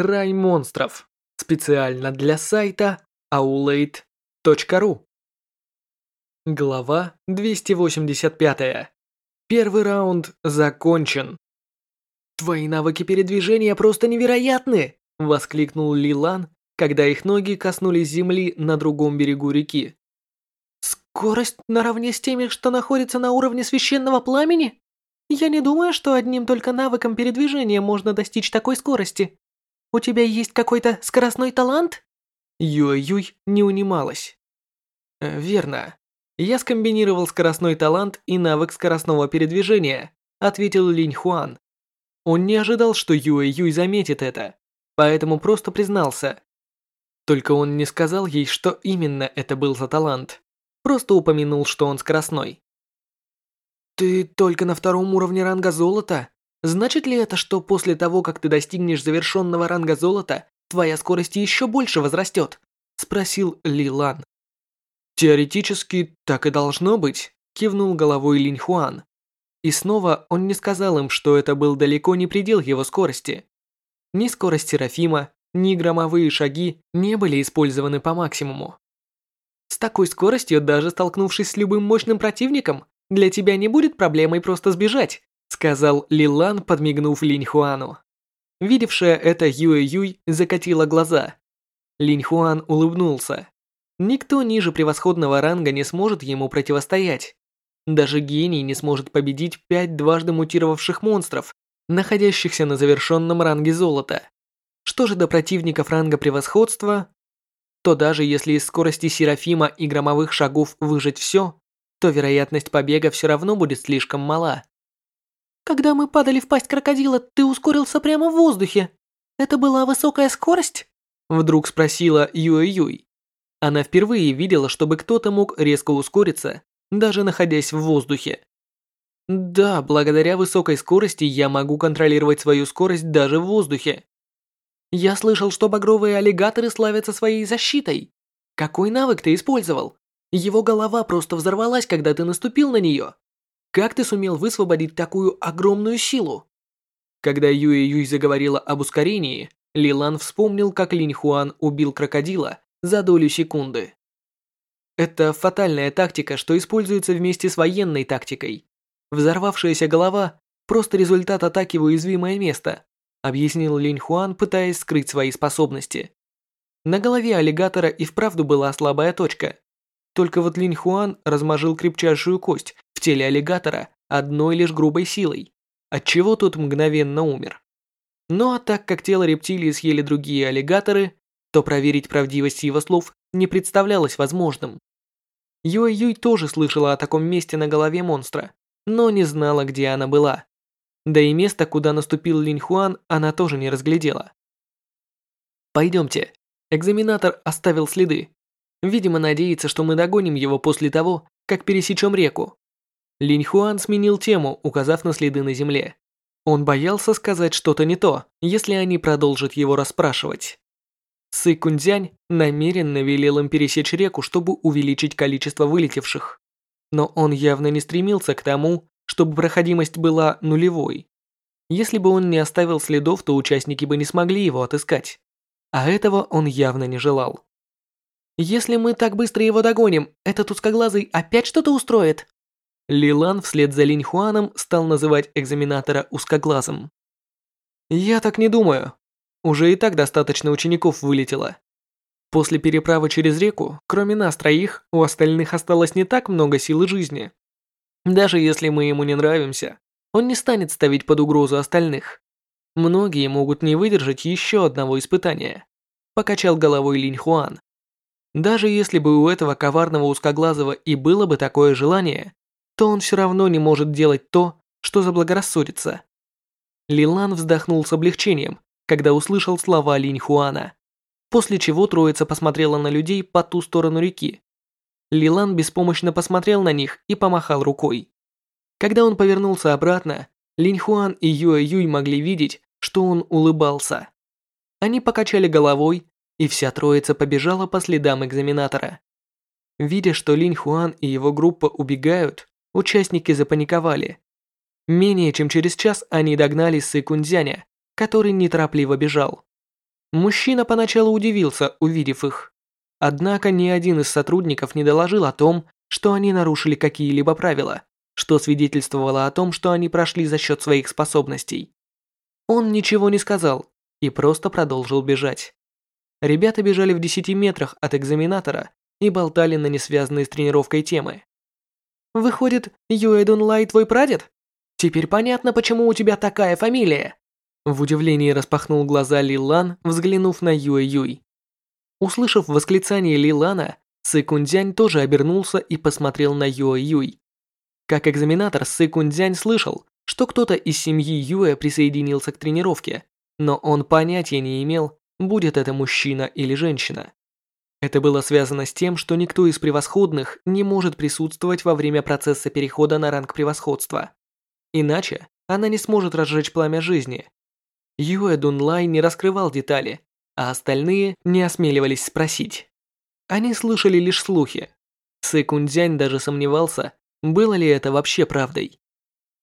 Рай монстров. Специально для сайта aulade.ru. Глава 285. Первый раунд закончен. «Твои навыки передвижения просто невероятны!» – воскликнул Лилан, когда их ноги коснулись земли на другом берегу реки. «Скорость наравне с теми, что находится на уровне священного пламени? Я не думаю, что одним только навыком передвижения можно достичь такой скорости. У тебя есть какой-то скоростной талант?» Юй-Юй не унималась. «Э, «Верно. Я скомбинировал скоростной талант и навык скоростного передвижения», ответил Линь Хуан. Он не ожидал, что Юэ-Юй заметит это, поэтому просто признался. Только он не сказал ей, что именно это был за талант. Просто упомянул, что он скоростной. «Ты только на втором уровне ранга золота? Значит ли это, что после того, как ты достигнешь завершенного ранга золота, твоя скорость еще больше возрастет?» Спросил Лилан. «Теоретически так и должно быть», кивнул головой Линь Хуан. И снова он не сказал им, что это был далеко не предел его скорости. Ни скорость Серафима, ни громовые шаги не были использованы по максимуму. С такой скоростью, даже столкнувшись с любым мощным противником, для тебя не будет проблемой просто сбежать сказал Лилан, подмигнув Линь Хуану. Видевшая это Юэ Юй закатила глаза. Линь Хуан улыбнулся. Никто ниже превосходного ранга не сможет ему противостоять. Даже гений не сможет победить пять дважды мутировавших монстров, находящихся на завершенном ранге золота. Что же до противников ранга превосходства, то даже если из скорости Серафима и громовых шагов выжать все, то вероятность побега все равно будет слишком мала. Когда мы падали в пасть крокодила, ты ускорился прямо в воздухе. Это была высокая скорость? Вдруг спросила Юэ-Юй. Она впервые видела, чтобы кто-то мог резко ускориться, даже находясь в воздухе. Да, благодаря высокой скорости я могу контролировать свою скорость даже в воздухе. Я слышал, что багровые аллигаторы славятся своей защитой. Какой навык ты использовал? Его голова просто взорвалась, когда ты наступил на нее. Как ты сумел высвободить такую огромную силу? Когда Юэ Юй заговорила об ускорении, Лилан вспомнил, как Линь Хуан убил крокодила за долю секунды. Это фатальная тактика, что используется вместе с военной тактикой. Взорвавшаяся голова – просто результат атаки в уязвимое место, объяснил Линь Хуан, пытаясь скрыть свои способности. На голове аллигатора и вправду была слабая точка. Только вот Линь Хуан размажил крепчайшую кость, в теле аллигатора одной лишь грубой силой, отчего тот мгновенно умер. Ну а так как тело рептилии съели другие аллигаторы, то проверить правдивость его слов не представлялось возможным. Юй-Юй тоже слышала о таком месте на голове монстра, но не знала, где она была. Да и место, куда наступил Линь Хуан, она тоже не разглядела. «Пойдемте». Экзаменатор оставил следы. Видимо, надеется, что мы догоним его после того, как пересечем реку. Линь Хуан сменил тему, указав на следы на земле. Он боялся сказать что-то не то, если они продолжат его расспрашивать. Сы Кунцзянь намеренно велел им пересечь реку, чтобы увеличить количество вылетевших. Но он явно не стремился к тому, чтобы проходимость была нулевой. Если бы он не оставил следов, то участники бы не смогли его отыскать. А этого он явно не желал. «Если мы так быстро его догоним, этот узкоглазый опять что-то устроит?» Лилан вслед за Линь Хуаном стал называть экзаменатора узкоглазым. «Я так не думаю. Уже и так достаточно учеников вылетело. После переправы через реку, кроме нас троих, у остальных осталось не так много силы жизни. Даже если мы ему не нравимся, он не станет ставить под угрозу остальных. Многие могут не выдержать еще одного испытания», – покачал головой Линь Хуан. Даже если бы у этого коварного узкоглазого и было бы такое желание, то он все равно не может делать то, что заблагорассудится. Лилан вздохнул с облегчением, когда услышал слова Линь Хуана, после чего троица посмотрела на людей по ту сторону реки. Лилан беспомощно посмотрел на них и помахал рукой. Когда он повернулся обратно, Линь Хуан и Юэ Юй могли видеть, что он улыбался. Они покачали головой, и вся троица побежала по следам экзаменатора. Видя, что Линь Хуан и его группа убегают, Участники запаниковали. Менее чем через час они догнали Сы Кунзяня, который неторопливо бежал. Мужчина поначалу удивился, увидев их. Однако ни один из сотрудников не доложил о том, что они нарушили какие-либо правила, что свидетельствовало о том, что они прошли за счет своих способностей. Он ничего не сказал и просто продолжил бежать. Ребята бежали в 10 метрах от экзаменатора и болтали на несвязанные с тренировкой темы. «Выходит, Юэдун Лай твой прадед? Теперь понятно, почему у тебя такая фамилия!» В удивлении распахнул глаза Ли Лан, взглянув на Юэ Юй. Услышав восклицание Ли Лана, Сы Кундзянь тоже обернулся и посмотрел на Юэ Юй. Как экзаменатор, Сы Кундзянь слышал, что кто-то из семьи Юэ присоединился к тренировке, но он понятия не имел, будет это мужчина или женщина. Это было связано с тем, что никто из превосходных не может присутствовать во время процесса перехода на ранг превосходства. Иначе она не сможет разжечь пламя жизни. Юэ Дунлай не раскрывал детали, а остальные не осмеливались спросить. Они слышали лишь слухи. Сы Кундзянь даже сомневался, было ли это вообще правдой.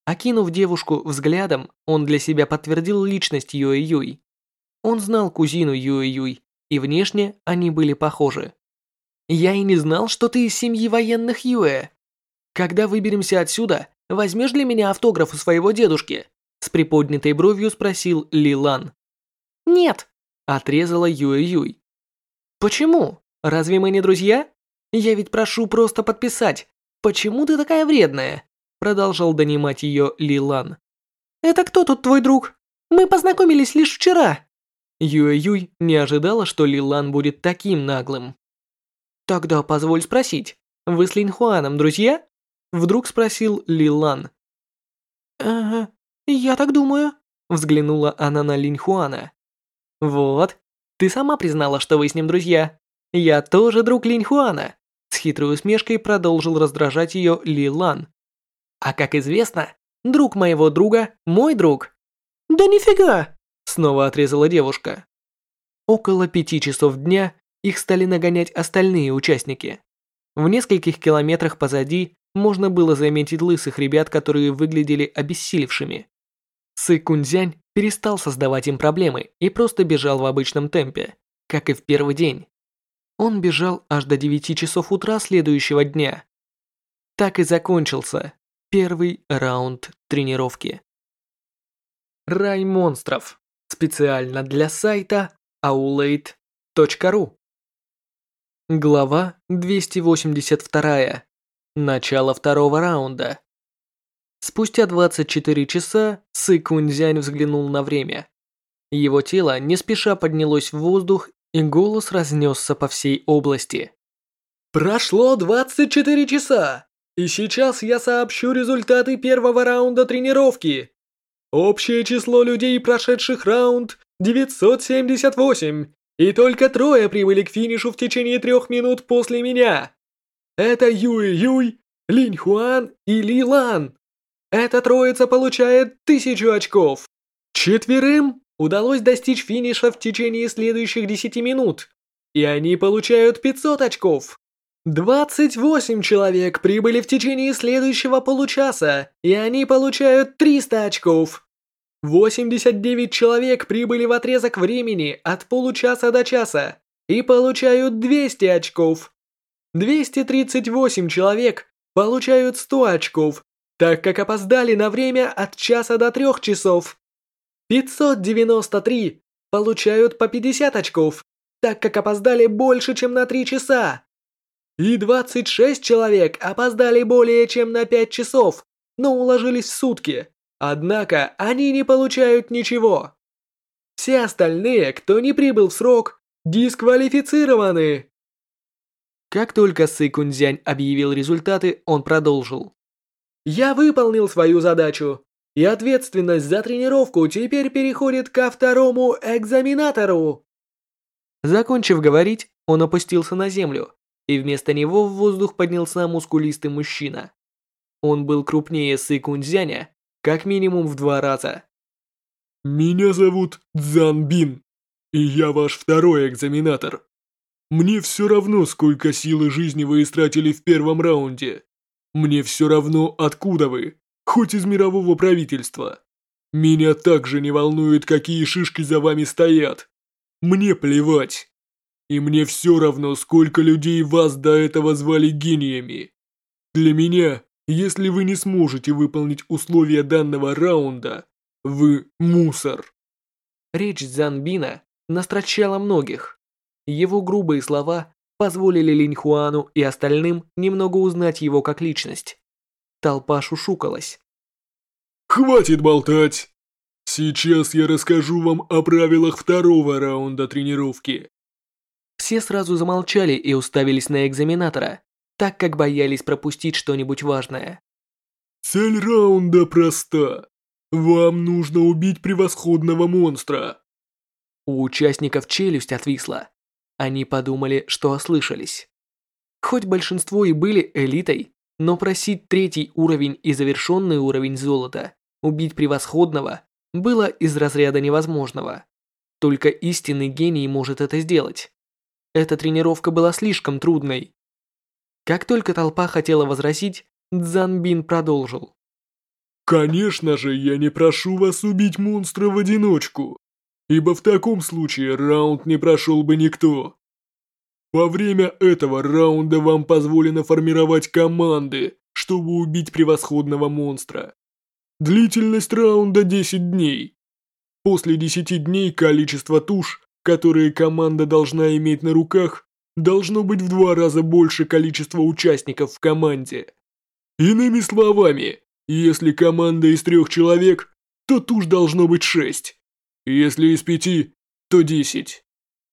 Окинув девушку взглядом, он для себя подтвердил личность Юэ Юй. Он знал кузину Юэ Юй, и внешне они были похожи. «Я и не знал, что ты из семьи военных Юэ. Когда выберемся отсюда, возьмешь для меня автограф у своего дедушки?» С приподнятой бровью спросил Ли Лан. «Нет», – отрезала Юэ Юй. «Почему? Разве мы не друзья? Я ведь прошу просто подписать. Почему ты такая вредная?» Продолжал донимать ее Ли Лан. «Это кто тут твой друг? Мы познакомились лишь вчера». Юэ-Юй не ожидала, что Ли Лан будет таким наглым. «Тогда позволь спросить, вы с Лин Хуаном друзья?» Вдруг спросил Ли Лан. «Ага, я так думаю», взглянула она на Лин Хуана. «Вот, ты сама признала, что вы с ним друзья. Я тоже друг Лин Хуана», с хитрой усмешкой продолжил раздражать ее Ли Лан. «А как известно, друг моего друга – мой друг». «Да нифига!» Снова отрезала девушка. Около пяти часов дня их стали нагонять остальные участники. В нескольких километрах позади можно было заметить лысых ребят, которые выглядели обессилевшими. Сы Кунзянь перестал создавать им проблемы и просто бежал в обычном темпе, как и в первый день. Он бежал аж до 9 часов утра следующего дня. Так и закончился первый раунд тренировки. Рай монстров. Специально для сайта aulade.ru Глава 282. Начало второго раунда. Спустя 24 часа Сы Кунзянь взглянул на время. Его тело не спеша поднялось в воздух, и голос разнесся по всей области. «Прошло 24 часа, и сейчас я сообщу результаты первого раунда тренировки. Общее число людей, прошедших раунд, 978, и только трое прибыли к финишу в течение трех минут после меня. Это Юй Юй, Линь Хуан и Ли Лан. Эта троица получает тысячу очков. Четверым удалось достичь финиша в течение следующих 10 минут, и они получают 500 очков. 28 человек прибыли в течение следующего получаса, и они получают 300 очков. 89 человек прибыли в отрезок времени от получаса до часа и получают 200 очков. 238 человек получают 100 очков, так как опоздали на время от часа до 3 часов. 593 получают по 50 очков, так как опоздали больше, чем на 3 часа. И 26 человек опоздали более чем на 5 часов, но уложились в сутки. Однако они не получают ничего. Все остальные, кто не прибыл в срок, дисквалифицированы. Как только Сы Кунзянь объявил результаты, он продолжил. «Я выполнил свою задачу, и ответственность за тренировку теперь переходит ко второму экзаменатору». Закончив говорить, он опустился на землю и вместо него в воздух поднялся мускулистый мужчина. Он был крупнее Сы Кунзяня, как минимум в два раза. «Меня зовут Цзан Бин, и я ваш второй экзаменатор. Мне все равно, сколько силы жизни вы истратили в первом раунде. Мне все равно, откуда вы, хоть из мирового правительства. Меня также не волнует, какие шишки за вами стоят. мне плевать. И мне все равно, сколько людей вас до этого звали гениями. Для меня, если вы не сможете выполнить условия данного раунда, вы мусор. Речь Цзянбина настрочала многих. Его грубые слова позволили Линьхуану и остальным немного узнать его как личность. Толпа шушукалась. «Хватит болтать! Сейчас я расскажу вам о правилах второго раунда тренировки». Все сразу замолчали и уставились на экзаменатора, так как боялись пропустить что-нибудь важное. Цель раунда проста. Вам нужно убить превосходного монстра. У участников челюсть отвисла. Они подумали, что ослышались. Хоть большинство и были элитой, но просить третий уровень и завершенный уровень золота, убить превосходного, было из разряда невозможного. Только истинный гений может это сделать. Эта тренировка была слишком трудной. Как только толпа хотела возразить, Цзанбин продолжил. «Конечно же, я не прошу вас убить монстра в одиночку, ибо в таком случае раунд не прошел бы никто. Во время этого раунда вам позволено формировать команды, чтобы убить превосходного монстра. Длительность раунда 10 дней. После 10 дней количество туш, которые команда должна иметь на руках, должно быть в два раза больше количества участников в команде. Иными словами, если команда из трех человек, то туш должно быть шесть. Если из пяти, то десять.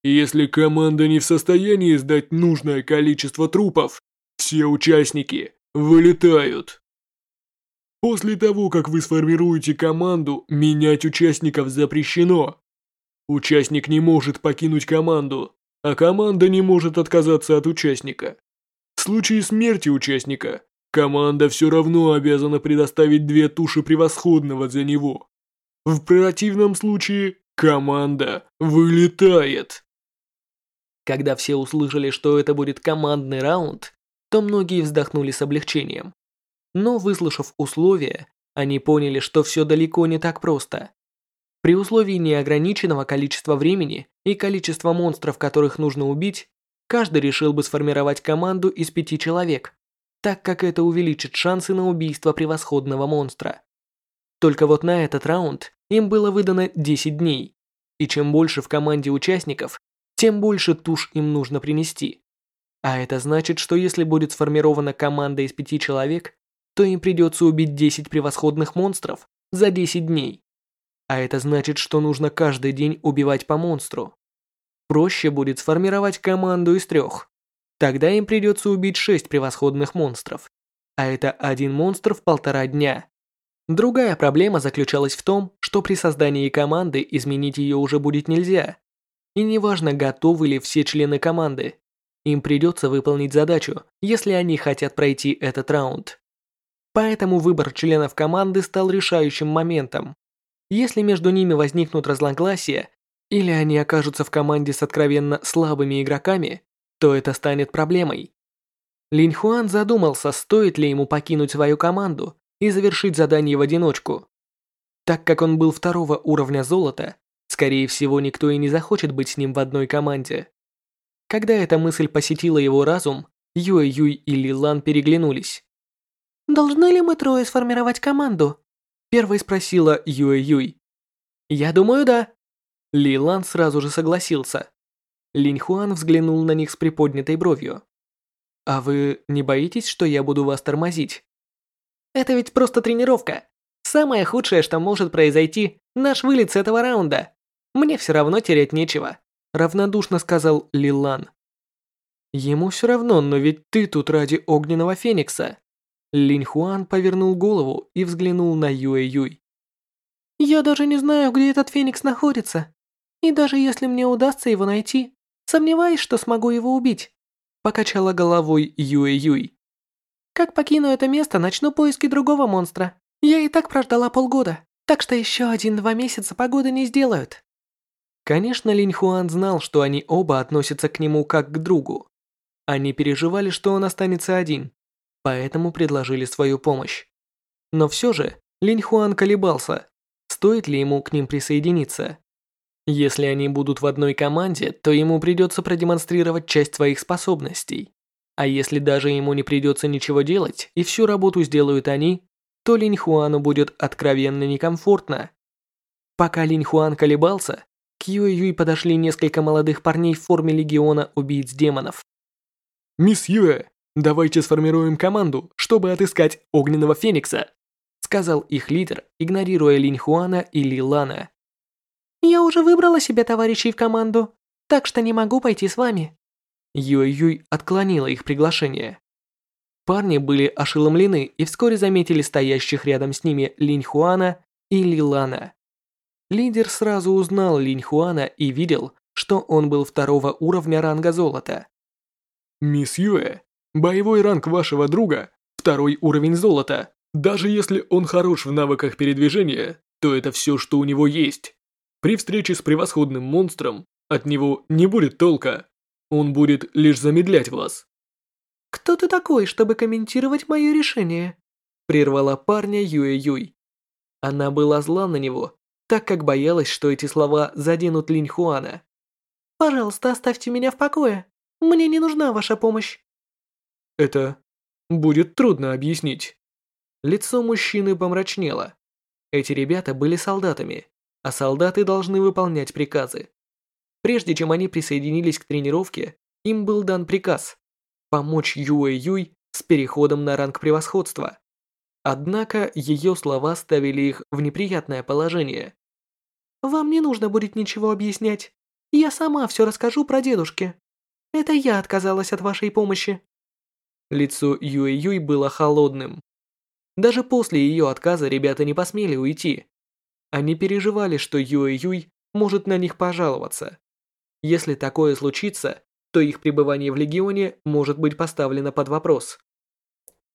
Если команда не в состоянии сдать нужное количество трупов, все участники вылетают. После того, как вы сформируете команду, менять участников запрещено. Участник не может покинуть команду, а команда не может отказаться от участника. В случае смерти участника, команда все равно обязана предоставить две туши превосходного за него. В противном случае команда вылетает. Когда все услышали, что это будет командный раунд, то многие вздохнули с облегчением. Но выслушав условия, они поняли, что все далеко не так просто. При условии неограниченного количества времени и количества монстров, которых нужно убить, каждый решил бы сформировать команду из пяти человек, так как это увеличит шансы на убийство превосходного монстра. Только вот на этот раунд им было выдано 10 дней, и чем больше в команде участников, тем больше туш им нужно принести. А это значит, что если будет сформирована команда из пяти человек, то им придется убить 10 превосходных монстров за 10 дней. А это значит, что нужно каждый день убивать по монстру. Проще будет сформировать команду из трех. Тогда им придется убить шесть превосходных монстров. А это один монстр в полтора дня. Другая проблема заключалась в том, что при создании команды изменить ее уже будет нельзя. И неважно, готовы ли все члены команды. Им придется выполнить задачу, если они хотят пройти этот раунд. Поэтому выбор членов команды стал решающим моментом. Если между ними возникнут разногласия, или они окажутся в команде с откровенно слабыми игроками, то это станет проблемой. Линь Хуан задумался, стоит ли ему покинуть свою команду и завершить задание в одиночку. Так как он был второго уровня золота, скорее всего, никто и не захочет быть с ним в одной команде. Когда эта мысль посетила его разум, Юэ Юй и Ли Лан переглянулись. «Должны ли мы трое сформировать команду?» Первой спросила Юэ Юй. «Я думаю, да». Ли Лан сразу же согласился. Линь Хуан взглянул на них с приподнятой бровью. «А вы не боитесь, что я буду вас тормозить?» «Это ведь просто тренировка. Самое худшее, что может произойти, наш вылет с этого раунда. Мне все равно терять нечего», равнодушно сказал Лилан. Ему все равно, но ведь ты тут ради огненного феникса. Линь Хуан повернул голову и взглянул на Юэ Юй. «Я даже не знаю, где этот феникс находится. И даже если мне удастся его найти, сомневаюсь, что смогу его убить», покачала головой Юэ Юй. «Как покину это место, начну поиски другого монстра. Я и так прождала полгода, так что еще один-два месяца погоды не сделают». Конечно, Линь Хуан знал, что они оба относятся к нему как к другу. Они переживали, что он останется один, поэтому предложили свою помощь. Но все же Линь Хуан колебался, стоит ли ему к ним присоединиться. Если они будут в одной команде, то ему придется продемонстрировать часть своих способностей. А если даже ему не придется ничего делать, и всю работу сделают они, то Линь Хуану будет откровенно некомфортно. Пока Линь Хуан колебался, к Юэ Юй подошли несколько молодых парней в форме легиона убийц демонов. «Мисс Юэ, давайте сформируем команду, чтобы отыскать Огненного Феникса», сказал их лидер, игнорируя Линь Хуана и Ли Лана. «Я уже выбрала себе товарищей в команду, так что не могу пойти с вами». Юэ Юй отклонила их приглашение. Парни были ошеломлены и вскоре заметили стоящих рядом с ними Линь Хуана и Ли Лана. Лидер сразу узнал Линь Хуана и видел, что он был второго уровня ранга золота. «Мисс Юэ, боевой ранг вашего друга – второй уровень золота. Даже если он хорош в навыках передвижения, то это все, что у него есть. При встрече с превосходным монстром от него не будет толка. Он будет лишь замедлять вас. «Кто ты такой, чтобы комментировать мое решение?» Прервала парня Юэ Юй. Она была зла на него, так как боялась, что эти слова заденут Линь Хуана. «Пожалуйста, оставьте меня в покое. Мне не нужна ваша помощь». Это будет трудно объяснить. Лицо мужчины помрачнело. Эти ребята были солдатами, а солдаты должны выполнять приказы. Прежде чем они присоединились к тренировке, им был дан приказ помочь Юэ Юй с переходом на ранг превосходства. Однако ее слова ставили их в неприятное положение. «Вам не нужно будет ничего объяснять. Я сама все расскажу про дедушки. Это я отказалась от вашей помощи». Лицо Юэ Юй было холодным. Даже после ее отказа ребята не посмели уйти. Они переживали, что Юэ Юй может на них пожаловаться. Если такое случится, то их пребывание в Легионе может быть поставлено под вопрос.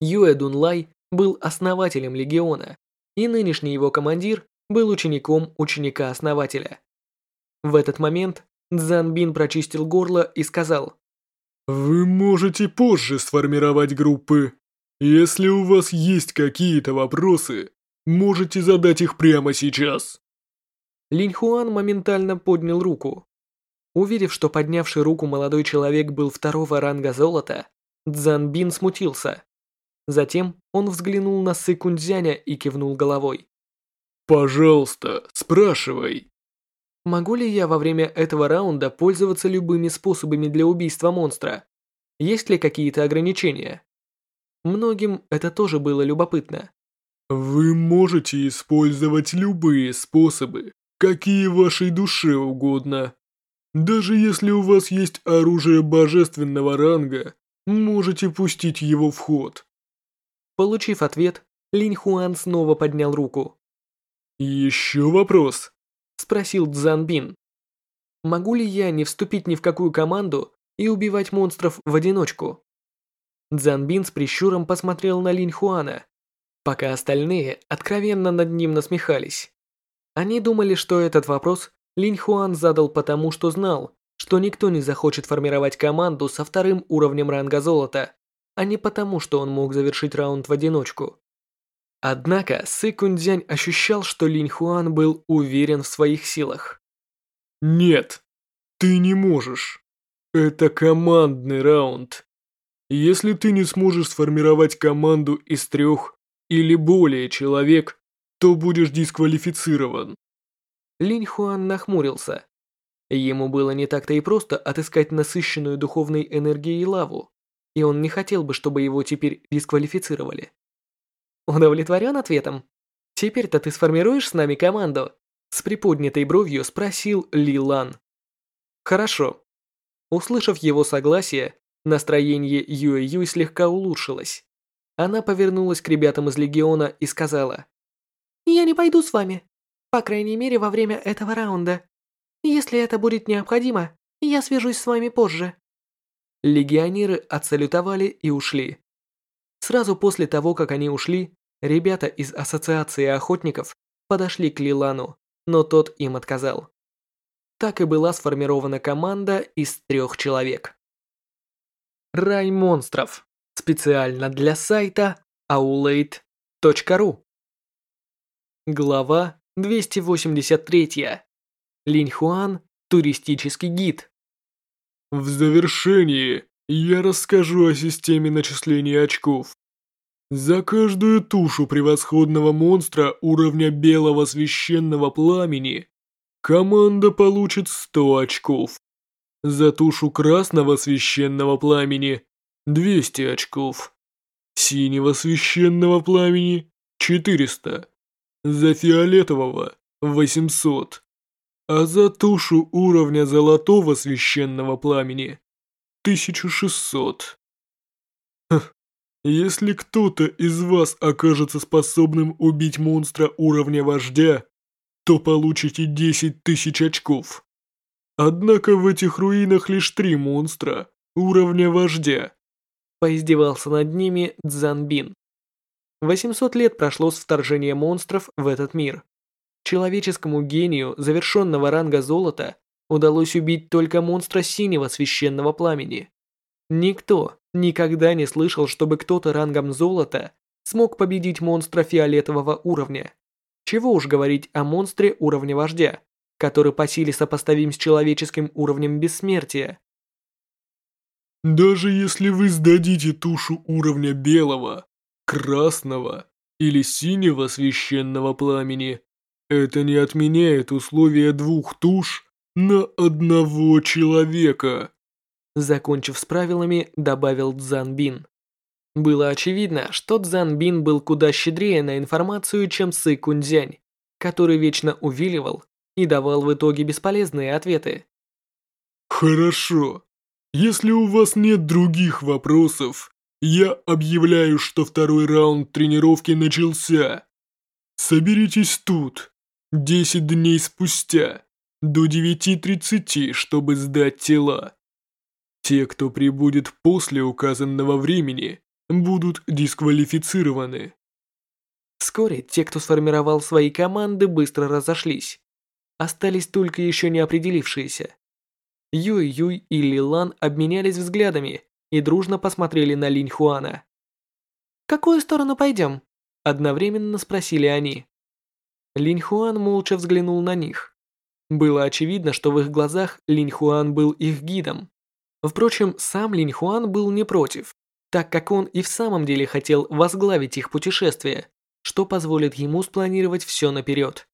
Юэ Дунлай был основателем Легиона, и нынешний его командир был учеником ученика-основателя. В этот момент Цзан Бин прочистил горло и сказал «Вы можете позже сформировать группы. Если у вас есть какие-то вопросы, можете задать их прямо сейчас». Линь Хуан моментально поднял руку. Увидев, что поднявший руку молодой человек был второго ранга золота, Цзан Бин смутился. Затем он взглянул на Сы Кунцзяня и кивнул головой. «Пожалуйста, спрашивай». Могу ли я во время этого раунда пользоваться любыми способами для убийства монстра? Есть ли какие-то ограничения? Многим это тоже было любопытно. Вы можете использовать любые способы, какие вашей душе угодно. Даже если у вас есть оружие божественного ранга, можете пустить его в ход. Получив ответ, Линь Хуан снова поднял руку. «Еще вопрос?» – спросил Цзан Бин. «Могу ли я не вступить ни в какую команду и убивать монстров в одиночку?» Цзан Бин с прищуром посмотрел на Линь Хуана, пока остальные откровенно над ним насмехались. Они думали, что этот вопрос Линь Хуан задал потому, что знал, что никто не захочет формировать команду со вторым уровнем ранга золота, а не потому, что он мог завершить раунд в одиночку. Однако Сы Кунцзянь ощущал, что Линь Хуан был уверен в своих силах. «Нет, ты не можешь. Это командный раунд. Если ты не сможешь сформировать команду из трех или более человек, то будешь дисквалифицирован. Линь Хуан нахмурился. Ему было не так-то и просто отыскать насыщенную духовной энергией лаву, и он не хотел бы, чтобы его теперь дисквалифицировали. Удовлетворен ответом? Теперь-то ты сформируешь с нами команду? С приподнятой бровью спросил Ли Лан. Хорошо. Услышав его согласие, настроение Юэ Юй слегка улучшилось. Она повернулась к ребятам из Легиона и сказала. «Я не пойду с вами. По крайней мере, во время этого раунда. Если это будет необходимо, я свяжусь с вами позже». Легионеры отсалютовали и ушли. Сразу после того, как они ушли, ребята из Ассоциации охотников подошли к Лилану, но тот им отказал. Так и была сформирована команда из трех человек. Рай монстров. Специально для сайта aulade.ru Глава 283. Линь Хуан – туристический гид. В завершении я расскажу о системе начисления очков. За каждую тушу превосходного монстра уровня белого священного пламени команда получит 100 очков. За тушу красного священного пламени 200 очков. Синего священного пламени 400. За фиолетового 800. А за тушу уровня золотого священного пламени 1600. Если кто-то из вас окажется способным убить монстра уровня вождя, то получите 10 тысяч очков. Однако в этих руинах лишь три монстра уровня вождя. Поиздевался над ними Цзанбин. 800 лет прошло с вторжения монстров в этот мир. Человеческому гению завершенного ранга золота удалось убить только монстра синего священного пламени. Никто никогда не слышал, чтобы кто-то рангом золота смог победить монстра фиолетового уровня. Чего уж говорить о монстре уровня вождя, который по силе сопоставим с человеческим уровнем бессмертия. Даже если вы сдадите тушу уровня белого, красного или синего священного пламени, это не отменяет условия двух туш на одного человека. Закончив с правилами, добавил Цзанбин. Было очевидно, что Цзанбин был куда щедрее на информацию, чем Сы Кунзянь, который вечно увиливал и давал в итоге бесполезные ответы. Хорошо. Если у вас нет других вопросов, я объявляю, что второй раунд тренировки начался. Соберитесь тут. 10 дней спустя, до 9.30, чтобы сдать тела. Те, кто прибудет после указанного времени, будут дисквалифицированы. Вскоре те, кто сформировал свои команды, быстро разошлись. Остались только еще не определившиеся. Юй-Юй и Лилан обменялись взглядами и дружно посмотрели на Линь Хуана. «Какую сторону пойдем?» Одновременно спросили они. Линь Хуан молча взглянул на них. Было очевидно, что в их глазах Линь Хуан был их гидом. Впрочем, сам Линь Хуан был не против, так как он и в самом деле хотел возглавить их путешествие, что позволит ему спланировать все наперед.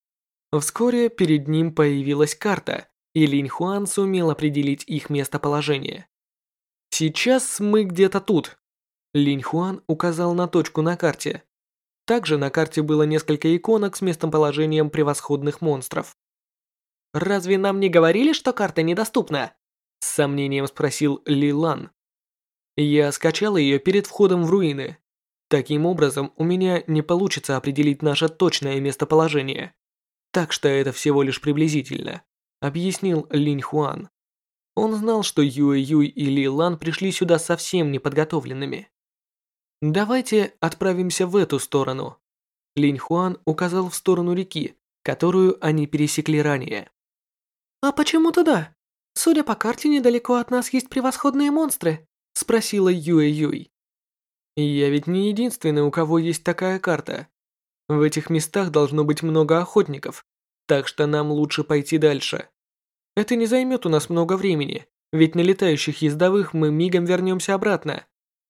Вскоре перед ним появилась карта, и Линь Хуан сумел определить их местоположение. «Сейчас мы где-то тут», Линь Хуан указал на точку на карте. Также на карте было несколько иконок с местоположением превосходных монстров. «Разве нам не говорили, что карта недоступна?» С сомнением спросил Ли Лан. Я скачал ее перед входом в руины. Таким образом, у меня не получится определить наше точное местоположение. Так что это всего лишь приблизительно, объяснил Линь Хуан. Он знал, что Юэ Юй и Ли Лан пришли сюда совсем неподготовленными. Давайте отправимся в эту сторону. Линь Хуан указал в сторону реки, которую они пересекли ранее. А почему туда? Судя по карте, недалеко от нас есть превосходные монстры, спросила Юэ Юй. Я ведь не единственный, у кого есть такая карта. В этих местах должно быть много охотников, так что нам лучше пойти дальше. Это не займет у нас много времени, ведь на летающих ездовых мы мигом вернемся обратно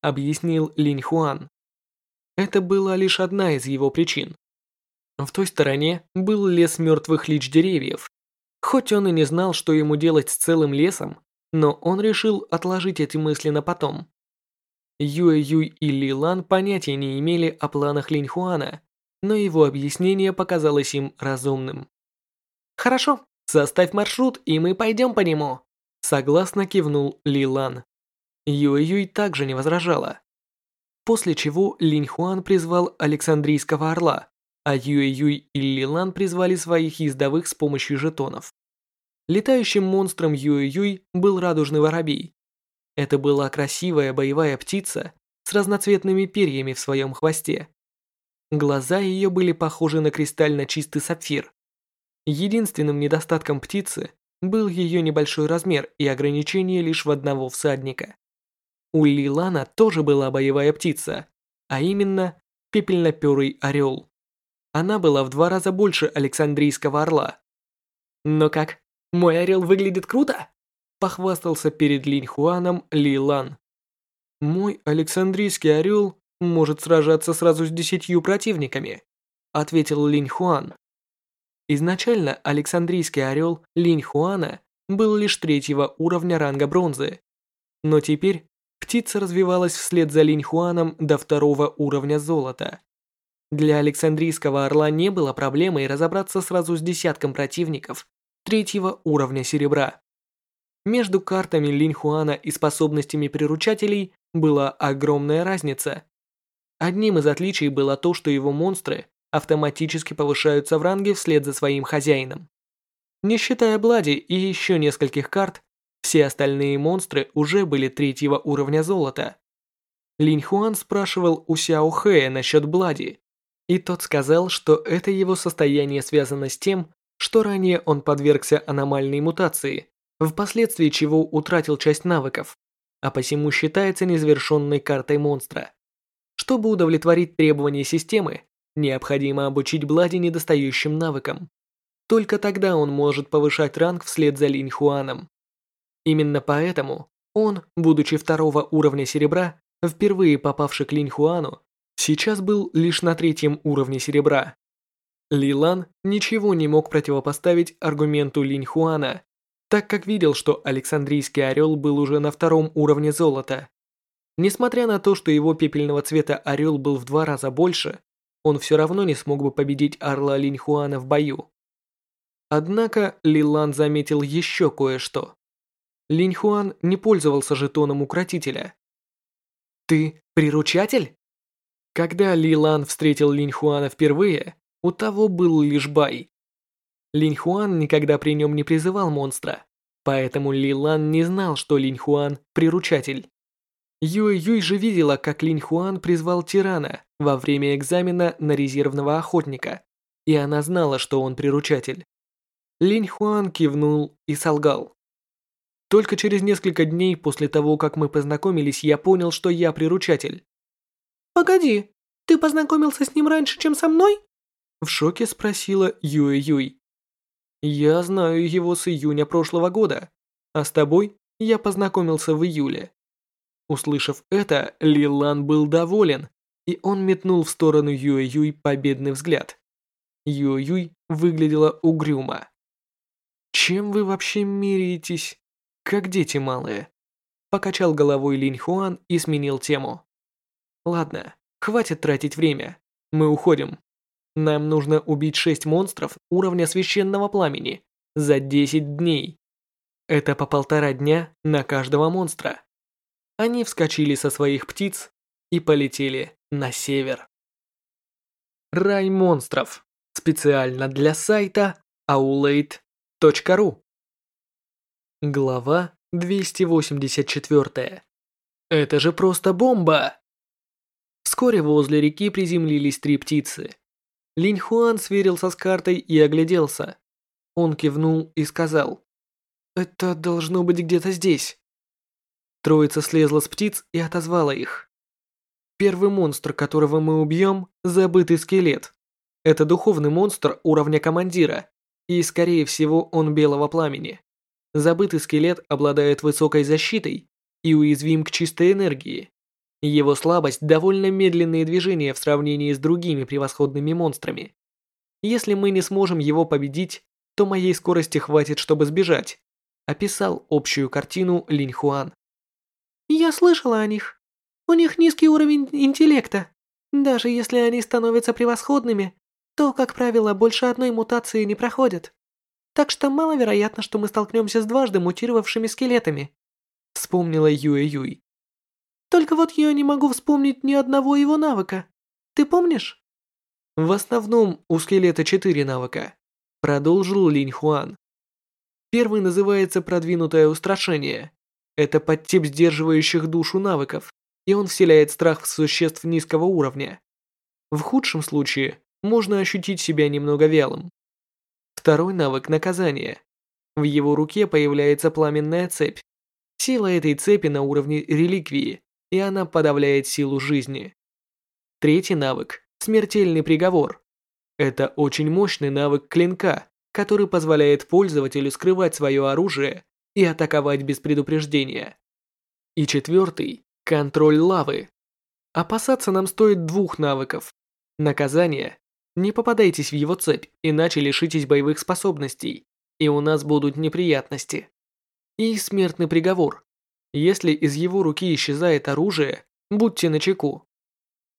объяснил Линь Хуан. Это была лишь одна из его причин. В той стороне был лес мертвых лич деревьев. Хоть он и не знал, что ему делать с целым лесом, но он решил отложить эти мысли на потом. Юэ Юй и Ли Лан понятия не имели о планах Линь Хуана, но его объяснение показалось им разумным. «Хорошо, составь маршрут, и мы пойдем по нему», согласно кивнул Ли Лан. Юэ-Юй также не возражала. После чего Линь Хуан призвал Александрийского Орла, а Юэ-Юй и Лилан призвали своих ездовых с помощью жетонов. Летающим монстром Юэ-Юй был радужный воробей. Это была красивая боевая птица с разноцветными перьями в своем хвосте. Глаза ее были похожи на кристально чистый сапфир. Единственным недостатком птицы был ее небольшой размер и ограничение лишь в одного всадника. У Лилана тоже была боевая птица, а именно пепельноперый орел. Она была в два раза больше Александрийского орла. Но как, Мой орел выглядит круто!» Похвастался перед Линь Хуаном Ли Лан. «Мой Александрийский орел может сражаться сразу с десятью противниками», ответил Линь Хуан. Изначально Александрийский орел Линь Хуана был лишь третьего уровня ранга бронзы. Но теперь птица развивалась вслед за Линь Хуаном до второго уровня золота. Для Александрийского орла не было проблемой разобраться сразу с десятком противников третьего уровня серебра. Между картами Линь Хуана и способностями приручателей была огромная разница. Одним из отличий было то, что его монстры автоматически повышаются в ранге вслед за своим хозяином. Не считая Блади и еще нескольких карт, все остальные монстры уже были третьего уровня золота. Линь Хуан спрашивал у Сяо Хэя насчет Блади, и тот сказал, что это его состояние связано с тем, что ранее он подвергся аномальной мутации, впоследствии чего утратил часть навыков, а посему считается незавершенной картой монстра. Чтобы удовлетворить требования системы, необходимо обучить Блади недостающим навыкам. Только тогда он может повышать ранг вслед за Линь Хуаном. Именно поэтому он, будучи второго уровня серебра, впервые попавший к Линь Хуану, сейчас был лишь на третьем уровне серебра. Лилан ничего не мог противопоставить аргументу Линь Хуана, так как видел, что Александрийский орел был уже на втором уровне золота. Несмотря на то, что его пепельного цвета орел был в два раза больше, он все равно не смог бы победить орла Линь Хуана в бою. Однако Лилан заметил еще кое-что. Линь Хуан не пользовался жетоном укротителя. «Ты приручатель?» Когда Ли Лан встретил Линь Хуана впервые, у того был лишь бай. Линь Хуан никогда при нем не призывал монстра, поэтому Ли Лан не знал, что Линь Хуан – приручатель. Юй Юй же видела, как Линь Хуан призвал тирана во время экзамена на резервного охотника, и она знала, что он приручатель. Линь Хуан кивнул и солгал. Только через несколько дней после того, как мы познакомились, я понял, что я приручатель. «Погоди, ты познакомился с ним раньше, чем со мной?» В шоке спросила Юэ Юй. «Я знаю его с июня прошлого года, а с тобой я познакомился в июле». Услышав это, Ли Лан был доволен, и он метнул в сторону Юэ Юй победный взгляд. Юэ Юй выглядела угрюмо. «Чем вы вообще меряетесь? Как дети малые?» Покачал головой Линь Хуан и сменил тему. «Ладно, хватит тратить время. Мы уходим. Нам нужно убить шесть монстров уровня священного пламени за 10 дней. Это по полтора дня на каждого монстра». Они вскочили со своих птиц и полетели на север. Рай монстров. Специально для сайта aulade Ру. Глава 284. Это же просто бомба! Вскоре возле реки приземлились три птицы. Линь Хуан сверился с картой и огляделся. Он кивнул и сказал, «Это должно быть где-то здесь». Троица слезла с птиц и отозвала их. Первый монстр, которого мы убьем, забытый скелет. Это духовный монстр уровня командира, и, скорее всего, он белого пламени. Забытый скелет обладает высокой защитой и уязвим к чистой энергии. Его слабость – довольно медленные движения в сравнении с другими превосходными монстрами. Если мы не сможем его победить, то моей скорости хватит, чтобы сбежать, описал общую картину Линь Хуан. Я слышала о них. У них низкий уровень интеллекта. Даже если они становятся превосходными, то, как правило, больше одной мутации не проходит. Так что маловероятно, что мы столкнемся с дважды мутировавшими скелетами. Вспомнила Юэ Юй. Только вот я не могу вспомнить ни одного его навыка. Ты помнишь? В основном у скелета четыре навыка. Продолжил Линь Хуан. Первый называется продвинутое устрашение. Это подтип сдерживающих душу навыков, и он вселяет страх в существ низкого уровня. В худшем случае можно ощутить себя немного вялым. Второй навык – наказание. В его руке появляется пламенная цепь. Сила этой цепи на уровне реликвии, и она подавляет силу жизни. Третий навык – смертельный приговор. Это очень мощный навык клинка, который позволяет пользователю скрывать свое оружие и атаковать без предупреждения. И четвертый – контроль лавы. Опасаться нам стоит двух навыков. Наказание – не попадайтесь в его цепь, иначе лишитесь боевых способностей, и у нас будут неприятности. И смертный приговор. Если из его руки исчезает оружие, будьте начеку.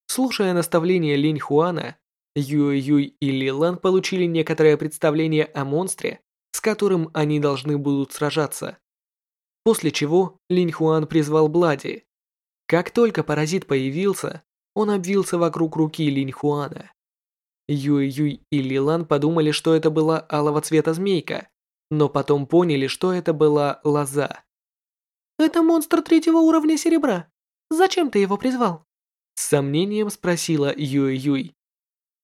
Слушая наставления Линь Хуана, Юй Юй и Ли Лан получили некоторое представление о монстре, с которым они должны будут сражаться. После чего Линь Хуан призвал Блади. Как только паразит появился, он обвился вокруг руки Линь Хуана. Юй Юй и Ли Лан подумали, что это была алого цвета змейка, но потом поняли, что это была лоза. «Это монстр третьего уровня серебра. Зачем ты его призвал?» С сомнением спросила Юй Юй.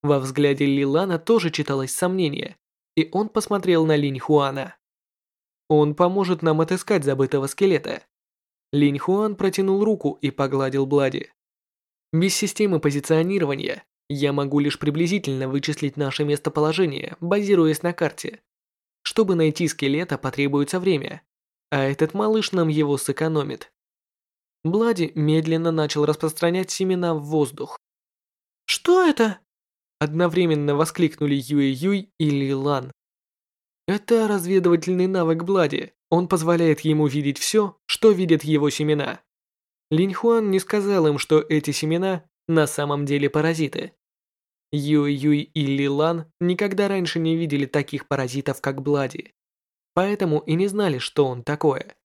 Во взгляде Лилана тоже читалось сомнение, и он посмотрел на Линь Хуана. Он поможет нам отыскать забытого скелета. Линь Хуан протянул руку и погладил Блади. Без системы позиционирования я могу лишь приблизительно вычислить наше местоположение, базируясь на карте. Чтобы найти скелета, потребуется время, а этот малыш нам его сэкономит. Блади медленно начал распространять семена в воздух. «Что это?» Одновременно воскликнули Юэ-Юй и Ли-Лан. Это разведывательный навык Блади. Он позволяет ему видеть все, что видят его семена. Линь Хуан не сказал им, что эти семена на самом деле паразиты. Юй-Юй и Ли-Лан никогда раньше не видели таких паразитов, как Блади. Поэтому и не знали, что он такое.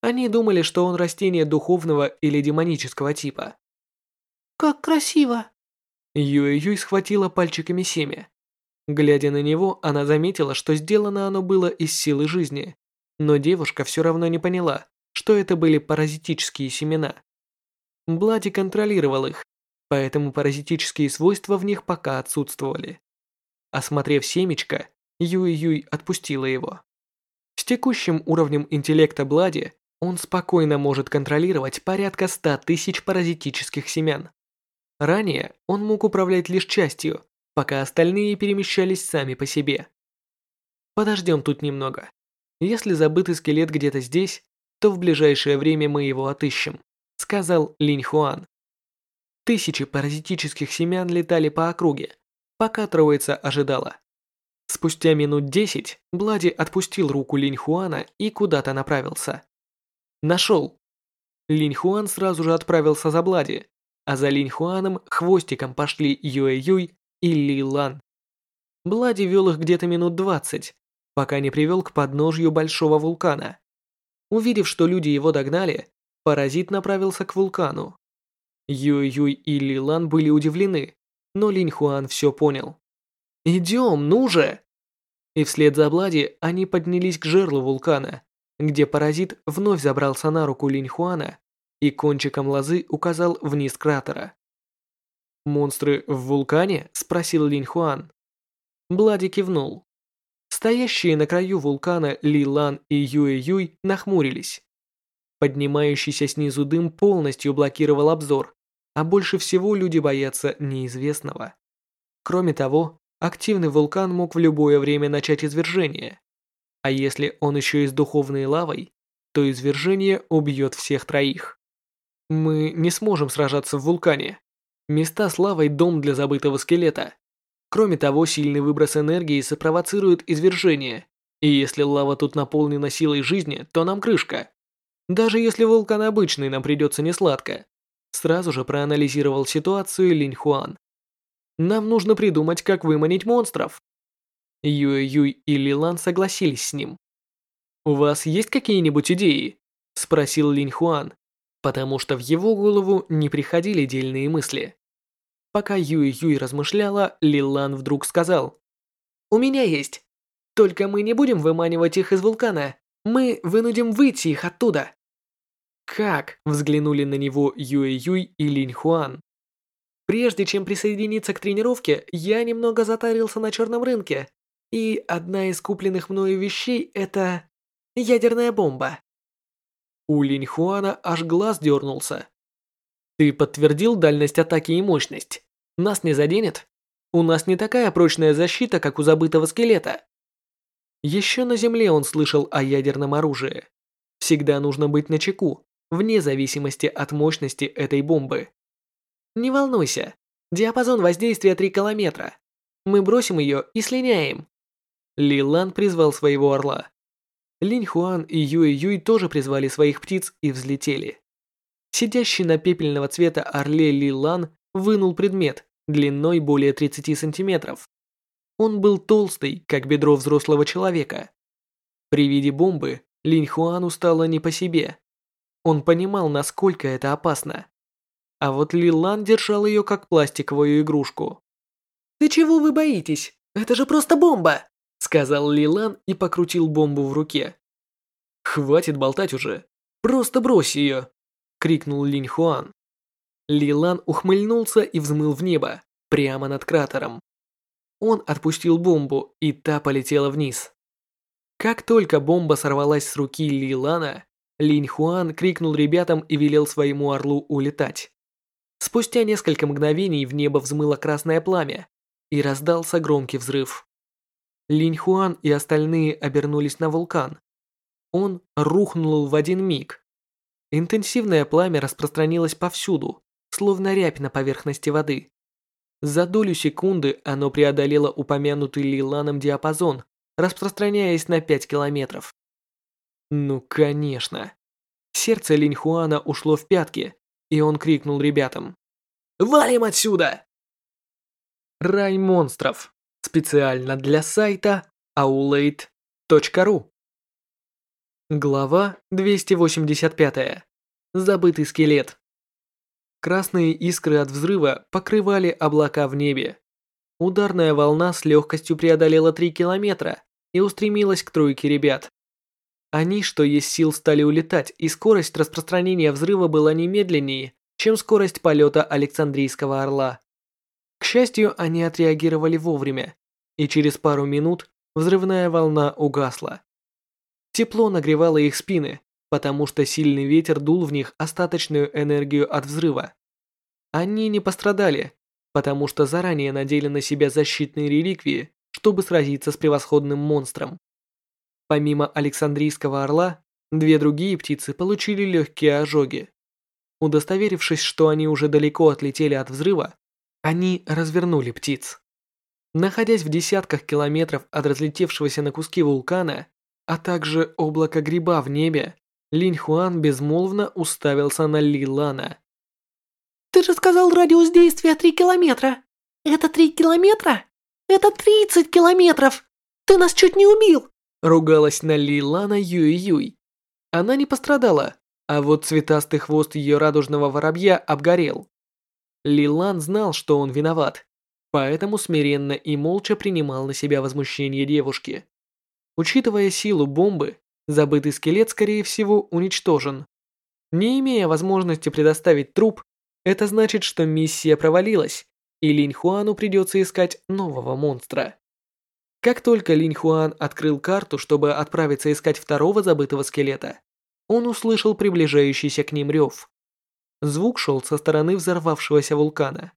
Они думали, что он растение духовного или демонического типа. «Как красиво!» Юэ-Юй схватила пальчиками семя. Глядя на него, она заметила, что сделано оно было из силы жизни, но девушка все равно не поняла, что это были паразитические семена. Блади контролировал их, поэтому паразитические свойства в них пока отсутствовали. Осмотрев семечко, Юй-Юй отпустила его. С текущим уровнем интеллекта Блади он спокойно может контролировать порядка 100 тысяч паразитических семян. Ранее он мог управлять лишь частью, пока остальные перемещались сами по себе. Подождем тут немного. Если забытый скелет где-то здесь, то в ближайшее время мы его отыщем, сказал Линь Хуан. Тысячи паразитических семян летали по округе, пока троица ожидала. Спустя минут десять Блади отпустил руку Линь Хуана и куда-то направился. Нашел. Линь Хуан сразу же отправился за Блади, а за Линь Хуаном хвостиком пошли Юэ Юй и Ли Лан. Блади вел их где-то минут двадцать, пока не привел к подножью большого вулкана. Увидев, что люди его догнали, паразит направился к вулкану. Юэ Юй и Ли Лан были удивлены, но Линь Хуан все понял. «Идем, ну же!» И вслед за Блади они поднялись к жерлу вулкана, где паразит вновь забрался на руку Линь Хуана и кончиком лозы указал вниз кратера. «Монстры в вулкане?» – спросил Линь Хуан. Блади кивнул. Стоящие на краю вулкана Ли Лан и Юэ Юй нахмурились. Поднимающийся снизу дым полностью блокировал обзор, а больше всего люди боятся неизвестного. Кроме того, активный вулкан мог в любое время начать извержение. А если он еще и с духовной лавой, то извержение убьет всех троих. Мы не сможем сражаться в вулкане. Места с лавой – дом для забытого скелета. Кроме того, сильный выброс энергии сопровоцирует извержение. И если лава тут наполнена силой жизни, то нам крышка. Даже если вулкан обычный, нам придется несладко. Сразу же проанализировал ситуацию Линь Хуан. Нам нужно придумать, как выманить монстров. Юэ Юй и Лилан согласились с ним. «У вас есть какие-нибудь идеи?» – спросил Линь Хуан потому что в его голову не приходили дельные мысли. Пока Юй-Юй размышляла, Лилан вдруг сказал. «У меня есть. Только мы не будем выманивать их из вулкана. Мы вынудим выйти их оттуда». «Как?» – взглянули на него Юэ-Юй и Линь Хуан. «Прежде чем присоединиться к тренировке, я немного затарился на черном рынке. И одна из купленных мною вещей – это ядерная бомба. У Линьхуана аж глаз дернулся. «Ты подтвердил дальность атаки и мощность? Нас не заденет? У нас не такая прочная защита, как у забытого скелета». Еще на Земле он слышал о ядерном оружии. Всегда нужно быть начеку, вне зависимости от мощности этой бомбы. Не волнуйся, диапазон воздействия 3 километра. Мы бросим ее и слиняем. Ли Лан призвал своего орла. Линь Хуан и Юй Юй тоже призвали своих птиц и взлетели. Сидящий на пепельного цвета орле Ли Лан вынул предмет длиной более 30 сантиметров. Он был толстый, как бедро взрослого человека. При виде бомбы Линь Хуану стало не по себе. Он понимал, насколько это опасно. А вот Ли Лан держал ее как пластиковую игрушку. «Ты чего вы боитесь? Это же просто бомба!» сказал Лилан и покрутил бомбу в руке. «Хватит болтать уже! Просто брось ее!» — крикнул Линь Хуан. Лилан ухмыльнулся и взмыл в небо, прямо над кратером. Он отпустил бомбу, и та полетела вниз. Как только бомба сорвалась с руки Лилана, Линь Хуан крикнул ребятам и велел своему орлу улетать. Спустя несколько мгновений в небо взмыло красное пламя, и раздался громкий взрыв. Линь Хуан и остальные обернулись на вулкан. Он рухнул в один миг. Интенсивное пламя распространилось повсюду, словно рябь на поверхности воды. За долю секунды оно преодолело упомянутый Лиланом диапазон, распространяясь на 5 километров. Ну, конечно. Сердце Линь Хуана ушло в пятки, и он крикнул ребятам. «Валим отсюда!» Рай монстров. Специально для сайта aulade.ru Глава 285. Забытый скелет. Красные искры от взрыва покрывали облака в небе. Ударная волна с легкостью преодолела 3 километра и устремилась к тройке ребят. Они, что есть сил, стали улетать, и скорость распространения взрыва была немедленнее, чем скорость полета Александрийского орла. К счастью, они отреагировали вовремя, и через пару минут взрывная волна угасла. Тепло нагревало их спины, потому что сильный ветер дул в них остаточную энергию от взрыва. Они не пострадали, потому что заранее надели на себя защитные реликвии, чтобы сразиться с превосходным монстром. Помимо Александрийского орла, две другие птицы получили легкие ожоги. Удостоверившись, что они уже далеко отлетели от взрыва, они развернули птиц. Находясь в десятках километров от разлетевшегося на куски вулкана, а также облака гриба в небе, Линь Хуан безмолвно уставился на Ли Лана. «Ты же сказал радиус действия 3 километра! Это 3 километра? Это 30 километров! Ты нас чуть не убил!» Ругалась на Ли Лана Юй Юй. Она не пострадала, а вот цветастый хвост ее радужного воробья обгорел. Лилан знал, что он виноват, поэтому смиренно и молча принимал на себя возмущение девушки. Учитывая силу бомбы, забытый скелет, скорее всего, уничтожен. Не имея возможности предоставить труп, это значит, что миссия провалилась, и Линь Хуану придется искать нового монстра. Как только Линь Хуан открыл карту, чтобы отправиться искать второго забытого скелета, он услышал приближающийся к ним рев. Звук шел со стороны взорвавшегося вулкана.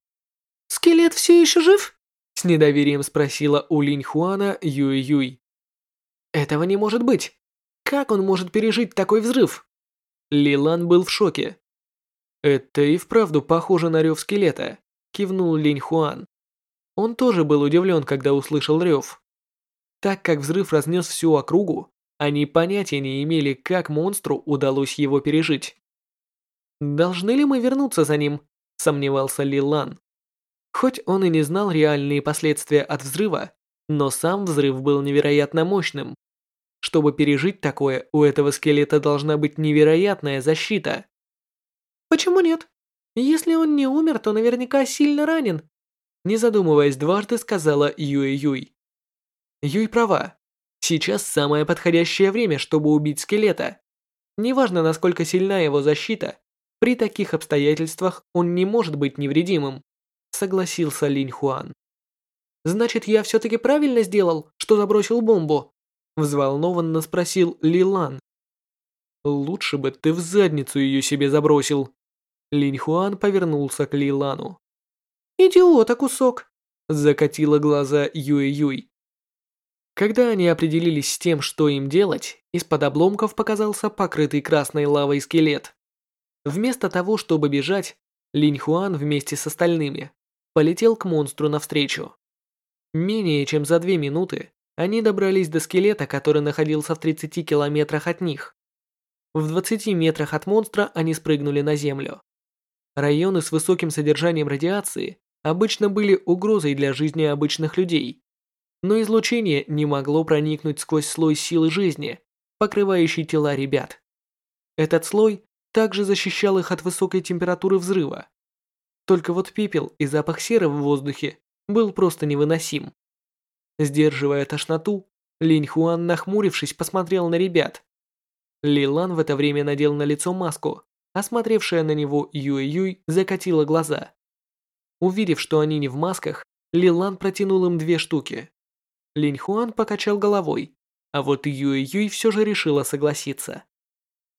«Скелет все еще жив?» С недоверием спросила у Линь Хуана Юй Юй. «Этого не может быть! Как он может пережить такой взрыв?» Лилан был в шоке. «Это и вправду похоже на рев скелета», кивнул Линь Хуан. Он тоже был удивлен, когда услышал рев. Так как взрыв разнес всю округу, они понятия не имели, как монстру удалось его пережить. «Должны ли мы вернуться за ним?» – сомневался Ли Лан. Хоть он и не знал реальные последствия от взрыва, но сам взрыв был невероятно мощным. Чтобы пережить такое, у этого скелета должна быть невероятная защита. «Почему нет? Если он не умер, то наверняка сильно ранен», не задумываясь дважды, сказала Юэ Юй. Права. Сейчас самое подходящее время, чтобы убить скелета. Неважно, насколько сильна его защита, при таких обстоятельствах он не может быть невредимым, согласился Линь Хуан. Значит, я все-таки правильно сделал, что забросил бомбу? Взволнованно спросил Ли Лан. Лучше бы ты в задницу ее себе забросил. Линь Хуан повернулся к Ли Лану. Идиота кусок. Закатила глаза Юэ Юй. Когда они определились с тем, что им делать, из-под обломков показался покрытый красной лавой скелет. Вместо того, чтобы бежать, Линь Хуан вместе с остальными полетел к монстру навстречу. Менее чем за две минуты они добрались до скелета, который находился в 30 километрах от них. В 20 метрах от монстра они спрыгнули на землю. Районы с высоким содержанием радиации обычно были угрозой для жизни обычных людей, но излучение не могло проникнуть сквозь слой силы жизни, покрывающий тела ребят. Этот слой также защищал их от высокой температуры взрыва. Только вот пепел и запах серы в воздухе был просто невыносим. Сдерживая тошноту, Линь Хуан, нахмурившись, посмотрел на ребят. Ли Лан в это время надел на лицо маску, а смотревшая на него Юэ Юй закатила глаза. Увидев, что они не в масках, Ли Лан протянул им две штуки. Линь Хуан покачал головой, а вот Юэ Юй все же решила согласиться.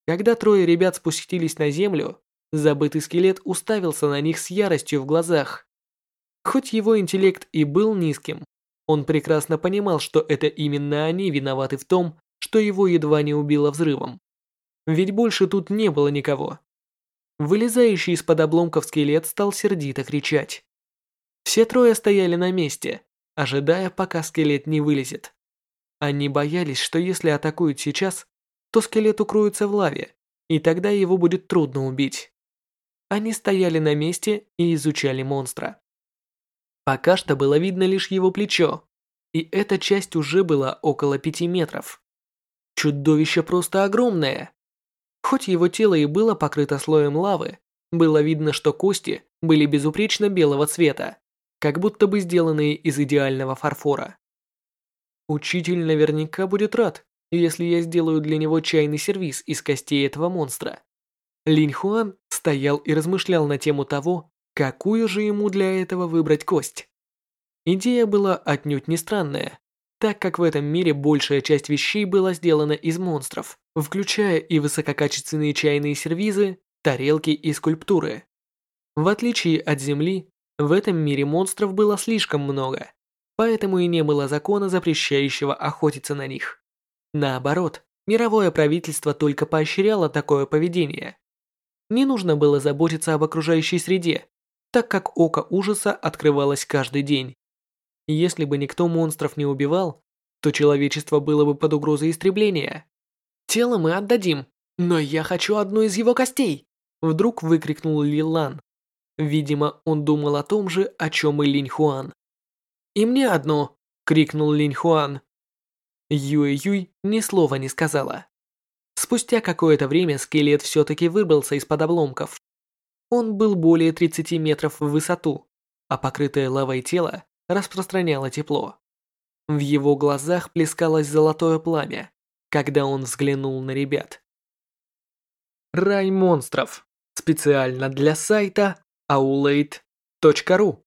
Когда трое ребят спустились на землю, забытый скелет уставился на них с яростью в глазах. Хоть его интеллект и был низким, он прекрасно понимал, что это именно они виноваты в том, что его едва не убило взрывом. Ведь больше тут не было никого. Вылезающий из-под обломков скелет стал сердито кричать. Все трое стояли на месте, ожидая, пока скелет не вылезет. Они боялись, что если атакуют сейчас, то скелет укроется в лаве, и тогда его будет трудно убить. Они стояли на месте и изучали монстра. Пока что было видно лишь его плечо, и эта часть уже была около пяти метров. Чудовище просто огромное. Хоть его тело и было покрыто слоем лавы, было видно, что кости были безупречно белого цвета, как будто бы сделанные из идеального фарфора. Учитель наверняка будет рад, если я сделаю для него чайный сервиз из костей этого монстра. Линь Хуан стоял и размышлял на тему того, какую же ему для этого выбрать кость. Идея была отнюдь не странная, так как в этом мире большая часть вещей была сделана из монстров, включая и высококачественные чайные сервизы, тарелки и скульптуры. В отличие от Земли, в этом мире монстров было слишком много, поэтому и не было закона, запрещающего охотиться на них. Наоборот, мировое правительство только поощряло такое поведение. Не нужно было заботиться об окружающей среде, так как око ужаса открывалось каждый день. Если бы никто монстров не убивал, то человечество было бы под угрозой истребления. «Тело мы отдадим, но я хочу одну из его костей!» Вдруг выкрикнул Лилан. Видимо, он думал о том же, о чем и Линь Хуан. «И мне одно!» – крикнул Линь Хуан. Юэ Юй ни слова не сказала. Спустя какое-то время скелет все-таки выбрался из-под обломков. Он был более 30 метров в высоту, а покрытое лавой тело распространяло тепло. В его глазах плескалось золотое пламя, когда он взглянул на ребят. Рай монстров. Специально для сайта aulade.ru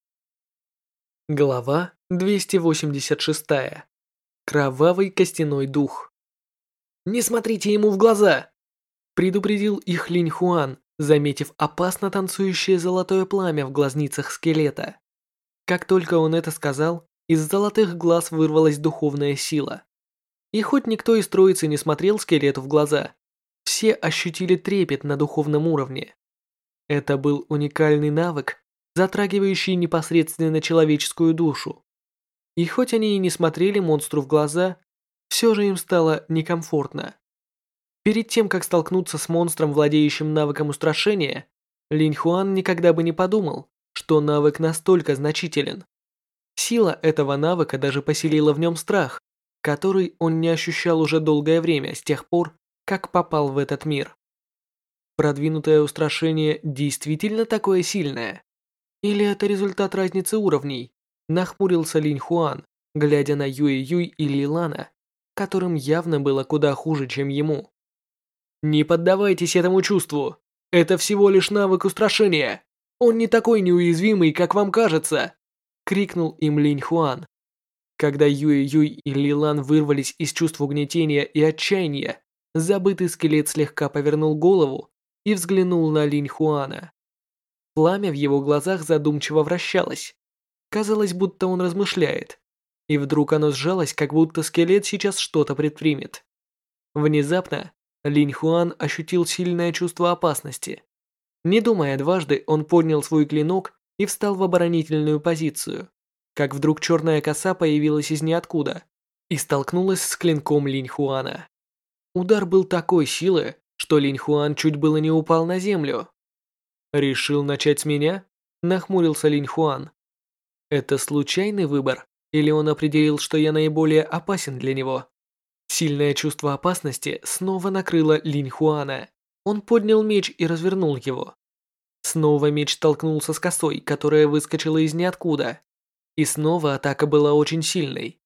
Глава 286. Кровавый костяной дух. «Не смотрите ему в глаза!» предупредил их Линь Хуан, заметив опасно танцующее золотое пламя в глазницах скелета. Как только он это сказал, из золотых глаз вырвалась духовная сила. И хоть никто из троицы не смотрел скелету в глаза, все ощутили трепет на духовном уровне. Это был уникальный навык, затрагивающий непосредственно человеческую душу. И хоть они и не смотрели монстру в глаза, все же им стало некомфортно. Перед тем, как столкнуться с монстром, владеющим навыком устрашения, Линь Хуан никогда бы не подумал, что навык настолько значителен. Сила этого навыка даже поселила в нем страх, который он не ощущал уже долгое время с тех пор, как попал в этот мир. Продвинутое устрашение действительно такое сильное? Или это результат разницы уровней? Нахмурился Линь Хуан, глядя на Юэ Юй и Лилана, которым явно было куда хуже, чем ему. Не поддавайтесь этому чувству. Это всего лишь навык устрашения. Он не такой неуязвимый, как вам кажется, крикнул им Линь Хуан. Когда Юэ Юй и Лилан вырвались из чувств угнетения и отчаяния, забытый скелет слегка повернул голову и взглянул на Линь Хуана. Пламя в его глазах задумчиво вращалось. Казалось, будто он размышляет. и вдруг оно сжалось, как будто скелет сейчас что-то предпримет. Внезапно Линь Хуан ощутил сильное чувство опасности. Не думая дважды, он поднял свой клинок и встал в оборонительную позицию. Как вдруг черная коса появилась из ниоткуда и столкнулась с клинком Линь Хуана. Удар был такой силы, что Линь Хуан чуть было не упал на землю. «Решил начать с меня?» – нахмурился Линь Хуан. «Это случайный выбор, или он определил, что я наиболее опасен для него?» Сильное чувство опасности снова накрыло Линь Хуана. Он поднял меч и развернул его. Снова меч столкнулся с косой, которая выскочила из ниоткуда. И снова атака была очень сильной.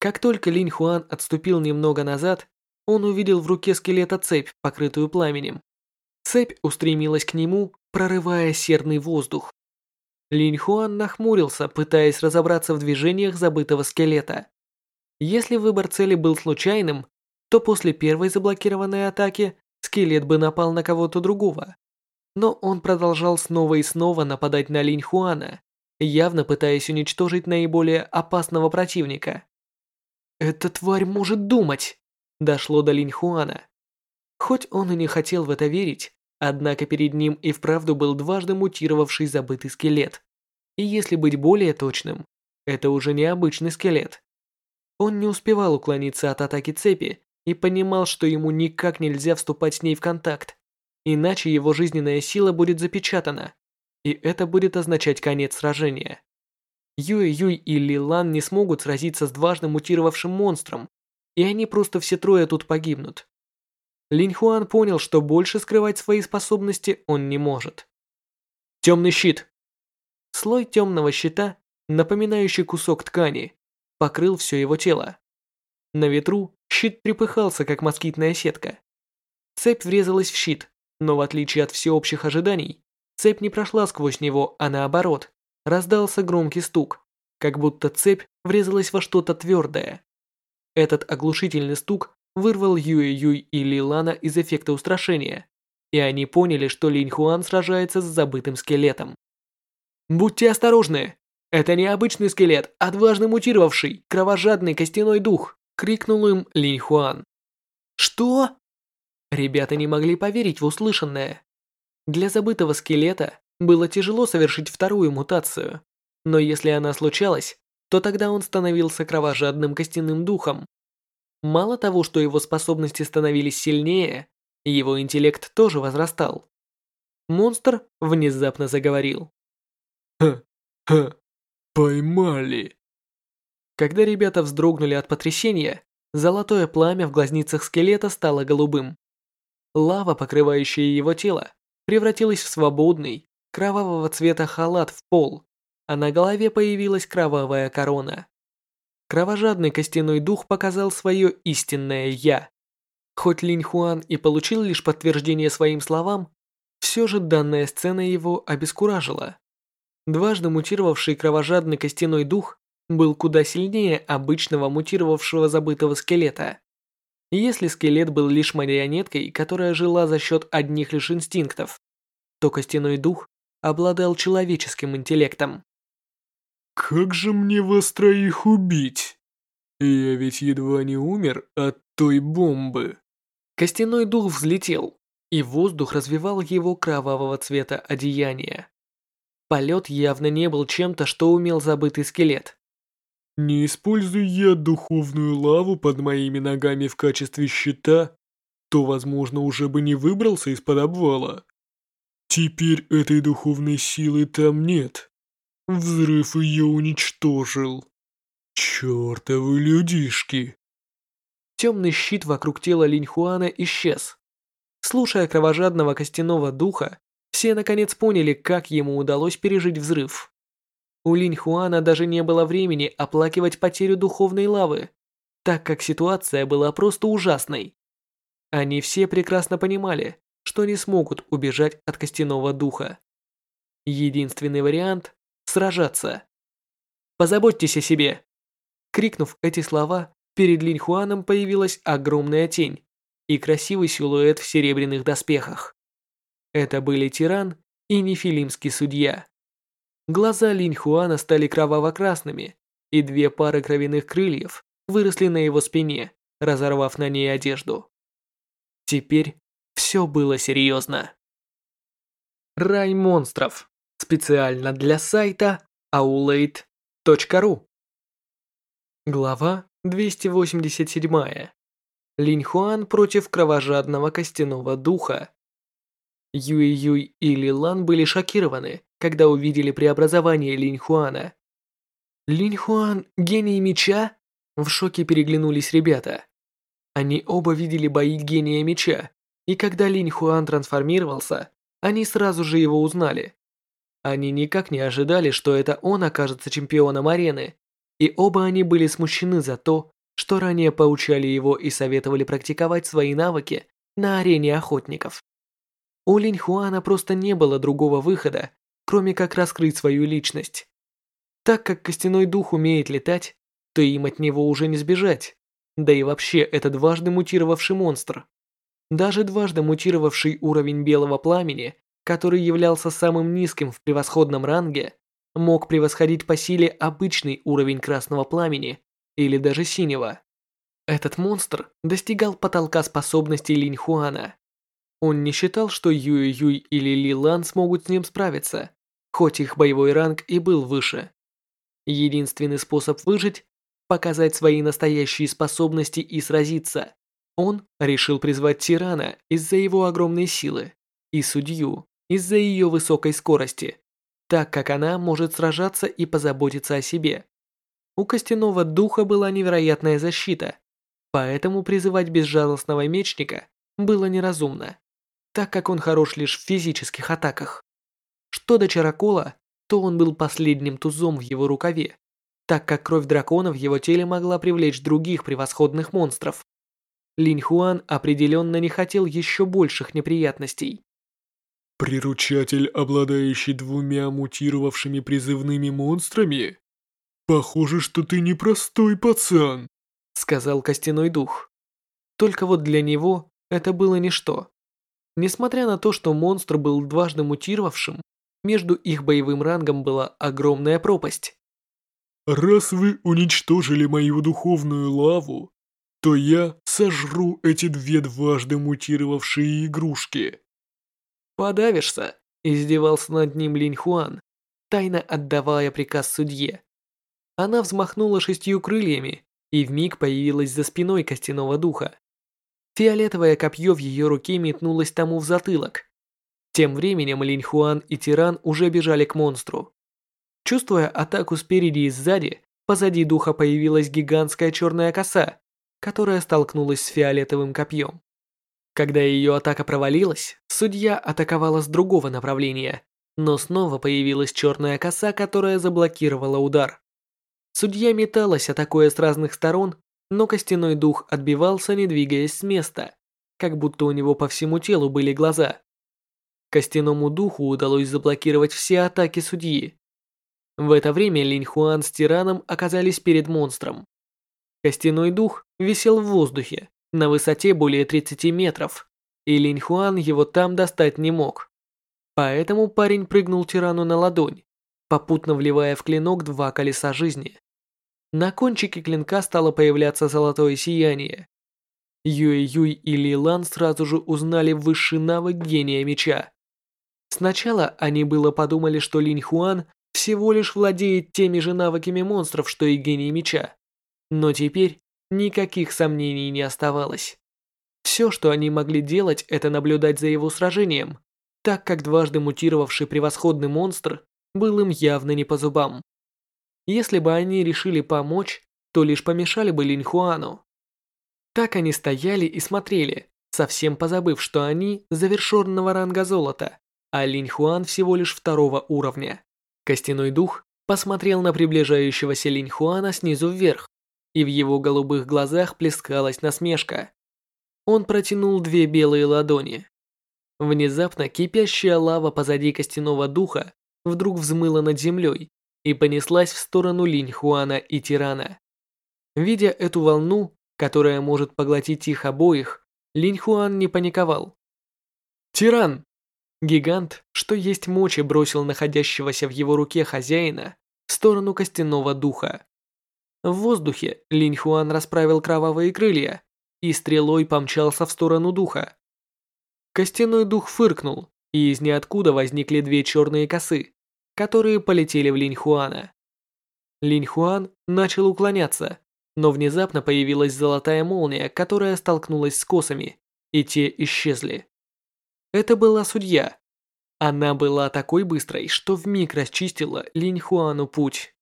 Как только Линь Хуан отступил немного назад, он увидел в руке скелета цепь, покрытую пламенем. Цепь устремилась к нему, прорывая серный воздух. Линь Хуан нахмурился, пытаясь разобраться в движениях забытого скелета. Если выбор цели был случайным, то после первой заблокированной атаки скелет бы напал на кого-то другого. Но он продолжал снова и снова нападать на Линь Хуана, явно пытаясь уничтожить наиболее опасного противника. «Эта тварь может думать!» Дошло до Линь Хуана. Хоть он и не хотел в это верить, однако перед ним и вправду был дважды мутировавший забытый скелет. И если быть более точным, это уже не обычный скелет. Он не успевал уклониться от атаки цепи и понимал, что ему никак нельзя вступать с ней в контакт, иначе его жизненная сила будет запечатана, и это будет означать конец сражения. Юэ-Юй и Ли Лан не смогут сразиться с дважды мутировавшим монстром, и они просто все трое тут погибнут. Линь Хуан понял, что больше скрывать свои способности он не может. Темный щит. Слой темного щита, напоминающий кусок ткани, покрыл все его тело. На ветру щит припыхался, как москитная сетка. Цепь врезалась в щит, но в отличие от всеобщих ожиданий, цепь не прошла сквозь него, а наоборот, раздался громкий стук, как будто цепь врезалась во что-то твердое. Этот оглушительный стук вырвал Юэ-Юй и Лилана из эффекта устрашения, и они поняли, что Линь Хуан сражается с забытым скелетом. «Будьте осторожны! Это не обычный скелет, а дважды мутировавший, кровожадный костяной дух!» — крикнул им Линь Хуан. «Что?» Ребята не могли поверить в услышанное. Для забытого скелета было тяжело совершить вторую мутацию, но если она случалась, то тогда он становился кровожадным костяным духом. Мало того, что его способности становились сильнее, его интеллект тоже возрастал. Монстр внезапно заговорил. «Ха-ха, поймали!» Когда ребята вздрогнули от потрясения, золотое пламя в глазницах скелета стало голубым. Лава, покрывающая его тело, превратилась в свободный, кровавого цвета халат в пол, а на голове появилась кровавая корона. Кровожадный костяной дух показал свое истинное «я». Хоть Линь Хуан и получил лишь подтверждение своим словам, все же данная сцена его обескуражила. Дважды мутировавший кровожадный костяной дух был куда сильнее обычного мутировавшего забытого скелета. Если скелет был лишь марионеткой, которая жила за счет одних лишь инстинктов, то костяной дух обладал человеческим интеллектом. «Как же мне вас троих убить? Я ведь едва не умер от той бомбы». Костяной дух взлетел, и воздух развивал его кровавого цвета одеяния. Полет явно не был чем-то, что умел забытый скелет. Не используя я духовную лаву под моими ногами в качестве щита, то, возможно, уже бы не выбрался из-под обвала. Теперь этой духовной силы там нет. Взрыв ее уничтожил. Чёртовы людишки. Темный щит вокруг тела Линьхуана исчез. Слушая кровожадного костяного духа, все наконец поняли, как ему удалось пережить взрыв. У Линьхуана даже не было времени оплакивать потерю духовной лавы, так как ситуация была просто ужасной. Они все прекрасно понимали, что не смогут убежать от костяного духа. Единственный вариант сражаться. Позаботьтесь о себе. Крикнув эти слова, перед Линь Хуаном появилась огромная тень и красивый силуэт в серебряных доспехах. Это были тиран и нефилимский судья. Глаза Линь Хуана стали кроваво-красными, и две пары кровяных крыльев выросли на его спине, разорвав на ней одежду. Теперь все было серьезно. Рай монстров. Специально для сайта aulade.ru Глава 287. Линь против кровожадного костяного духа. Юй-Юй и Лилан были шокированы, когда увидели преобразование Линьхуана. Линьхуан – гений меча? В шоке переглянулись ребята. Они оба видели бои гения меча, и когда Линьхуан трансформировался, они сразу же его узнали. Они никак не ожидали, что это он окажется чемпионом арены, и оба они были смущены за то, что ранее поучали его и советовали практиковать свои навыки на арене охотников. У Линь Хуана просто не было другого выхода, кроме как раскрыть свою личность. Так как костяной дух умеет летать, то им от него уже не сбежать. Да и вообще, это дважды мутировавший монстр. Даже дважды мутировавший уровень белого пламени, который являлся самым низким в превосходном ранге, мог превосходить по силе обычный уровень красного пламени или даже синего. Этот монстр достигал потолка способностей Линь Хуана. Он не считал, что Юй Юй или Ли Лан смогут с ним справиться, хоть их боевой ранг и был выше. Единственный способ выжить – показать свои настоящие способности и сразиться. Он решил призвать тирана из-за его огромной силы и судью из-за ее высокой скорости, так как она может сражаться и позаботиться о себе. У костяного духа была невероятная защита, поэтому призывать безжалостного мечника было неразумно так как он хорош лишь в физических атаках. Что до Чаракола, то он был последним тузом в его рукаве, так как кровь дракона в его теле могла привлечь других превосходных монстров. Линь Хуан определенно не хотел еще больших неприятностей. «Приручатель, обладающий двумя мутировавшими призывными монстрами? Похоже, что ты непростой пацан», сказал костяной дух. Только вот для него это было ничто. Несмотря на то, что монстр был дважды мутировавшим, между их боевым рангом была огромная пропасть. «Раз вы уничтожили мою духовную лаву, то я сожру эти две дважды мутировавшие игрушки». «Подавишься», – издевался над ним Линь Хуан, тайно отдавая приказ судье. Она взмахнула шестью крыльями и вмиг появилась за спиной костяного духа. Фиолетовое копье в ее руке метнулось тому в затылок. Тем временем Линь Хуан и Тиран уже бежали к монстру. Чувствуя атаку спереди и сзади, позади духа появилась гигантская черная коса, которая столкнулась с фиолетовым копьем. Когда ее атака провалилась, судья атаковала с другого направления, но снова появилась черная коса, которая заблокировала удар. Судья металась, атакуя с разных сторон, но костяной дух отбивался, не двигаясь с места, как будто у него по всему телу были глаза. Костяному духу удалось заблокировать все атаки судьи. В это время Линь Хуан с Тираном оказались перед монстром. Костяной дух висел в воздухе, на высоте более 30 метров, и Линь Хуан его там достать не мог. Поэтому парень прыгнул тирану на ладонь, попутно вливая в клинок два колеса жизни. На кончике клинка стало появляться золотое сияние. Юэ-Юй и Ли Лан сразу же узнали высший навык гения меча. Сначала они было подумали, что Линь Хуан всего лишь владеет теми же навыками монстров, что и гений меча. Но теперь никаких сомнений не оставалось. Все, что они могли делать, это наблюдать за его сражением, так как дважды мутировавший превосходный монстр был им явно не по зубам. Если бы они решили помочь, то лишь помешали бы Линьхуану. Так они стояли и смотрели, совсем позабыв, что они завершенного ранга золота, а Линьхуан всего лишь второго уровня. Костяной дух посмотрел на приближающегося Линьхуана снизу вверх, и в его голубых глазах плескалась насмешка. Он протянул две белые ладони. Внезапно кипящая лава позади костяного духа вдруг взмыла над землей и понеслась в сторону Линь Хуана и Тирана. Видя эту волну, которая может поглотить их обоих, Линь Хуан не паниковал. «Тиран!» Гигант, что есть мочи, бросил находящегося в его руке хозяина в сторону костяного духа. В воздухе Линь Хуан расправил кровавые крылья и стрелой помчался в сторону духа. Костяной дух фыркнул, и из ниоткуда возникли две черные косы, которые полетели в Линь Хуана. Линь Хуан начал уклоняться, но внезапно появилась золотая молния, которая столкнулась с косами, и те исчезли. Это была судья. Она была такой быстрой, что вмиг расчистила Линь Хуану путь.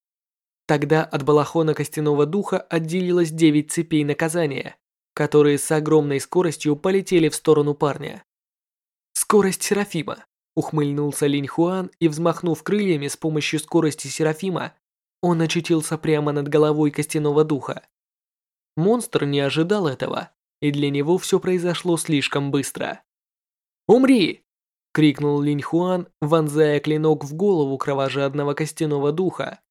Тогда от балахона костяного духа отделилось девять цепей наказания, которые с огромной скоростью полетели в сторону парня. Скорость Серафима. Ухмыльнулся Линь Хуан и, взмахнув крыльями с помощью скорости Серафима, он очутился прямо над головой костяного духа. Монстр не ожидал этого, и для него все произошло слишком быстро. «Умри!» — крикнул Линь Хуан, вонзая клинок в голову кровожадного костяного духа.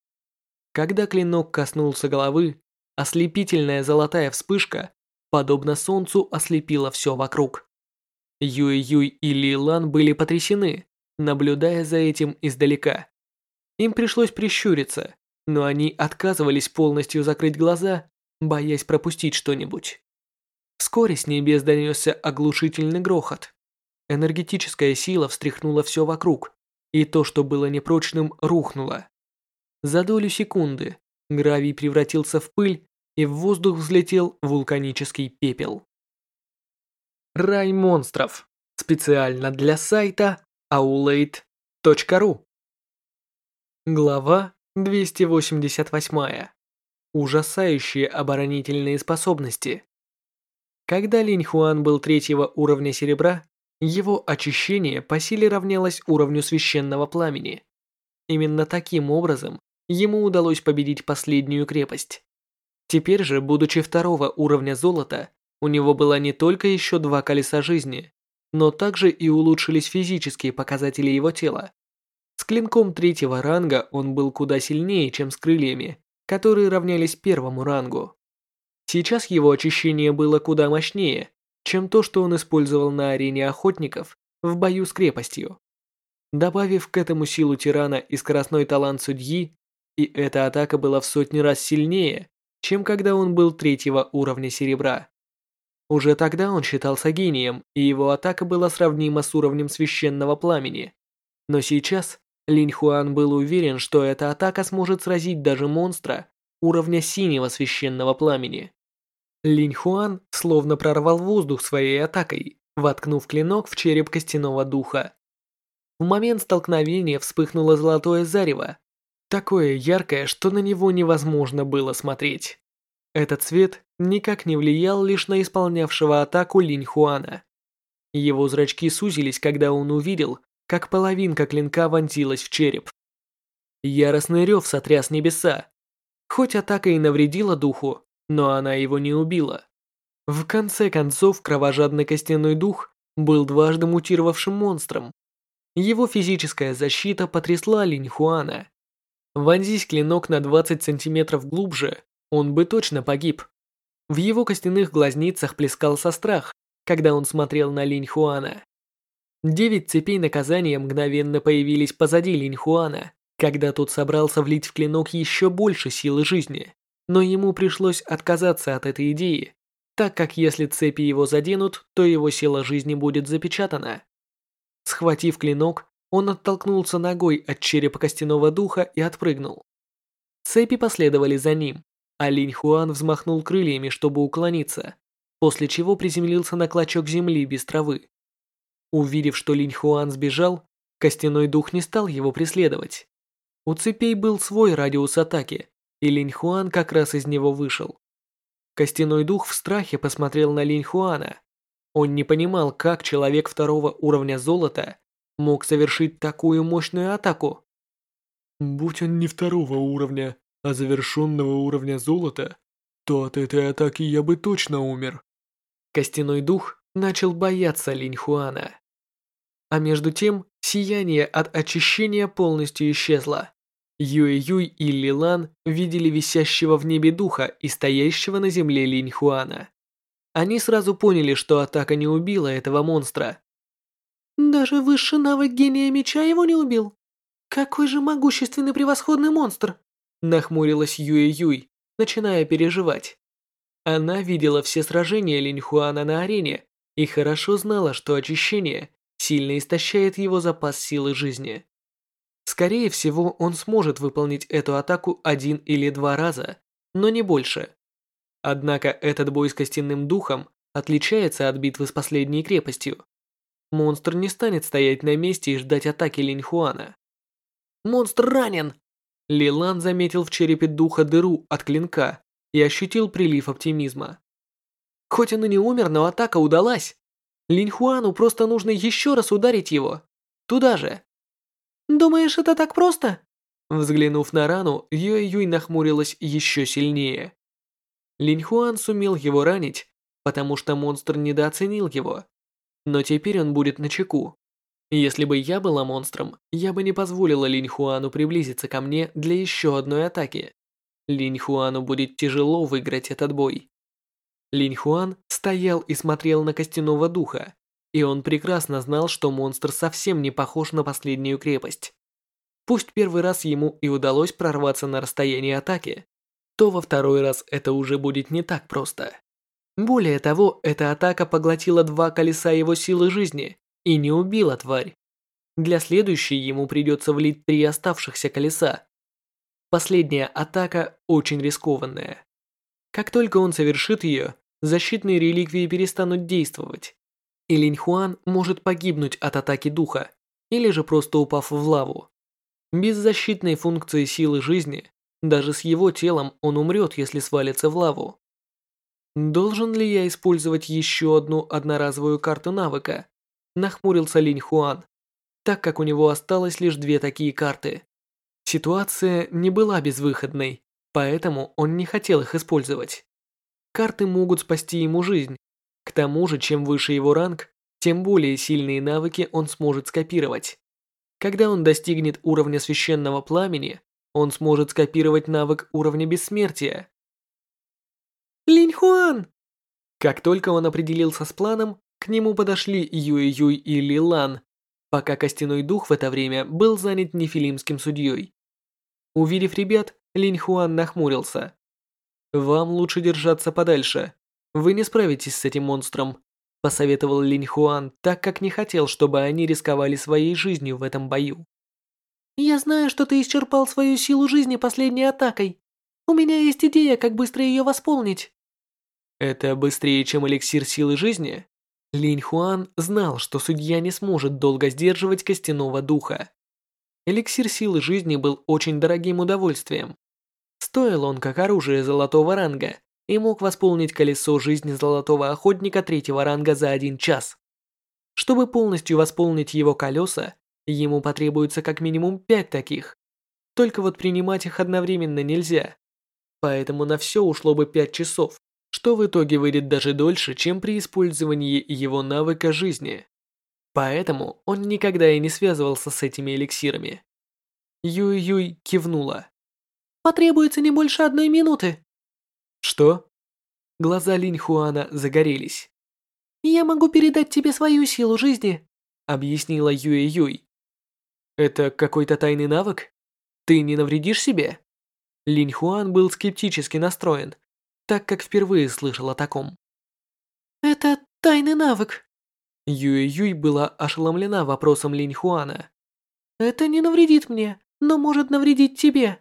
Когда клинок коснулся головы, ослепительная золотая вспышка, подобно солнцу, ослепила все вокруг. Юй-Юй и Ли Лан были потрясены, наблюдая за этим издалека. Им пришлось прищуриться, но они отказывались полностью закрыть глаза, боясь пропустить что-нибудь. Вскоре с небес донесся оглушительный грохот. Энергетическая сила встряхнула все вокруг, и то, что было непрочным, рухнуло. За долю секунды гравий превратился в пыль, и в воздух взлетел вулканический пепел. Рай монстров. Специально для сайта aulade.ru Глава 288. Ужасающие оборонительные способности. Когда Линь Хуан был третьего уровня серебра, его очищение по силе равнялось уровню священного пламени. Именно таким образом ему удалось победить последнюю крепость. Теперь же, будучи второго уровня золота, у него было не только еще два колеса жизни, но также и улучшились физические показатели его тела. С клинком третьего ранга он был куда сильнее, чем с крыльями, которые равнялись первому рангу. Сейчас его очищение было куда мощнее, чем то, что он использовал на арене охотников в бою с крепостью. Добавив к этому силу тирана и скоростной талант судьи, и эта атака была в сотни раз сильнее, чем когда он был третьего уровня серебра. Уже тогда он считался гением, и его атака была сравнима с уровнем священного пламени. Но сейчас Линь Хуан был уверен, что эта атака сможет сразить даже монстра уровня синего священного пламени. Линь Хуан словно прорвал воздух своей атакой, воткнув клинок в череп костяного духа. В момент столкновения вспыхнуло золотое зарево, такое яркое, что на него невозможно было смотреть. Этот цвет никак не влиял лишь на исполнявшего атаку Линь Хуана. Его зрачки сузились, когда он увидел, как половинка клинка вонзилась в череп. Яростный рев сотряс небеса. Хоть атака и навредила духу, но она его не убила. В конце концов, кровожадный костяной дух был дважды мутировавшим монстром. Его физическая защита потрясла Линь Хуана. Вонзись клинок на 20 сантиметров глубже, он бы точно погиб. В его костяных глазницах плескался страх, когда он смотрел на Линь Хуана. Девять цепей наказания мгновенно появились позади Линь Хуана, когда тот собрался влить в клинок еще больше силы жизни но ему пришлось отказаться от этой идеи, так как если цепи его заденут, то его сила жизни будет запечатана. Схватив клинок, он оттолкнулся ногой от черепа костяного духа и отпрыгнул. Цепи последовали за ним, а Линь Хуан взмахнул крыльями, чтобы уклониться, после чего приземлился на клочок земли без травы. Увидев, что Линь Хуан сбежал, костяной дух не стал его преследовать. У цепей был свой радиус атаки, и Линь Хуан как раз из него вышел. Костяной дух в страхе посмотрел на Линь Хуана. Он не понимал, как человек второго уровня золота мог совершить такую мощную атаку. Будь он не второго уровня, а завершенного уровня золота, то от этой атаки я бы точно умер. Костяной дух начал бояться Линь Хуана. А между тем, сияние от очищения полностью исчезло. Юэ-Юй и Лилан видели висящего в небе духа и стоящего на земле Линь Хуана. Они сразу поняли, что атака не убила этого монстра. «Даже высший навык гения меча его не убил? Какой же могущественный превосходный монстр!» Нахмурилась Юэ-Юй, начиная переживать. Она видела все сражения Линьхуана на арене и хорошо знала, что очищение сильно истощает его запас силы жизни. Скорее всего, он сможет выполнить эту атаку один или два раза, но не больше. Однако этот бой с костяным духом отличается от битвы с последней крепостью. Монстр не станет стоять на месте и ждать атаки Линьхуана. «Монстр ранен!» Лилан заметил в черепе духа дыру от клинка и ощутил прилив оптимизма. Хоть он и не умер, но атака удалась. Линьхуану просто нужно еще раз ударить его. Туда же. «Думаешь, это так просто?» Взглянув на рану, Юэ Юй нахмурилась еще сильнее. Линьхуан сумел его ранить, потому что монстр недооценил его. Но теперь он будет на чеку. Если бы я была монстром, я бы не позволила Линьхуану приблизиться ко мне для еще одной атаки. Линьхуану будет тяжело выиграть этот бой. Линьхуан стоял и смотрел на костяного духа, и он прекрасно знал, что монстр совсем не похож на последнюю крепость. Пусть первый раз ему и удалось прорваться на расстояние атаки, то во второй раз это уже будет не так просто. Более того, эта атака поглотила два колеса его силы жизни и не убила тварь. Для следующей ему придется влить три оставшихся колеса. Последняя атака очень рискованная. Как только он совершит ее, защитные реликвии перестанут действовать. И Линьхуан может погибнуть от атаки духа, или же просто упав в лаву. Без защитной функции силы жизни, даже с его телом он умрет, если свалится в лаву. Должен ли я использовать еще одну одноразовую карту навыка? Нахмурился Линь Хуан, так как у него осталось лишь две такие карты. Ситуация не была безвыходной, поэтому он не хотел их использовать. Карты могут спасти ему жизнь. К тому же, чем выше его ранг, тем более сильные навыки он сможет скопировать. Когда он достигнет уровня священного пламени, он сможет скопировать навык уровня бессмертия. Линь Хуан! Как только он определился с планом, к нему подошли Юй-Юй и Лилан, пока костяной дух в это время был занят нефилимским судьей. Увидев ребят, Линь Хуан нахмурился. «Вам лучше держаться подальше. Вы не справитесь с этим монстром посоветовал Линь Хуан, так как не хотел, чтобы они рисковали своей жизнью в этом бою. «Я знаю, что ты исчерпал свою силу жизни последней атакой. У меня есть идея, как быстро ее восполнить». «Это быстрее, чем эликсир силы жизни?» Линь Хуан знал, что судья не сможет долго сдерживать костяного духа. Эликсир силы жизни был очень дорогим удовольствием. Стоил он как оружие золотого ранга, и мог восполнить колесо жизни Золотого Охотника третьего ранга за один час. Чтобы полностью восполнить его колеса, ему потребуется как минимум пять таких. Только вот принимать их одновременно нельзя. Поэтому на все ушло бы пять часов, что в итоге выйдет даже дольше, чем при использовании его навыка жизни. Поэтому он никогда и не связывался с этими эликсирами. Юй-Юй кивнула. «Потребуется не больше одной минуты», «Что?» Глаза Линь Хуана загорелись. «Я могу передать тебе свою силу жизни», объяснила Юэ Юй. «Это какой-то тайный навык? Ты не навредишь себе?» Линь Хуан был скептически настроен, так как впервые слышал о таком. «Это тайный навык». Юэ Юй была ошеломлена вопросом Линь Хуана. «Это не навредит мне, но может навредить тебе.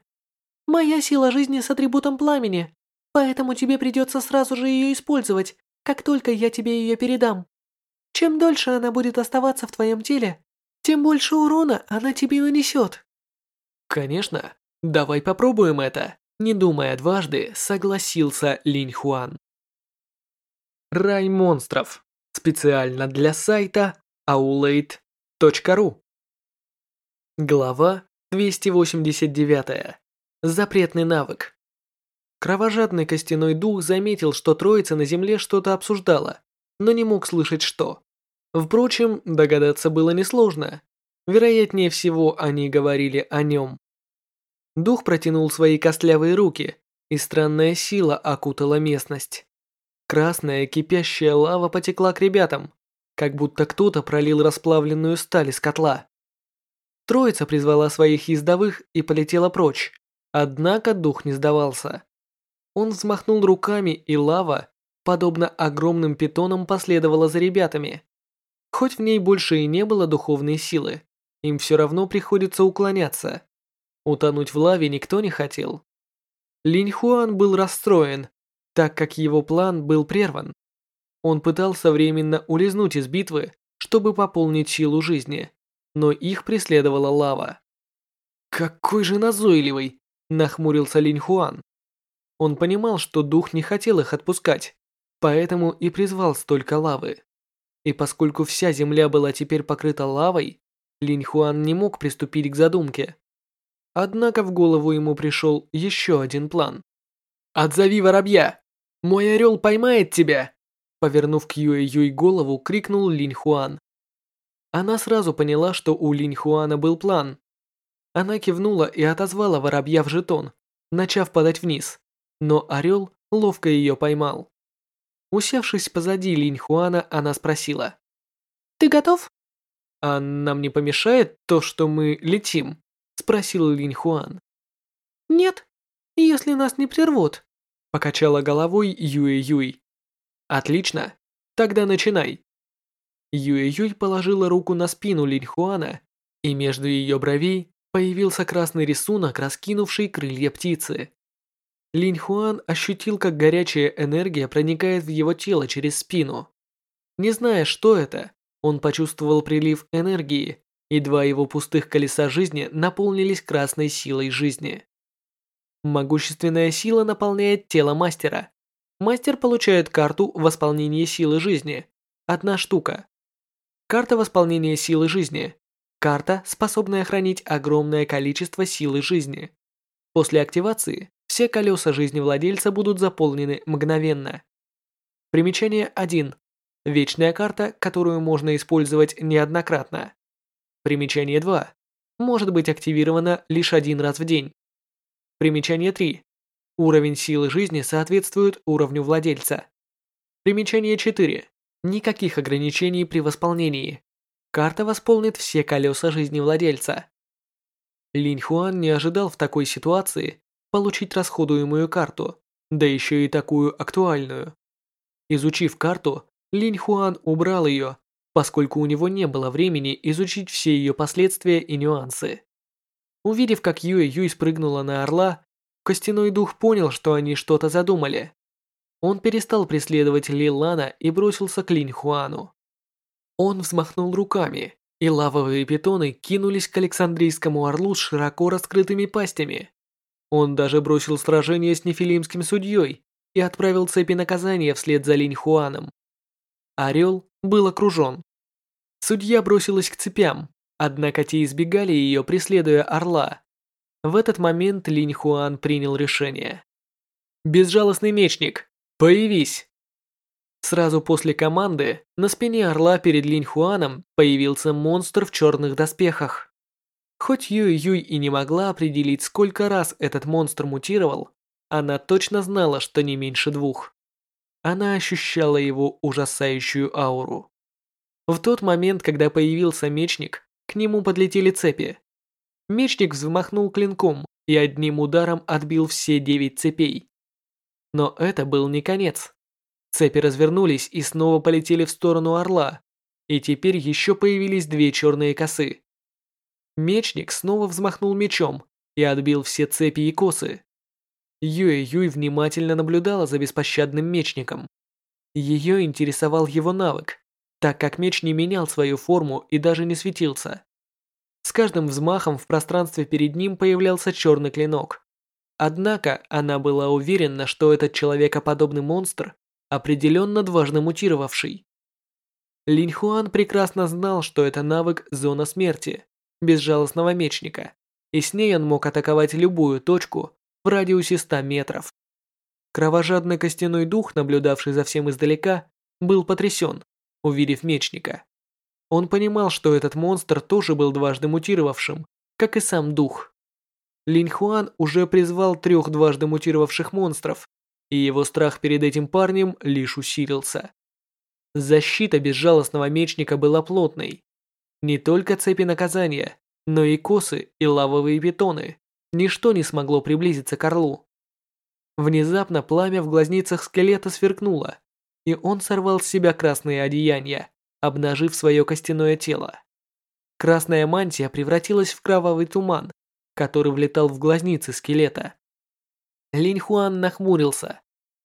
Моя сила жизни с атрибутом пламени. Поэтому тебе придется сразу же ее использовать, как только я тебе ее передам. Чем дольше она будет оставаться в твоем теле, тем больше урона она тебе нанесет. Конечно, давай попробуем это. Не думая дважды, согласился Линь Хуан. Рай монстров. Специально для сайта aulade.ru Глава 289. Запретный навык. Кровожадный костяной дух заметил, что троица на земле что-то обсуждала, но не мог слышать что. Впрочем, догадаться было несложно. Вероятнее всего, они говорили о нем. Дух протянул свои костлявые руки, и странная сила окутала местность. Красная кипящая лава потекла к ребятам, как будто кто-то пролил расплавленную сталь из котла. Троица призвала своих ездовых и полетела прочь, однако дух не сдавался. Он взмахнул руками, и лава, подобно огромным питонам, последовала за ребятами. Хоть в ней больше и не было духовной силы, им все равно приходится уклоняться. Утонуть в лаве никто не хотел. Линь Хуан был расстроен, так как его план был прерван. Он пытался временно улизнуть из битвы, чтобы пополнить силу жизни, но их преследовала лава. «Какой же назойливый!» – нахмурился Линь Хуан. Он понимал, что дух не хотел их отпускать, поэтому и призвал столько лавы. И поскольку вся земля была теперь покрыта лавой, Линь Хуан не мог приступить к задумке. Однако в голову ему пришел еще один план. «Отзови воробья! Мой орел поймает тебя!» Повернув к Юэ Юй голову, крикнул Линь Хуан. Она сразу поняла, что у Линь Хуана был план. Она кивнула и отозвала воробья в жетон, начав падать вниз, но орел ловко ее поймал. Усевшись позади Линь Хуана, она спросила. «Ты готов?» «А нам не помешает то, что мы летим?» Спросил Линь Хуан. «Нет, если нас не прервут», покачала головой Юэ Юй. Отлично. Тогда начинай. Юэ Юй положила руку на спину Линь Хуана, и между ее бровей появился красный рисунок, раскинувший крылья птицы. Линь Хуан ощутил, как горячая энергия проникает в его тело через спину. Не зная, что это, он почувствовал прилив энергии, и два его пустых колеса жизни наполнились красной силой жизни. Могущественная сила наполняет тело мастера. Мастер получает карту восполнения силы жизни. Одна штука. Карта восполнения силы жизни. Карта, способная хранить огромное количество силы жизни. После активации все колеса жизни владельца будут заполнены мгновенно. Примечание 1. Вечная карта, которую можно использовать неоднократно. Примечание 2. Может быть активирована лишь один раз в день. Примечание 3. Уровень силы жизни соответствует уровню владельца. Примечание 4. Никаких ограничений при восполнении. Карта восполнит все колеса жизни владельца. Линь Хуан не ожидал в такой ситуации получить расходуемую карту, да еще и такую актуальную. Изучив карту, Линь Хуан убрал ее, поскольку у него не было времени изучить все ее последствия и нюансы. Увидев, как Юэ Юй спрыгнула на орла, костяной дух понял, что они что-то задумали. Он перестал преследовать Ли Лана и бросился к Линь Хуану. Он взмахнул руками, и лавовые питоны кинулись к Александрийскому орлу с широко раскрытыми пастями. Он даже бросил сражение с нефилимским судьей и отправил цепи наказания вслед за Линь Хуаном. Орел был окружен. Судья бросилась к цепям, Однако те избегали ее, преследуя орла. В этот момент Линь Хуан принял решение. «Безжалостный мечник, появись!» Сразу после команды на спине орла перед Линь Хуаном появился монстр в черных доспехах. Хоть Юй Юй и не могла определить, сколько раз этот монстр мутировал, она точно знала, что не меньше двух. Она ощущала его ужасающую ауру. В тот момент, когда появился мечник, к нему подлетели цепи. Мечник взмахнул клинком и одним ударом отбил все девять цепей. Но это был не конец. Цепи развернулись и снова полетели в сторону орла, и теперь еще появились две черные косы. Мечник снова взмахнул мечом и отбил все цепи и косы. Юэ Юй внимательно наблюдала за беспощадным мечником. Ее интересовал его навык, так как меч не менял свою форму и даже не светился. С каждым взмахом в пространстве перед ним появлялся черный клинок. Однако она была уверена, что этот человекоподобный монстр определенно дважды мутировавший. Линь Хуан прекрасно знал, что это навык «Зона смерти» безжалостного мечника, и с ней он мог атаковать любую точку в радиусе 100 метров. Кровожадный костяной дух, наблюдавший за всем издалека, был потрясен увидев мечника. Он понимал, что этот монстр тоже был дважды мутировавшим, как и сам дух. Линь Хуан уже призвал трех дважды мутировавших монстров, и его страх перед этим парнем лишь усилился. Защита безжалостного мечника была плотной. Не только цепи наказания, но и косы и лавовые бетоны. Ничто не смогло приблизиться к орлу. Внезапно пламя в глазницах скелета сверкнуло, и он сорвал с себя красные одеяния, обнажив свое костяное тело. Красная мантия превратилась в кровавый туман, который влетал в глазницы скелета. Линь Хуан нахмурился,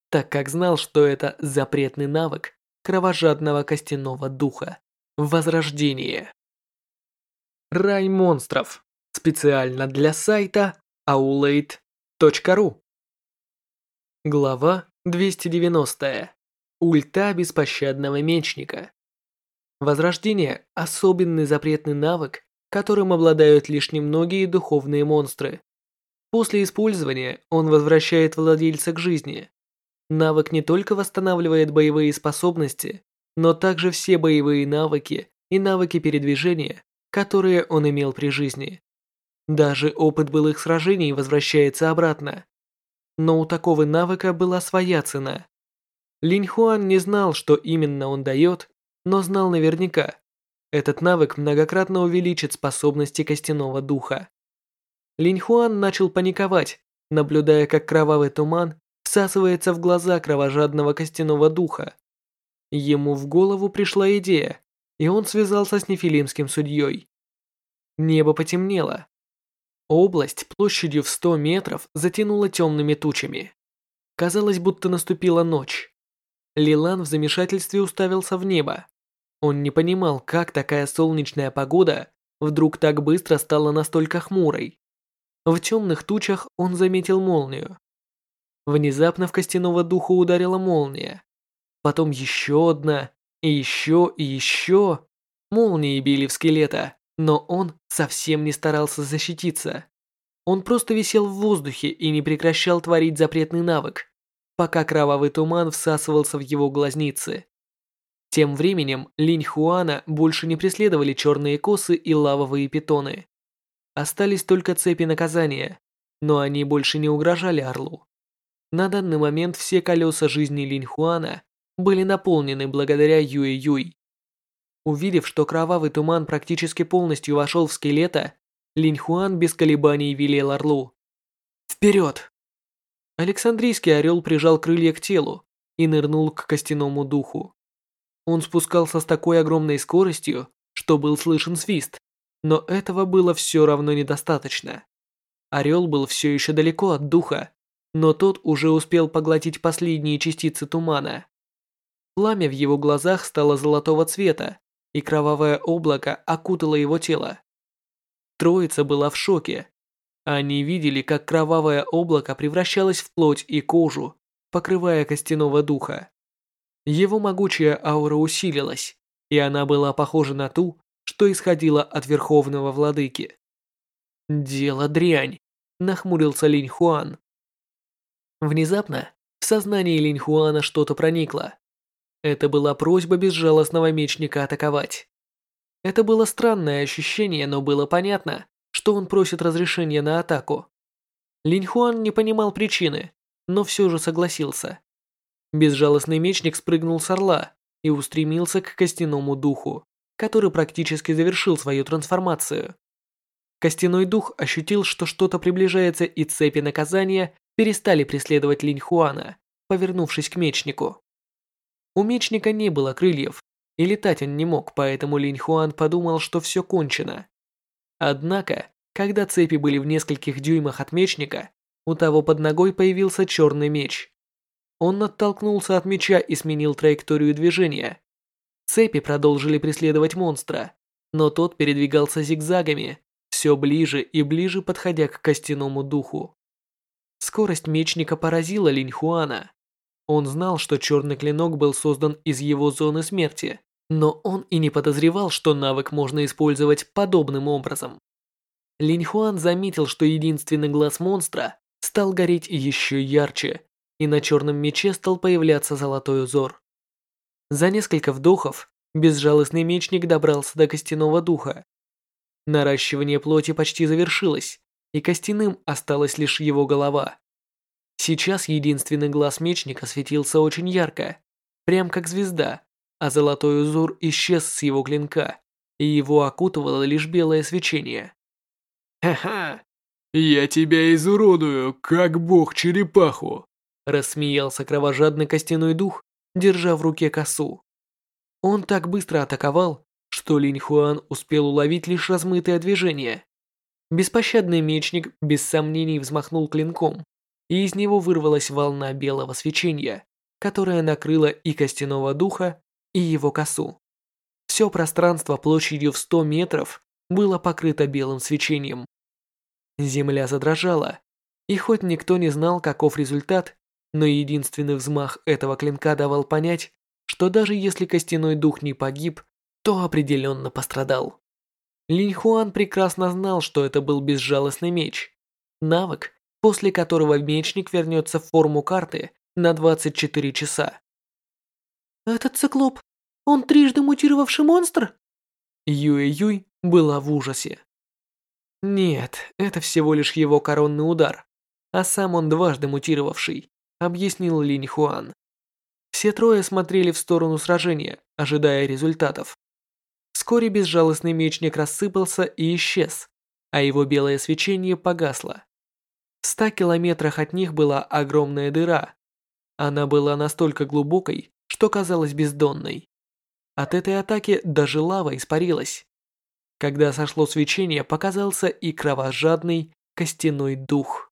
так как знал, что это запретный навык кровожадного костяного духа. Возрождение. Рай монстров. Специально для сайта aulade.ru Глава 290. Ульта беспощадного мечника. Возрождение – особенный запретный навык, которым обладают лишь немногие духовные монстры. После использования он возвращает владельца к жизни. Навык не только восстанавливает боевые способности, но также все боевые навыки и навыки передвижения, которые он имел при жизни. Даже опыт былых сражений возвращается обратно. Но у такого навыка была своя цена. Линь Хуан не знал, что именно он дает, но знал наверняка. Этот навык многократно увеличит способности костяного духа. Линь Хуан начал паниковать, наблюдая, как кровавый туман всасывается в глаза кровожадного костяного духа. Ему в голову пришла идея, и он связался с нефилимским судьей. Небо потемнело. Область площадью в 100 метров затянула темными тучами. Казалось, будто наступила ночь. Лилан в замешательстве уставился в небо. Он не понимал, как такая солнечная погода вдруг так быстро стала настолько хмурой. В темных тучах он заметил молнию. Внезапно в костяного духа ударила молния. Потом еще одна, и еще, и еще. Молнии били в скелета, но он совсем не старался защититься. Он просто висел в воздухе и не прекращал творить запретный навык, пока кровавый туман всасывался в его глазницы. Тем временем Линь Хуана больше не преследовали черные косы и лавовые питоны. Остались только цепи наказания, но они больше не угрожали Орлу. На данный момент все колеса жизни Линь Хуана были наполнены благодаря Юэ Юй. Увидев, что кровавый туман практически полностью вошел в скелета, Линь Хуан без колебаний велел Орлу. «Вперед!» Александрийский орел прижал крылья к телу и нырнул к костяному духу. Он спускался с такой огромной скоростью, что был слышен свист, но этого было все равно недостаточно. Орел был все еще далеко от духа, но тот уже успел поглотить последние частицы тумана. Пламя в его глазах стало золотого цвета, и кровавое облако окутало его тело. Троица была в шоке. Они видели, как кровавое облако превращалось в плоть и кожу, покрывая костяного духа. Его могучая аура усилилась, и она была похожа на ту, что исходила от Верховного Владыки. «Дело дрянь», – нахмурился Линь Хуан. Внезапно в сознании Линь Хуана что-то проникло. Это была просьба безжалостного мечника атаковать. Это было странное ощущение, но было понятно, что он просит разрешения на атаку. Линь Хуан не понимал причины, но все же согласился. Безжалостный мечник спрыгнул с орла и устремился к костяному духу, который практически завершил свою трансформацию. Костяной дух ощутил, что что-то приближается, и цепи наказания перестали преследовать Линь Хуана, повернувшись к мечнику. У мечника не было крыльев, и летать он не мог, поэтому Линь Хуан подумал, что все кончено. Однако, когда цепи были в нескольких дюймах от мечника, у того под ногой появился черный меч. Он оттолкнулся от меча и сменил траекторию движения. Цепи продолжили преследовать монстра, но тот передвигался зигзагами, все ближе и ближе подходя к костяному духу. Скорость мечника поразила Линь Хуана. Он знал, что черный клинок был создан из его зоны смерти, но он и не подозревал, что навык можно использовать подобным образом. Линь Хуан заметил, что единственный глаз монстра стал гореть еще ярче, и на черном мече стал появляться золотой узор. За несколько вдохов безжалостный мечник добрался до костяного духа. Наращивание плоти почти завершилось, и костяным осталась лишь его голова. Сейчас единственный глаз мечника светился очень ярко, прям как звезда, а золотой узор исчез с его клинка, и его окутывало лишь белое свечение. «Ха-ха! Я тебя изуродую, как бог черепаху!» Рассмеялся кровожадный костяной дух, держа в руке косу. Он так быстро атаковал, что Линь Хуан успел уловить лишь размытое движение. Беспощадный мечник без сомнений взмахнул клинком, и из него вырвалась волна белого свечения, которая накрыла и костяного духа, и его косу. Все пространство площадью в 100 метров было покрыто белым свечением. Земля задрожала, и хоть никто не знал, каков результат, но единственный взмах этого клинка давал понять, что даже если костяной дух не погиб, то определенно пострадал. Линь Хуан прекрасно знал, что это был безжалостный меч. Навык, после которого мечник вернется в форму карты на 24 часа. «Этот циклоп, он трижды мутировавший монстр?» Юэ-Юй была в ужасе. Нет, это всего лишь его коронный удар, а сам он дважды мутировавший, объяснил Линь Хуан. Все трое смотрели в сторону сражения, ожидая результатов. Вскоре безжалостный мечник рассыпался и исчез, а его белое свечение погасло. В ста километрах от них была огромная дыра. Она была настолько глубокой, что казалась бездонной. От этой атаки даже лава испарилась. Когда сошло свечение, показался и кровожадный костяной дух.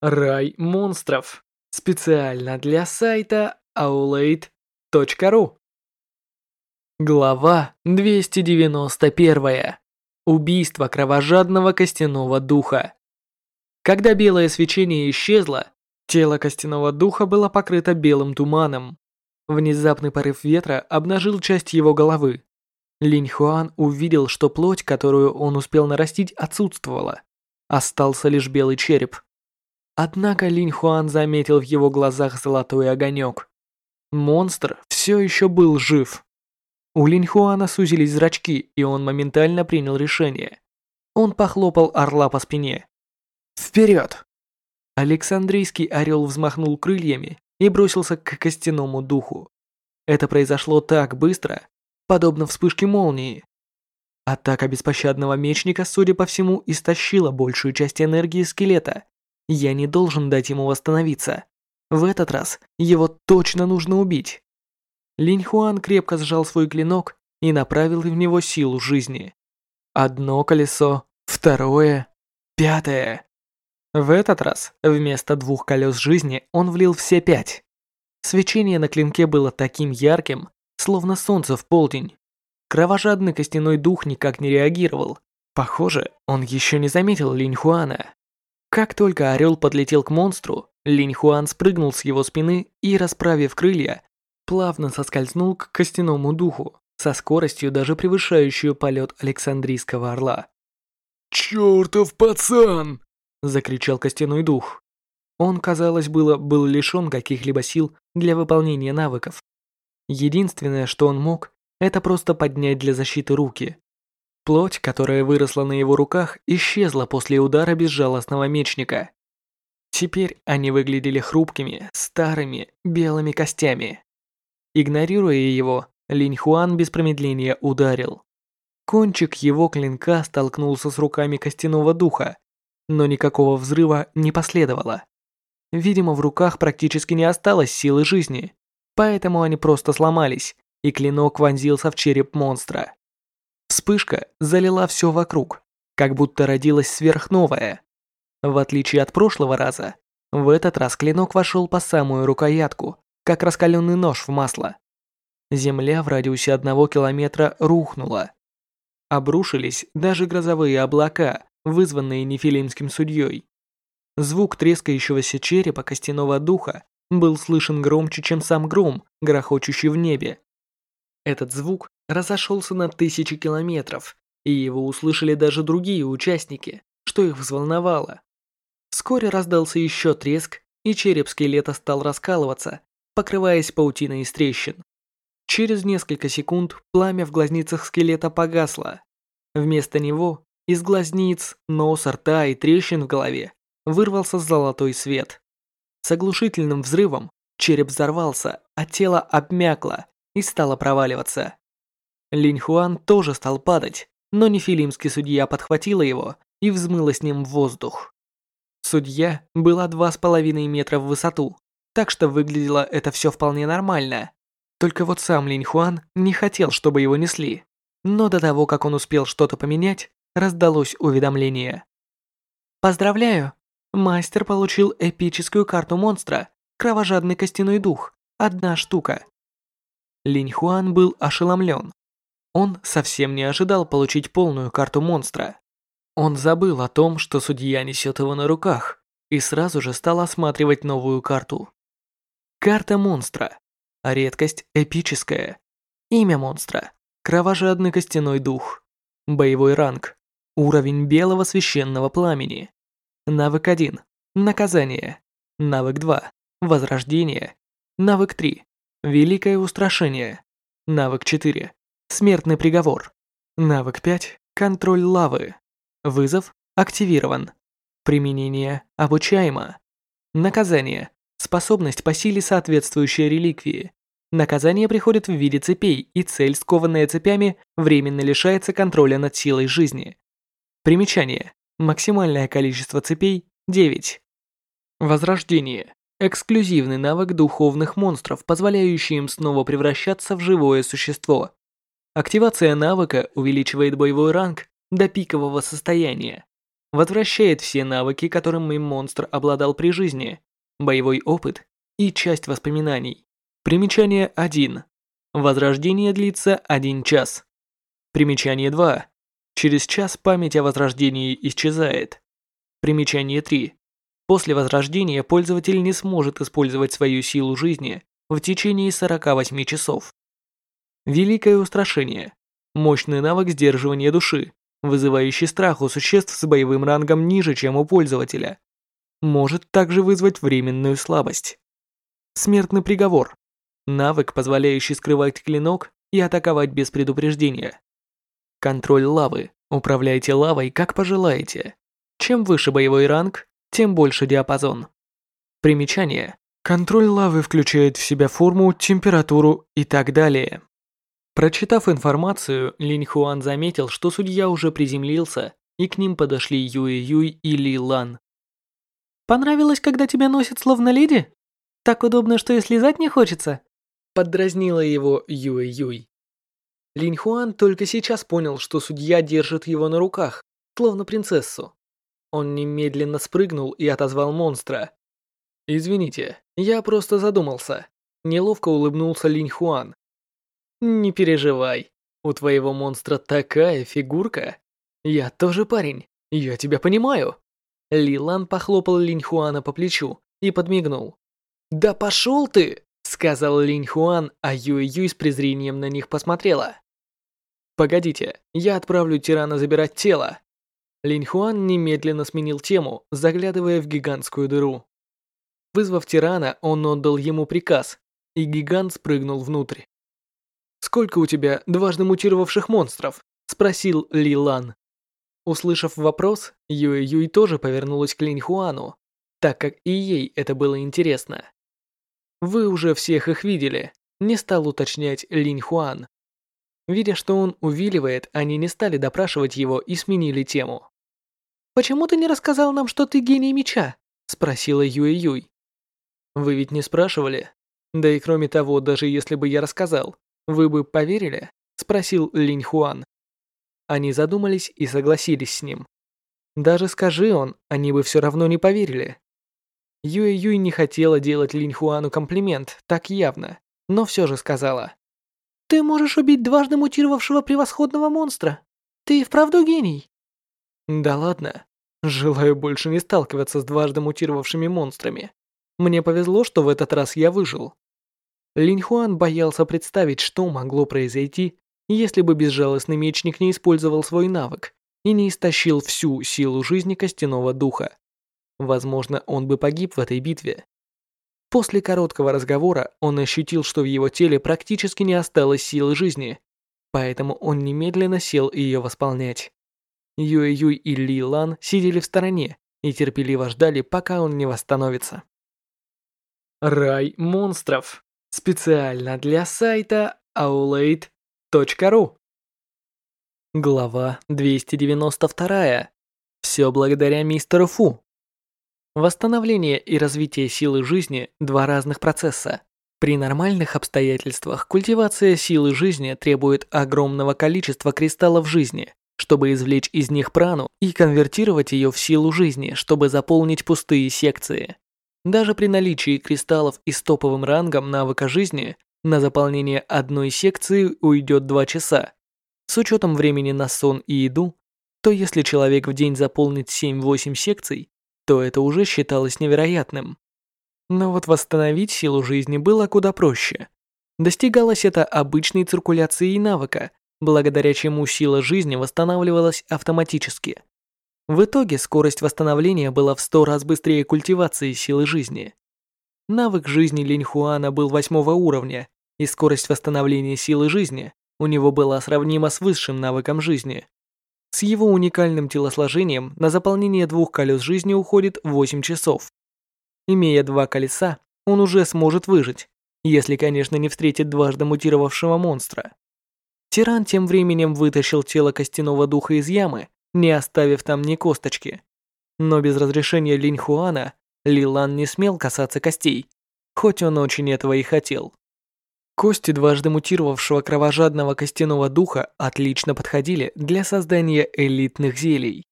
Рай монстров. Специально для сайта aulade.ru Глава 291. Убийство кровожадного костяного духа. Когда белое свечение исчезло, тело костяного духа было покрыто белым туманом. Внезапный порыв ветра обнажил часть его головы. Линь Хуан увидел, что плоть, которую он успел нарастить, отсутствовала. Остался лишь белый череп. Однако Линь Хуан заметил в его глазах золотой огонек. Монстр все еще был жив. У Линь Хуана сузились зрачки, и он моментально принял решение. Он похлопал орла по спине. «Вперед!» Александрийский орел взмахнул крыльями и бросился к костяному духу. Это произошло так быстро, подобно вспышке молнии. Атака беспощадного мечника, судя по всему, истощила большую часть энергии скелета. Я не должен дать ему восстановиться. В этот раз его точно нужно убить. Линь Хуан крепко сжал свой клинок и направил в него силу жизни. Одно колесо, второе, пятое. В этот раз вместо двух колес жизни он влил все пять. Свечение на клинке было таким ярким, словно солнце в полдень. Кровожадный костяной дух никак не реагировал. Похоже, он еще не заметил Линь Хуана. Как только орел подлетел к монстру, Линь Хуан спрыгнул с его спины и, расправив крылья, плавно соскользнул к костяному духу, со скоростью даже превышающую полет Александрийского орла. «Чёртов пацан!» – закричал костяной дух. Он, казалось было, был лишён каких-либо сил для выполнения навыков. Единственное, что он мог, это просто поднять для защиты руки. Плоть, которая выросла на его руках, исчезла после удара безжалостного мечника. Теперь они выглядели хрупкими, старыми, белыми костями. Игнорируя его, Линь Хуан без промедления ударил. Кончик его клинка столкнулся с руками костяного духа, но никакого взрыва не последовало. Видимо, в руках практически не осталось силы жизни, поэтому они просто сломались, и клинок вонзился в череп монстра. Вспышка залила все вокруг, как будто родилась сверхновая. В отличие от прошлого раза, в этот раз клинок вошел по самую рукоятку, как раскаленный нож в масло. Земля в радиусе одного километра рухнула. Обрушились даже грозовые облака, вызванные нефилимским судьей. Звук трескающегося черепа костяного духа был слышен громче, чем сам гром, грохочущий в небе. Этот звук разошелся на тысячи километров, и его услышали даже другие участники, что их взволновало. Вскоре раздался еще треск, и череп скелета стал раскалываться, покрываясь паутиной из трещин. Через несколько секунд пламя в глазницах скелета погасло. Вместо него из глазниц, носа, рта и трещин в голове вырвался золотой свет. С оглушительным взрывом череп взорвался, а тело обмякло и стало проваливаться. Линь Хуан тоже стал падать, но нефилимский судья подхватила его и взмыла с ним в воздух. Судья была два с половиной метра в высоту, так что выглядело это все вполне нормально. Только вот сам Линь Хуан не хотел, чтобы его несли. Но до того, как он успел что-то поменять, раздалось уведомление. «Поздравляю! Мастер получил эпическую карту монстра «Кровожадный костяной дух» – одна штука. Линь Хуан был ошеломлен. Он совсем не ожидал получить полную карту монстра. Он забыл о том, что судья несет его на руках, и сразу же стал осматривать новую карту. Карта монстра. Редкость эпическая. Имя монстра. Кровожадный костяной дух. Боевой ранг. Уровень белого священного пламени. Навык 1. Наказание. Навык 2. Возрождение. Навык 3. Великое устрашение. Навык 4. Смертный приговор. Навык 5. Контроль лавы. Вызов активирован. Применение обучаемо. Наказание. Способность по силе соответствующей реликвии. Наказание приходит в виде цепей, и цель, скованная цепями, временно лишается контроля над силой жизни. Примечание. Максимальное количество цепей – 9. Возрождение. Эксклюзивный навык духовных монстров, позволяющий им снова превращаться в живое существо. Активация навыка увеличивает боевой ранг до пикового состояния. Возвращает все навыки, которыми монстр обладал при жизни, боевой опыт и часть воспоминаний. Примечание 1. Возрождение длится 1 час. Примечание 2. Через час память о возрождении исчезает. Примечание 3. После возрождения пользователь не сможет использовать свою силу жизни в течение 48 часов. Великое устрашение. Мощный навык сдерживания души, вызывающий страх у существ с боевым рангом ниже, чем у пользователя может также вызвать временную слабость. Смертный приговор. Навык, позволяющий скрывать клинок и атаковать без предупреждения. Контроль лавы. Управляйте лавой, как пожелаете. Чем выше боевой ранг, тем больше диапазон. Примечание. Контроль лавы включает в себя форму, температуру и так далее. Прочитав информацию, Линь Хуан заметил, что судья уже приземлился, и к ним подошли Юэ Юй и Ли Лан. Понравилось, когда тебя носят словно леди? Так удобно, что и слезать не хочется?» Поддразнила его Юэ Юй. Линь Хуан только сейчас понял, что судья держит его на руках, словно принцессу. Он немедленно спрыгнул и отозвал монстра. «Извините, я просто задумался». Неловко улыбнулся Линь Хуан. «Не переживай, у твоего монстра такая фигурка. Я тоже парень, я тебя понимаю». Ли Лан похлопал Линь Хуана по плечу и подмигнул. «Да пошел ты!» — сказал Линь Хуан, а Юй Юй с презрением на них посмотрела. «Погодите, я отправлю тирана забирать тело». Линь Хуан немедленно сменил тему, заглядывая в гигантскую дыру. Вызвав тирана, он отдал ему приказ, и гигант спрыгнул внутрь. «Сколько у тебя дважды мутировавших монстров?» — спросил Ли Лан. Услышав вопрос, Юэ Юй тоже повернулась к Линь Хуану, так как и ей это было интересно. Вы уже всех их видели, не стал уточнять Линь Хуан. Видя, что он увиливает, они не стали допрашивать его и сменили тему. «Почему ты не рассказал нам, что ты гений меча?» – спросила Юэ Юй. «Вы ведь не спрашивали? Да и кроме того, даже если бы я рассказал, вы бы поверили?» – спросил Линь Хуан. Они задумались и согласились с ним. Даже скажи он, они бы все равно не поверили. Юэ Юй не хотела делать Линь Хуану комплимент, так явно, но все же сказала. «Ты можешь убить дважды мутировавшего превосходного монстра. Ты вправду гений». «Да ладно. Желаю больше не сталкиваться с дважды мутировавшими монстрами. Мне повезло, что в этот раз я выжил». Линь Хуан боялся представить, что могло произойти, если бы безжалостный мечник не использовал свой навык и не истощил всю силу жизни костяного духа. Возможно, он бы погиб в этой битве. После короткого разговора он ощутил, что в его теле практически не осталось силы жизни, поэтому он немедленно сел ее восполнять. Юэ Юй и Ли Лан сидели в стороне и терпеливо ждали, пока он не восстановится. Рай монстров. Специально для сайта Aulade ру. Глава 292. Все благодаря мистеру Фу. Восстановление и развитие силы жизни – два разных процесса. При нормальных обстоятельствах культивация силы жизни требует огромного количества кристаллов жизни, чтобы извлечь из них прану и конвертировать ее в силу жизни, чтобы заполнить пустые секции. Даже при наличии кристаллов и с топовым рангом навыка жизни на заполнение одной секции уйдет 2 часа. С учетом времени на сон и еду, то если человек в день заполнит 7-8 секций, то это уже считалось невероятным. Но вот восстановить силу жизни было куда проще. Достигалось это обычной циркуляцией навыка, благодаря чему сила жизни восстанавливалась автоматически. В итоге скорость восстановления была в 100 раз быстрее культивации силы жизни. Навык жизни Линьхуана был восьмого уровня, и скорость восстановления силы жизни у него была сравнима с высшим навыком жизни. С его уникальным телосложением на заполнение двух колес жизни уходит 8 часов. Имея два колеса, он уже сможет выжить, если, конечно, не встретит дважды мутировавшего монстра. Тиран тем временем вытащил тело костяного духа из ямы, не оставив там ни косточки. Но без разрешения Линь Хуана Лилан не смел касаться костей, хоть он очень этого и хотел. Кости дважды мутировавшего кровожадного костяного духа отлично подходили для создания элитных зелий.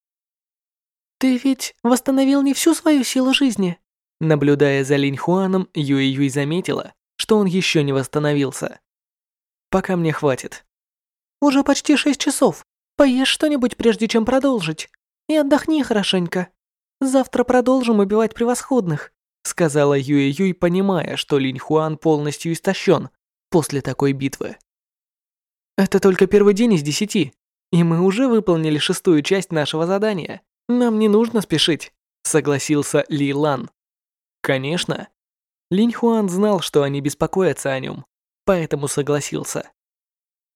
«Ты ведь восстановил не всю свою силу жизни?» Наблюдая за Линь Хуаном, Юй Юй заметила, что он еще не восстановился. «Пока мне хватит». «Уже почти шесть часов. Поешь что-нибудь, прежде чем продолжить. И отдохни хорошенько. Завтра продолжим убивать превосходных», сказала Юй Юй, понимая, что Линь Хуан полностью истощен после такой битвы. Это только первый день из десяти, и мы уже выполнили шестую часть нашего задания. Нам не нужно спешить, согласился Ли Лан. Конечно. Линь Хуан знал, что они беспокоятся о нем, поэтому согласился.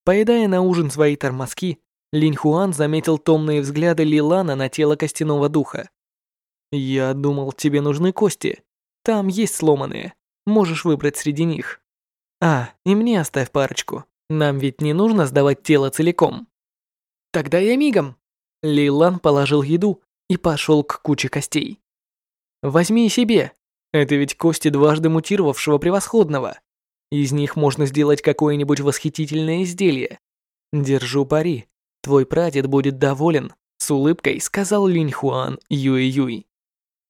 Поедая на ужин свои тормозки, Линь Хуан заметил томные взгляды Ли Лана на тело костяного духа. «Я думал, тебе нужны кости. Там есть сломанные. Можешь выбрать среди них». А, и мне оставь парочку. Нам ведь не нужно сдавать тело целиком. Тогда я мигом. Лилан положил еду и пошел к куче костей. Возьми себе. Это ведь кости дважды мутировавшего превосходного. Из них можно сделать какое-нибудь восхитительное изделие. Держу пари. Твой прадед будет доволен, с улыбкой сказал Линь Хуан Юй-Юй.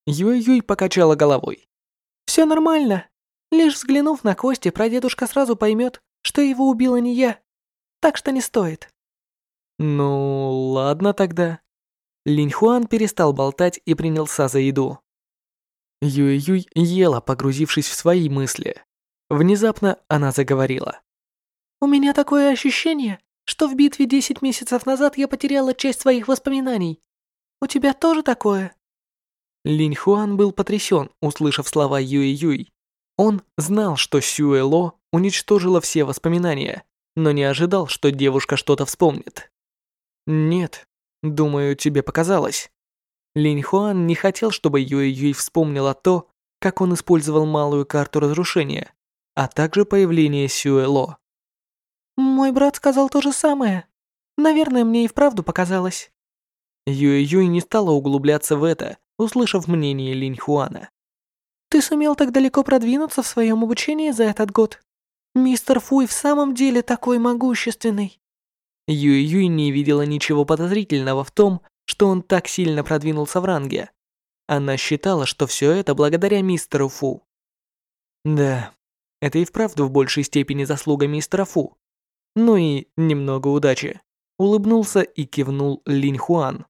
Юй-Юй покачала головой. Все нормально. Лишь взглянув на кости, прадедушка сразу поймет, что его убила не я. Так что не стоит. Ну, ладно тогда. Линьхуан перестал болтать и принялся за еду. Юй-Юй ела, погрузившись в свои мысли. Внезапно она заговорила. «У меня такое ощущение, что в битве 10 месяцев назад я потеряла часть своих воспоминаний. У тебя тоже такое?» Линь Хуан был потрясен, услышав слова Юй-Юй. Он знал, что Сюэло уничтожила все воспоминания, но не ожидал, что девушка что-то вспомнит. «Нет, думаю, тебе показалось». Линь Хуан не хотел, чтобы Юэ Юй вспомнила то, как он использовал малую карту разрушения, а также появление Сюэло. «Мой брат сказал то же самое. Наверное, мне и вправду показалось». Юэ Юй не стала углубляться в это, услышав мнение Линь Хуана. Ты сумел так далеко продвинуться в своем обучении за этот год. Мистер Фуй в самом деле такой могущественный. Юй-Юй не видела ничего подозрительного в том, что он так сильно продвинулся в ранге. Она считала, что все это благодаря мистеру Фу. Да, это и вправду в большей степени заслуга мистера Фу. Ну и немного удачи. Улыбнулся и кивнул Линь Хуан.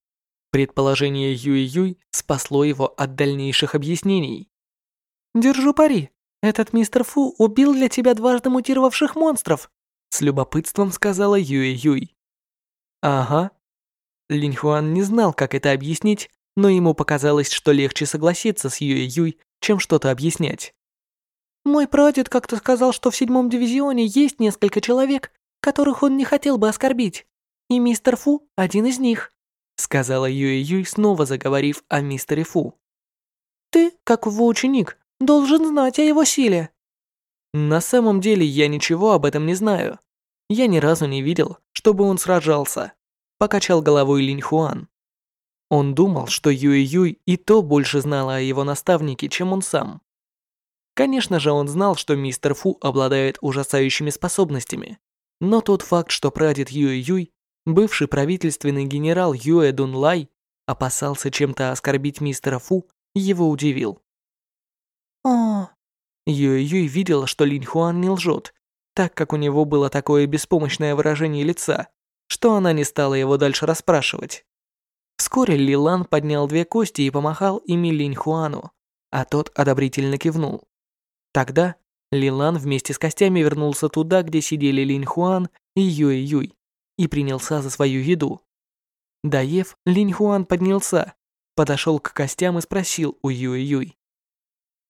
Предположение Юй-Юй спасло его от дальнейших объяснений. Держу пари. Этот мистер Фу убил для тебя дважды мутировавших монстров, с любопытством сказала Юэ Юй. Ага. Линь Хуан не знал, как это объяснить, но ему показалось, что легче согласиться с Юэ Юй, чем что-то объяснять. Мой прадед как-то сказал, что в седьмом дивизионе есть несколько человек, которых он не хотел бы оскорбить, и мистер Фу один из них, сказала Юэ Юй, снова заговорив о мистере Фу. Ты, как его ученик, должен знать о его силе». «На самом деле я ничего об этом не знаю. Я ни разу не видел, чтобы он сражался», – покачал головой Линь Хуан. Он думал, что Юй-Юй и то больше знала о его наставнике, чем он сам. Конечно же, он знал, что мистер Фу обладает ужасающими способностями, но тот факт, что прадед Юй-Юй, бывший правительственный генерал Юэ Дун Лай, опасался чем-то оскорбить мистера Фу, его удивил. О, Юй-Юй видела, что Линь Хуан не лжет, так как у него было такое беспомощное выражение лица, что она не стала его дальше расспрашивать. Вскоре Лилан поднял две кости и помахал ими Линь Хуану, а тот одобрительно кивнул. Тогда Лилан вместе с костями вернулся туда, где сидели Линь Хуан и Юй Юй, и принялся за свою еду. Доев, Линь Хуан поднялся, подошел к костям и спросил у Юй Юй.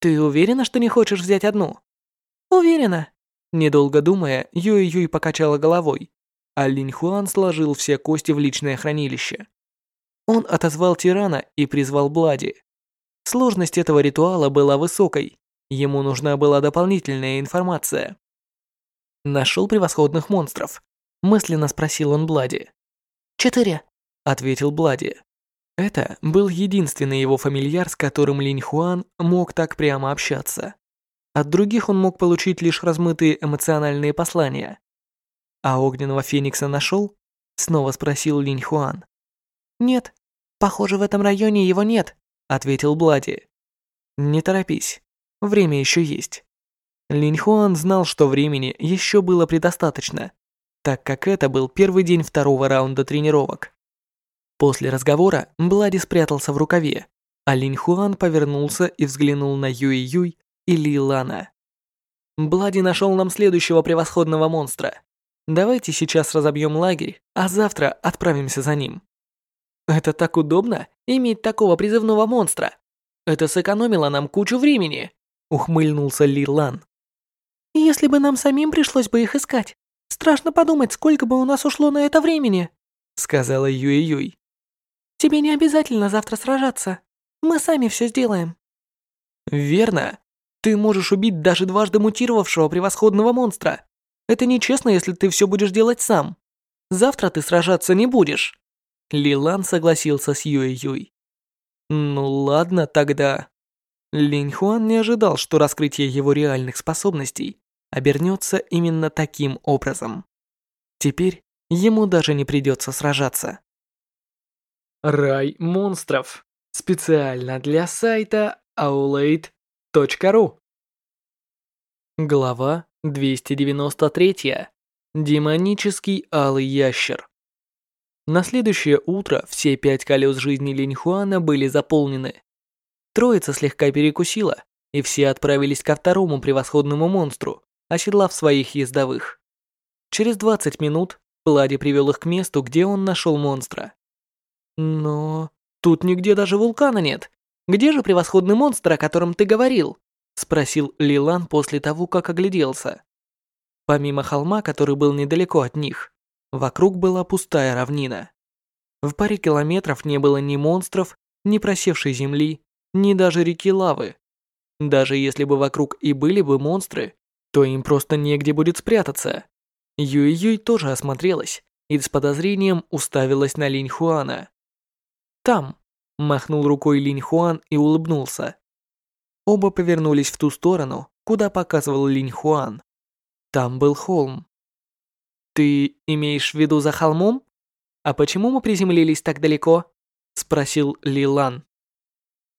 «Ты уверена, что не хочешь взять одну?» уверена. Недолго думая, Юй Юй покачала головой, а Линь Хуан сложил все кости в личное хранилище. Он отозвал тирана и призвал Блади. Сложность этого ритуала была высокой, ему нужна была дополнительная информация. Нашел превосходных монстров. Мысленно спросил он Блади. Четыре. Ответил Блади. Это был единственный его фамильяр, с которым Линь Хуан мог так прямо общаться. От других он мог получить лишь размытые эмоциональные послания. «А огненного феникса нашел?» Снова спросил Линь Хуан. Нет, похоже, в этом районе его нет, ответил Блади. Не торопись, время еще есть. Линь Хуан знал, что времени еще было предостаточно, так как это был первый день второго раунда тренировок. После разговора Блади спрятался в рукаве, а Линь Хуан повернулся и взглянул на Юй Юй и Ли Лана. Блади нашел нам следующего превосходного монстра. Давайте сейчас разобьем лагерь, а завтра отправимся за ним. Это так удобно, иметь такого призывного монстра. Это сэкономило нам кучу времени, ухмыльнулся Ли Лан. Если бы нам самим пришлось бы их искать, страшно подумать, сколько бы у нас ушло на это времени, сказала Юй Юй. Тебе не обязательно завтра сражаться. Мы сами все сделаем. Верно. Ты можешь убить даже дважды мутировавшего превосходного монстра. Это нечестно, если ты все будешь делать сам. Завтра ты сражаться не будешь. Лилан согласился с Юй-Юй. Ну ладно тогда. Линь Хуан не ожидал, что раскрытие его реальных способностей обернется именно таким образом. Теперь ему даже не придется сражаться. Рай монстров. Специально для сайта aulade.ru Глава 293. Демонический алый ящер. На следующее утро все пять колес жизни Линьхуана были заполнены. Троица слегка перекусила, и все отправились ко второму превосходному монстру, оседлав своих ездовых. Через 20 минут Плади привел их к месту, где он нашел монстра. Но тут нигде даже вулкана нет. Где же превосходный монстр, о котором ты говорил? Спросил Лилан после того, как огляделся. Помимо холма, который был недалеко от них, Вокруг была пустая равнина. В паре километров не было ни монстров, ни просевшей земли, ни даже реки лавы. Даже если бы вокруг и были бы монстры, то им просто негде будет спрятаться. Юй-Юй тоже осмотрелась и с подозрением уставилась на Линь Хуана. «Там», – махнул рукой Линь Хуан и улыбнулся. Оба повернулись в ту сторону, куда показывал Линь Хуан. Там был холм. «Ты имеешь в виду за холмом? А почему мы приземлились так далеко?» — спросил Лилан.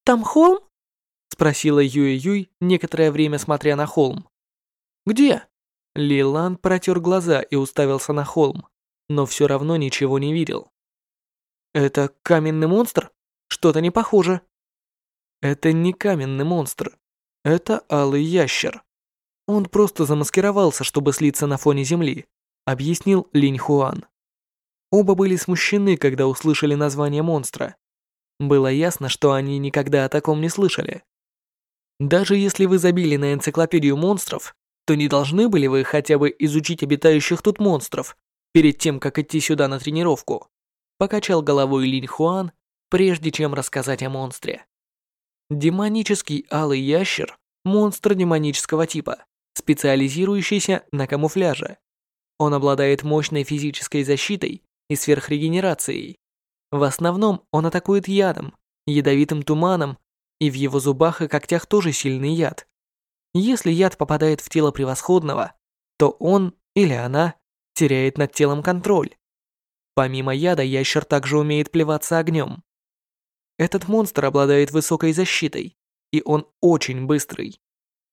«Там холм?» — спросила Юй-Юй, некоторое время смотря на холм. «Где?» Лилан протер глаза и уставился на холм, но все равно ничего не видел. «Это каменный монстр? Что-то не похоже». «Это не каменный монстр. Это алый ящер. Он просто замаскировался, чтобы слиться на фоне земли объяснил Линь Хуан. Оба были смущены, когда услышали название монстра. Было ясно, что они никогда о таком не слышали. Даже если вы забили на энциклопедию монстров, то не должны были вы хотя бы изучить обитающих тут монстров перед тем, как идти сюда на тренировку. Покачал головой Линь Хуан, прежде чем рассказать о монстре. Демонический алый ящер – монстр демонического типа, специализирующийся на камуфляже. Он обладает мощной физической защитой и сверхрегенерацией. В основном он атакует ядом, ядовитым туманом, и в его зубах и когтях тоже сильный яд. Если яд попадает в тело превосходного, то он или она теряет над телом контроль. Помимо яда, ящер также умеет плеваться огнем. Этот монстр обладает высокой защитой, и он очень быстрый.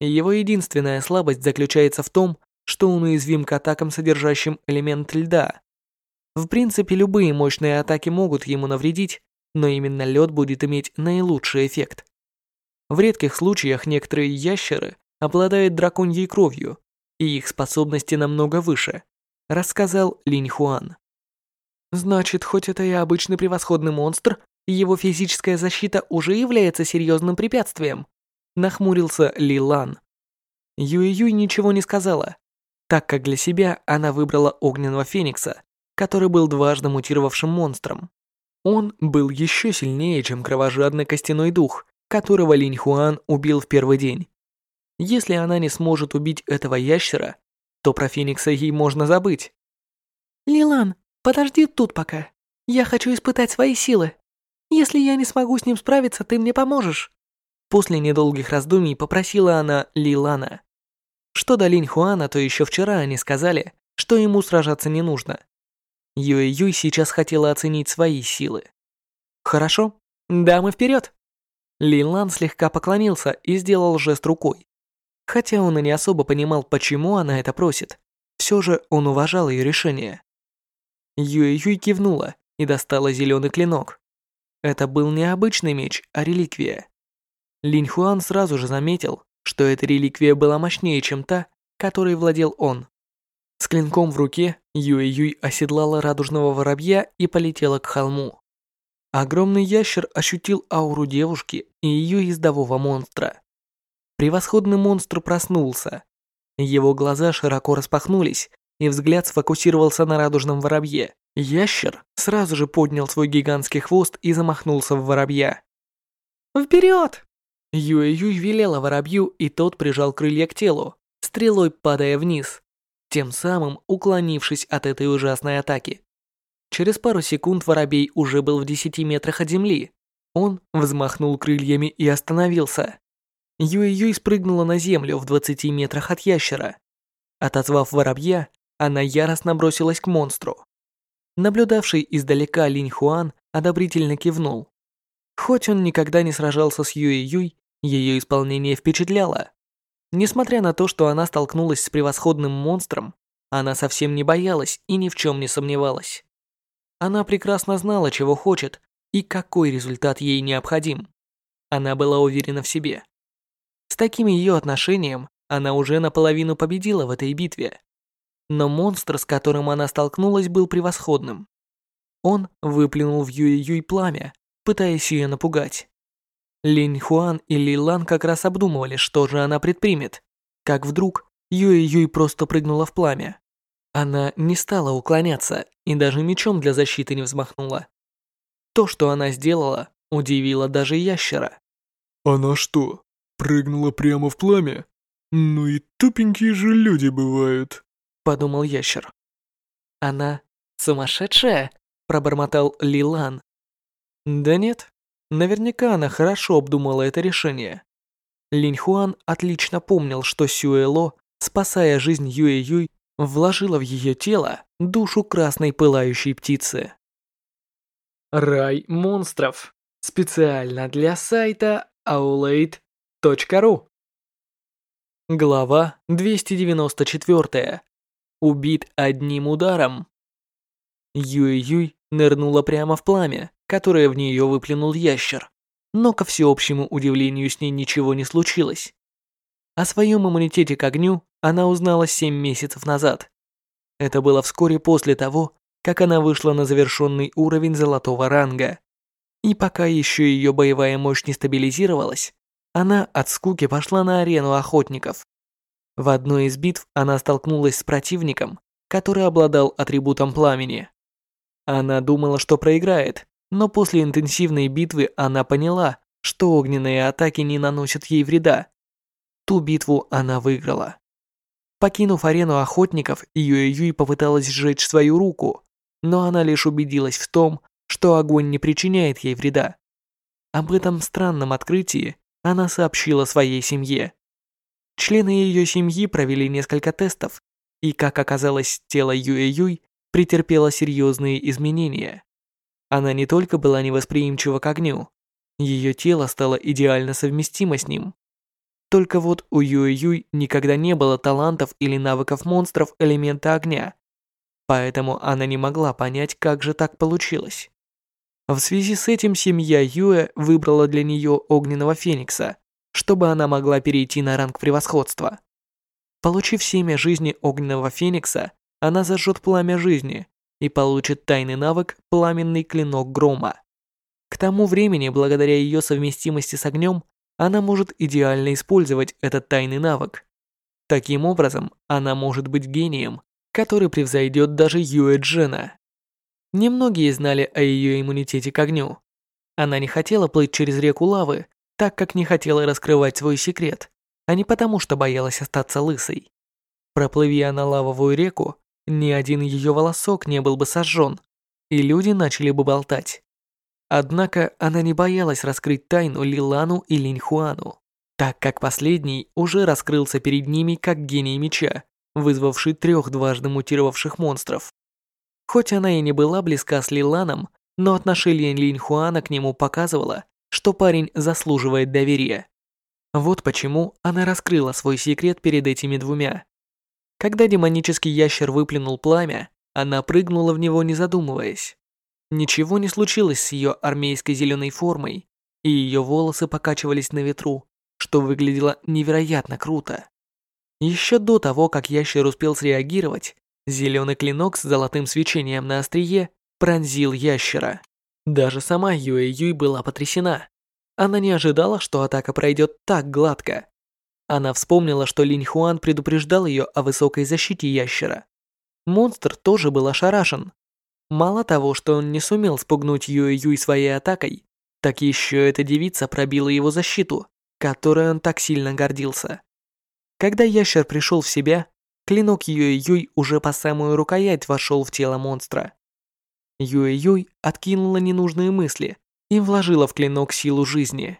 Его единственная слабость заключается в том, что он уязвим к атакам, содержащим элемент льда. В принципе, любые мощные атаки могут ему навредить, но именно лед будет иметь наилучший эффект. В редких случаях некоторые ящеры обладают драконьей кровью, и их способности намного выше, рассказал Линь Хуан. Значит, хоть это и обычный превосходный монстр, его физическая защита уже является серьезным препятствием, нахмурился Ли Лан. Юй Юй ничего не сказала, так как для себя она выбрала огненного феникса, который был дважды мутировавшим монстром. Он был еще сильнее, чем кровожадный костяной дух, которого Линь Хуан убил в первый день. Если она не сможет убить этого ящера, то про Феникса ей можно забыть. «Лилан, подожди тут пока. Я хочу испытать свои силы. Если я не смогу с ним справиться, ты мне поможешь». После недолгих раздумий попросила она Лилана. Что до Линь Хуана, то еще вчера они сказали, что ему сражаться не нужно. Юэ Юй сейчас хотела оценить свои силы. «Хорошо, дамы вперед!» Лин Лан слегка поклонился и сделал жест рукой. Хотя он и не особо понимал, почему она это просит, все же он уважал ее решение. Юэ Юй кивнула и достала зеленый клинок. Это был не обычный меч, а реликвия. Линь Хуан сразу же заметил, что эта реликвия была мощнее, чем та, которой владел он. С клинком в руке Юэ Юй оседлала радужного воробья и полетела к холму. Огромный ящер ощутил ауру девушки и ее ездового монстра. Превосходный монстр проснулся. Его глаза широко распахнулись, и взгляд сфокусировался на радужном воробье. Ящер сразу же поднял свой гигантский хвост и замахнулся в воробья. «Вперед!» Юэ-Юй велела воробью, и тот прижал крылья к телу, стрелой падая вниз, тем самым уклонившись от этой ужасной атаки. Через пару секунд воробей уже был в десяти метрах от земли. Он взмахнул крыльями и остановился. Юй-Юй спрыгнула на землю в 20 метрах от ящера. Отозвав воробья, она яростно бросилась к монстру. Наблюдавший издалека Линь Хуан одобрительно кивнул. Хоть он никогда не сражался с Юй-Юй, ее исполнение впечатляло. Несмотря на то, что она столкнулась с превосходным монстром, она совсем не боялась и ни в чем не сомневалась. Она прекрасно знала, чего хочет и какой результат ей необходим. Она была уверена в себе. С таким ее отношением она уже наполовину победила в этой битве. Но монстр, с которым она столкнулась, был превосходным. Он выплюнул в Юй-Юй пламя, пытаясь ее напугать. Линь Хуан и Ли Лан как раз обдумывали, что же она предпримет, как вдруг Юй-Юй просто прыгнула в пламя. Она не стала уклоняться и даже мечом для защиты не взмахнула. То, что она сделала, удивило даже ящера. «Она что, Прыгнула прямо в пламя? Ну и тупенькие же люди бывают, подумал ящер. Она сумасшедшая, пробормотал Лилан. Да нет, наверняка она хорошо обдумала это решение. Линь Хуан отлично помнил, что Сюэло, спасая жизнь Юэ Юй, вложила в ее тело душу красной пылающей птицы. Рай монстров. Специально для сайта Aulade ру. Глава 294. Убит одним ударом. Юй-Юй нырнула прямо в пламя, которое в нее выплюнул ящер, но ко всеобщему удивлению с ней ничего не случилось. О своем иммунитете к огню она узнала 7 месяцев назад. Это было вскоре после того, как она вышла на завершенный уровень золотого ранга. И пока еще ее боевая мощь не стабилизировалась, она от скуки пошла на арену охотников. В одной из битв она столкнулась с противником, который обладал атрибутом пламени. Она думала, что проиграет, но после интенсивной битвы она поняла, что огненные атаки не наносят ей вреда. Ту битву она выиграла. Покинув арену охотников, Юэ Юй попыталась сжечь свою руку, но она лишь убедилась в том, что огонь не причиняет ей вреда. Об этом странном открытии она сообщила своей семье. Члены ее семьи провели несколько тестов, и, как оказалось, тело Юэ-Юй претерпело серьезные изменения. Она не только была невосприимчива к огню, ее тело стало идеально совместимо с ним. Только вот у Юэ-Юй никогда не было талантов или навыков монстров элемента огня, поэтому она не могла понять, как же так получилось. В связи с этим семья Юэ выбрала для нее огненного феникса, чтобы она могла перейти на ранг превосходства. Получив семя жизни огненного феникса, она зажжет пламя жизни и получит тайный навык «Пламенный клинок грома». К тому времени, благодаря ее совместимости с огнем, она может идеально использовать этот тайный навык. Таким образом, она может быть гением, который превзойдет даже Юэ Джена. Немногие знали о ее иммунитете к огню. Она не хотела плыть через реку лавы, так как не хотела раскрывать свой секрет, а не потому, что боялась остаться лысой. Проплыви она лавовую реку, ни один ее волосок не был бы сожжен, и люди начали бы болтать. Однако она не боялась раскрыть тайну Лилану и Линьхуану, так как последний уже раскрылся перед ними как гений меча, вызвавший трех дважды мутировавших монстров. Хоть она и не была близка с Лиланом, но отношение Линь Хуана к нему показывало, что парень заслуживает доверия. Вот почему она раскрыла свой секрет перед этими двумя. Когда демонический ящер выплюнул пламя, она прыгнула в него не задумываясь. Ничего не случилось с ее армейской зеленой формой, и ее волосы покачивались на ветру, что выглядело невероятно круто. Еще до того, как ящер успел среагировать, Зеленый клинок с золотым свечением на острие пронзил ящера. Даже сама Юэ Юй была потрясена. Она не ожидала, что атака пройдет так гладко. Она вспомнила, что Линь Хуан предупреждал ее о высокой защите ящера. Монстр тоже был ошарашен. Мало того, что он не сумел спугнуть Юэ Юй своей атакой, так еще эта девица пробила его защиту, которой он так сильно гордился. Когда ящер пришел в себя, Клинок Юэ-Юй уже по самую рукоять вошел в тело монстра. Юэ-Юй откинула ненужные мысли и вложила в клинок силу жизни.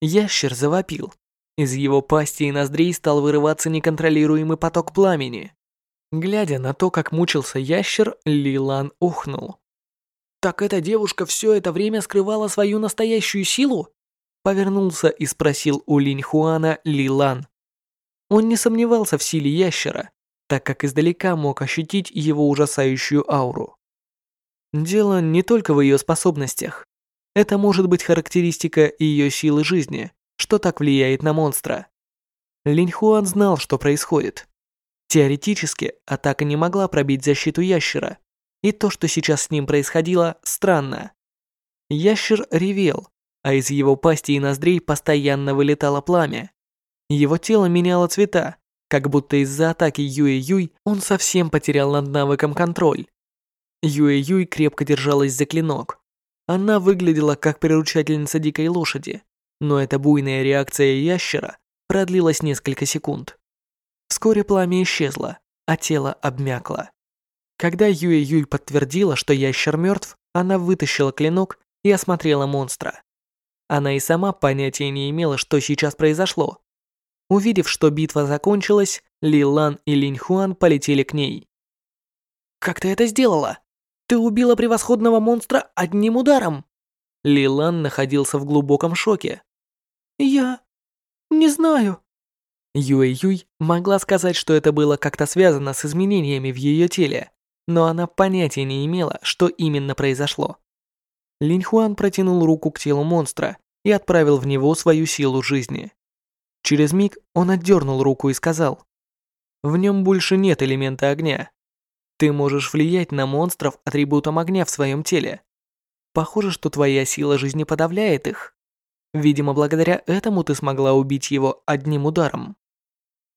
Ящер завопил. Из его пасти и ноздрей стал вырываться неконтролируемый поток пламени. Глядя на то, как мучился ящер, Лилан ухнул. «Так эта девушка все это время скрывала свою настоящую силу?» Повернулся и спросил у Линь Хуана Лилан. Он не сомневался в силе ящера, так как издалека мог ощутить его ужасающую ауру. Дело не только в ее способностях. Это может быть характеристика ее силы жизни, что так влияет на монстра. Линь Хуан знал, что происходит. Теоретически, атака не могла пробить защиту ящера, и то, что сейчас с ним происходило, странно. Ящер ревел, а из его пасти и ноздрей постоянно вылетало пламя. Его тело меняло цвета, как будто из-за атаки Юэ-Юй он совсем потерял над навыком контроль. Юэ-Юй крепко держалась за клинок. Она выглядела как приручательница дикой лошади, но эта буйная реакция ящера продлилась несколько секунд. Вскоре пламя исчезло, а тело обмякло. Когда Юэ-Юй подтвердила, что ящер мертв, она вытащила клинок и осмотрела монстра. Она и сама понятия не имела, что сейчас произошло, Увидев, что битва закончилась, Ли Лан и Линь Хуан полетели к ней. «Как ты это сделала? Ты убила превосходного монстра одним ударом!» Ли Лан находился в глубоком шоке. «Я... не знаю». Юэ Юй могла сказать, что это было как-то связано с изменениями в ее теле, но она понятия не имела, что именно произошло. Линь Хуан протянул руку к телу монстра и отправил в него свою силу жизни. Через миг он отдернул руку и сказал, «В нем больше нет элемента огня. Ты можешь влиять на монстров атрибутом огня в своем теле. Похоже, что твоя сила жизни подавляет их. Видимо, благодаря этому ты смогла убить его одним ударом».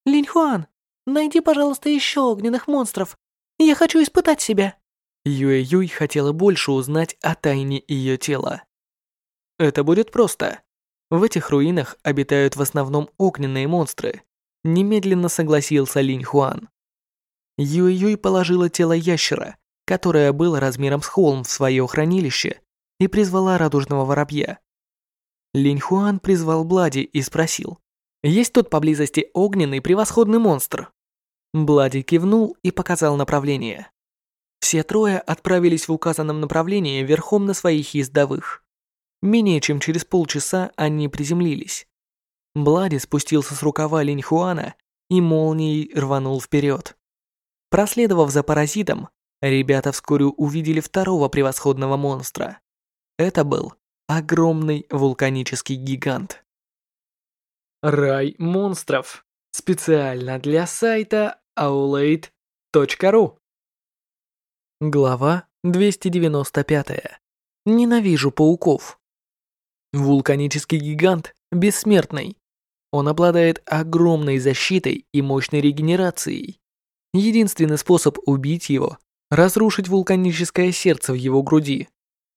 «Линьхуан, найди, пожалуйста, еще огненных монстров. Я хочу испытать себя». Юэ-Юй хотела больше узнать о тайне ее тела. «Это будет просто. В этих руинах обитают в основном огненные монстры. Немедленно согласился Линь Хуан. Юй-Юй положила тело ящера, которое было размером с холм в свое хранилище, и призвала радужного воробья. Линь Хуан призвал Блади и спросил, «Есть тут поблизости огненный превосходный монстр?» Блади кивнул и показал направление. Все трое отправились в указанном направлении верхом на своих ездовых. Менее чем через полчаса они приземлились. Блади спустился с рукава Линь Хуана и молнией рванул вперед. Проследовав за паразитом, ребята вскоре увидели второго превосходного монстра. Это был огромный вулканический гигант. Рай монстров. Специально для сайта aulade.ru Глава 295. Ненавижу пауков. Вулканический гигант бессмертный. Он обладает огромной защитой и мощной регенерацией. Единственный способ убить его – разрушить вулканическое сердце в его груди.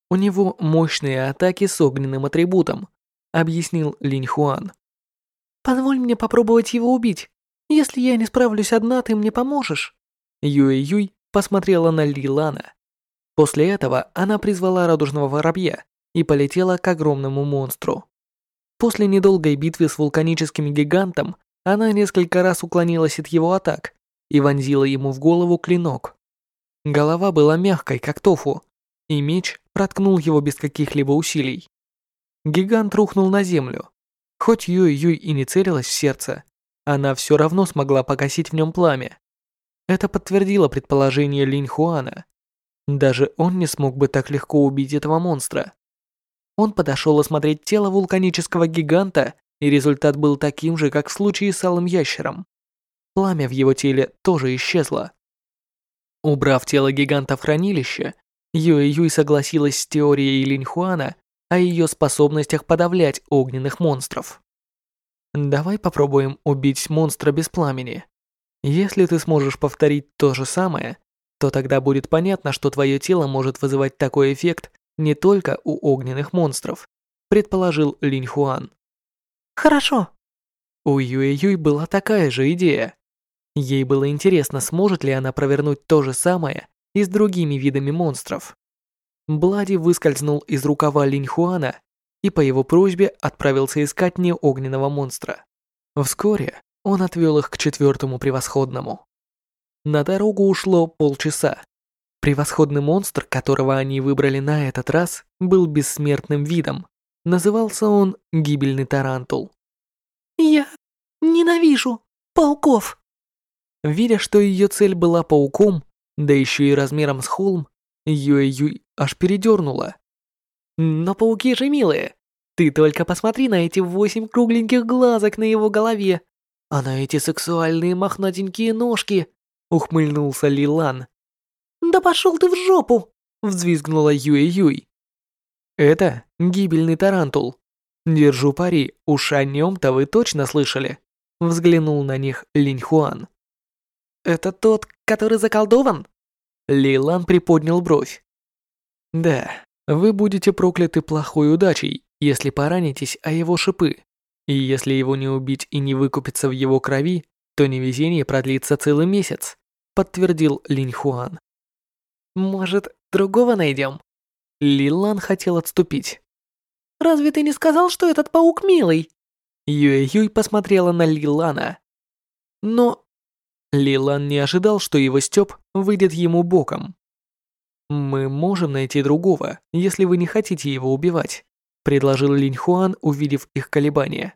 У него мощные атаки с огненным атрибутом, объяснил Линь Хуан. Позволь мне попробовать его убить. Если я не справлюсь одна, ты мне поможешь. Юэ Юй посмотрела на Ли Лана. После этого она призвала радужного воробья и полетела к огромному монстру. После недолгой битвы с вулканическим гигантом она несколько раз уклонилась от его атак и вонзила ему в голову клинок. Голова была мягкой, как тофу, и меч проткнул его без каких-либо усилий. Гигант рухнул на землю. Хоть Юй-Юй и не целилась в сердце, она все равно смогла погасить в нем пламя. Это подтвердило предположение Линь Хуана. Даже он не смог бы так легко убить этого монстра. Он подошел осмотреть тело вулканического гиганта, и результат был таким же, как в случае с алым ящером. Пламя в его теле тоже исчезло. Убрав тело гиганта в хранилище, Юэ Юй согласилась с теорией Линь Хуана о ее способностях подавлять огненных монстров. Давай попробуем убить монстра без пламени. Если ты сможешь повторить то же самое, то тогда будет понятно, что твое тело может вызывать такой эффект не только у огненных монстров, предположил Линь Хуан. Хорошо. У Юэ Юй была такая же идея. Ей было интересно, сможет ли она провернуть то же самое и с другими видами монстров. Блади выскользнул из рукава Линь Хуана и по его просьбе отправился искать неогненного монстра. Вскоре он отвел их к четвертому превосходному. На дорогу ушло полчаса. Превосходный монстр, которого они выбрали на этот раз, был бессмертным видом. Назывался он Гибельный Тарантул. «Я ненавижу пауков!» Видя, что ее цель была пауком, да еще и размером с холм, Юэ-Юй аж передернула. «Но пауки же милые! Ты только посмотри на эти восемь кругленьких глазок на его голове! А на эти сексуальные мохнатенькие ножки!» ухмыльнулся Лилан. «Да пошел ты в жопу!» взвизгнула Юэ-Юй. «Это гибельный тарантул. Держу пари, уж о нем-то вы точно слышали?» Взглянул на них Линь Хуан. «Это тот, который заколдован?» Лилан приподнял бровь. «Да, вы будете прокляты плохой удачей, если поранитесь о его шипы. И если его не убить и не выкупаться в его крови, то невезение продлится целый месяц», подтвердил Линь Хуан. «Может, другого найдем?» Лилан хотел отступить. «Разве ты не сказал, что этот паук милый?» Юэ-Юй посмотрела на Лилана. Но Лилан не ожидал, что его Стёб выйдет ему боком. «Мы можем найти другого, если вы не хотите его убивать», предложил Линь Хуан, увидев их колебания.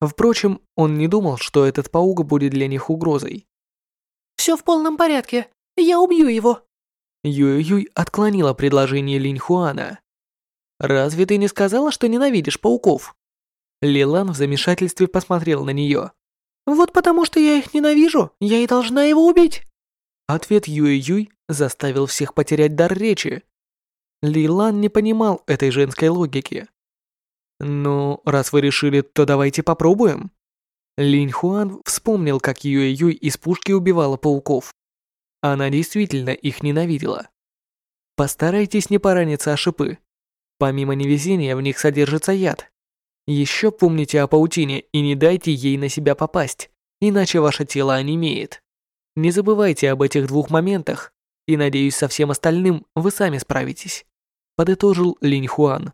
Впрочем, он не думал, что этот паук будет для них угрозой. «Все в полном порядке, я убью его», Юй-Юй отклонила предложение Линь Хуана. «Разве ты не сказала, что ненавидишь пауков?» Лилан в замешательстве посмотрел на нее. Вот потому что я их ненавижу, я и должна его убить. Ответ Юэ-Юй заставил всех потерять дар речи. Лилан не понимал этой женской логики. «Ну, раз вы решили, то давайте попробуем». Линь Хуан вспомнил, как Юэ-Юй из пушки убивала пауков. Она действительно их ненавидела. Постарайтесь не пораниться о шипы. Помимо невезения, в них содержится яд. Еще помните о паутине и не дайте ей на себя попасть, иначе ваше тело онемеет. Не забывайте об этих двух моментах, и надеюсь, со всем остальным вы сами справитесь. подытожил Линь Хуан.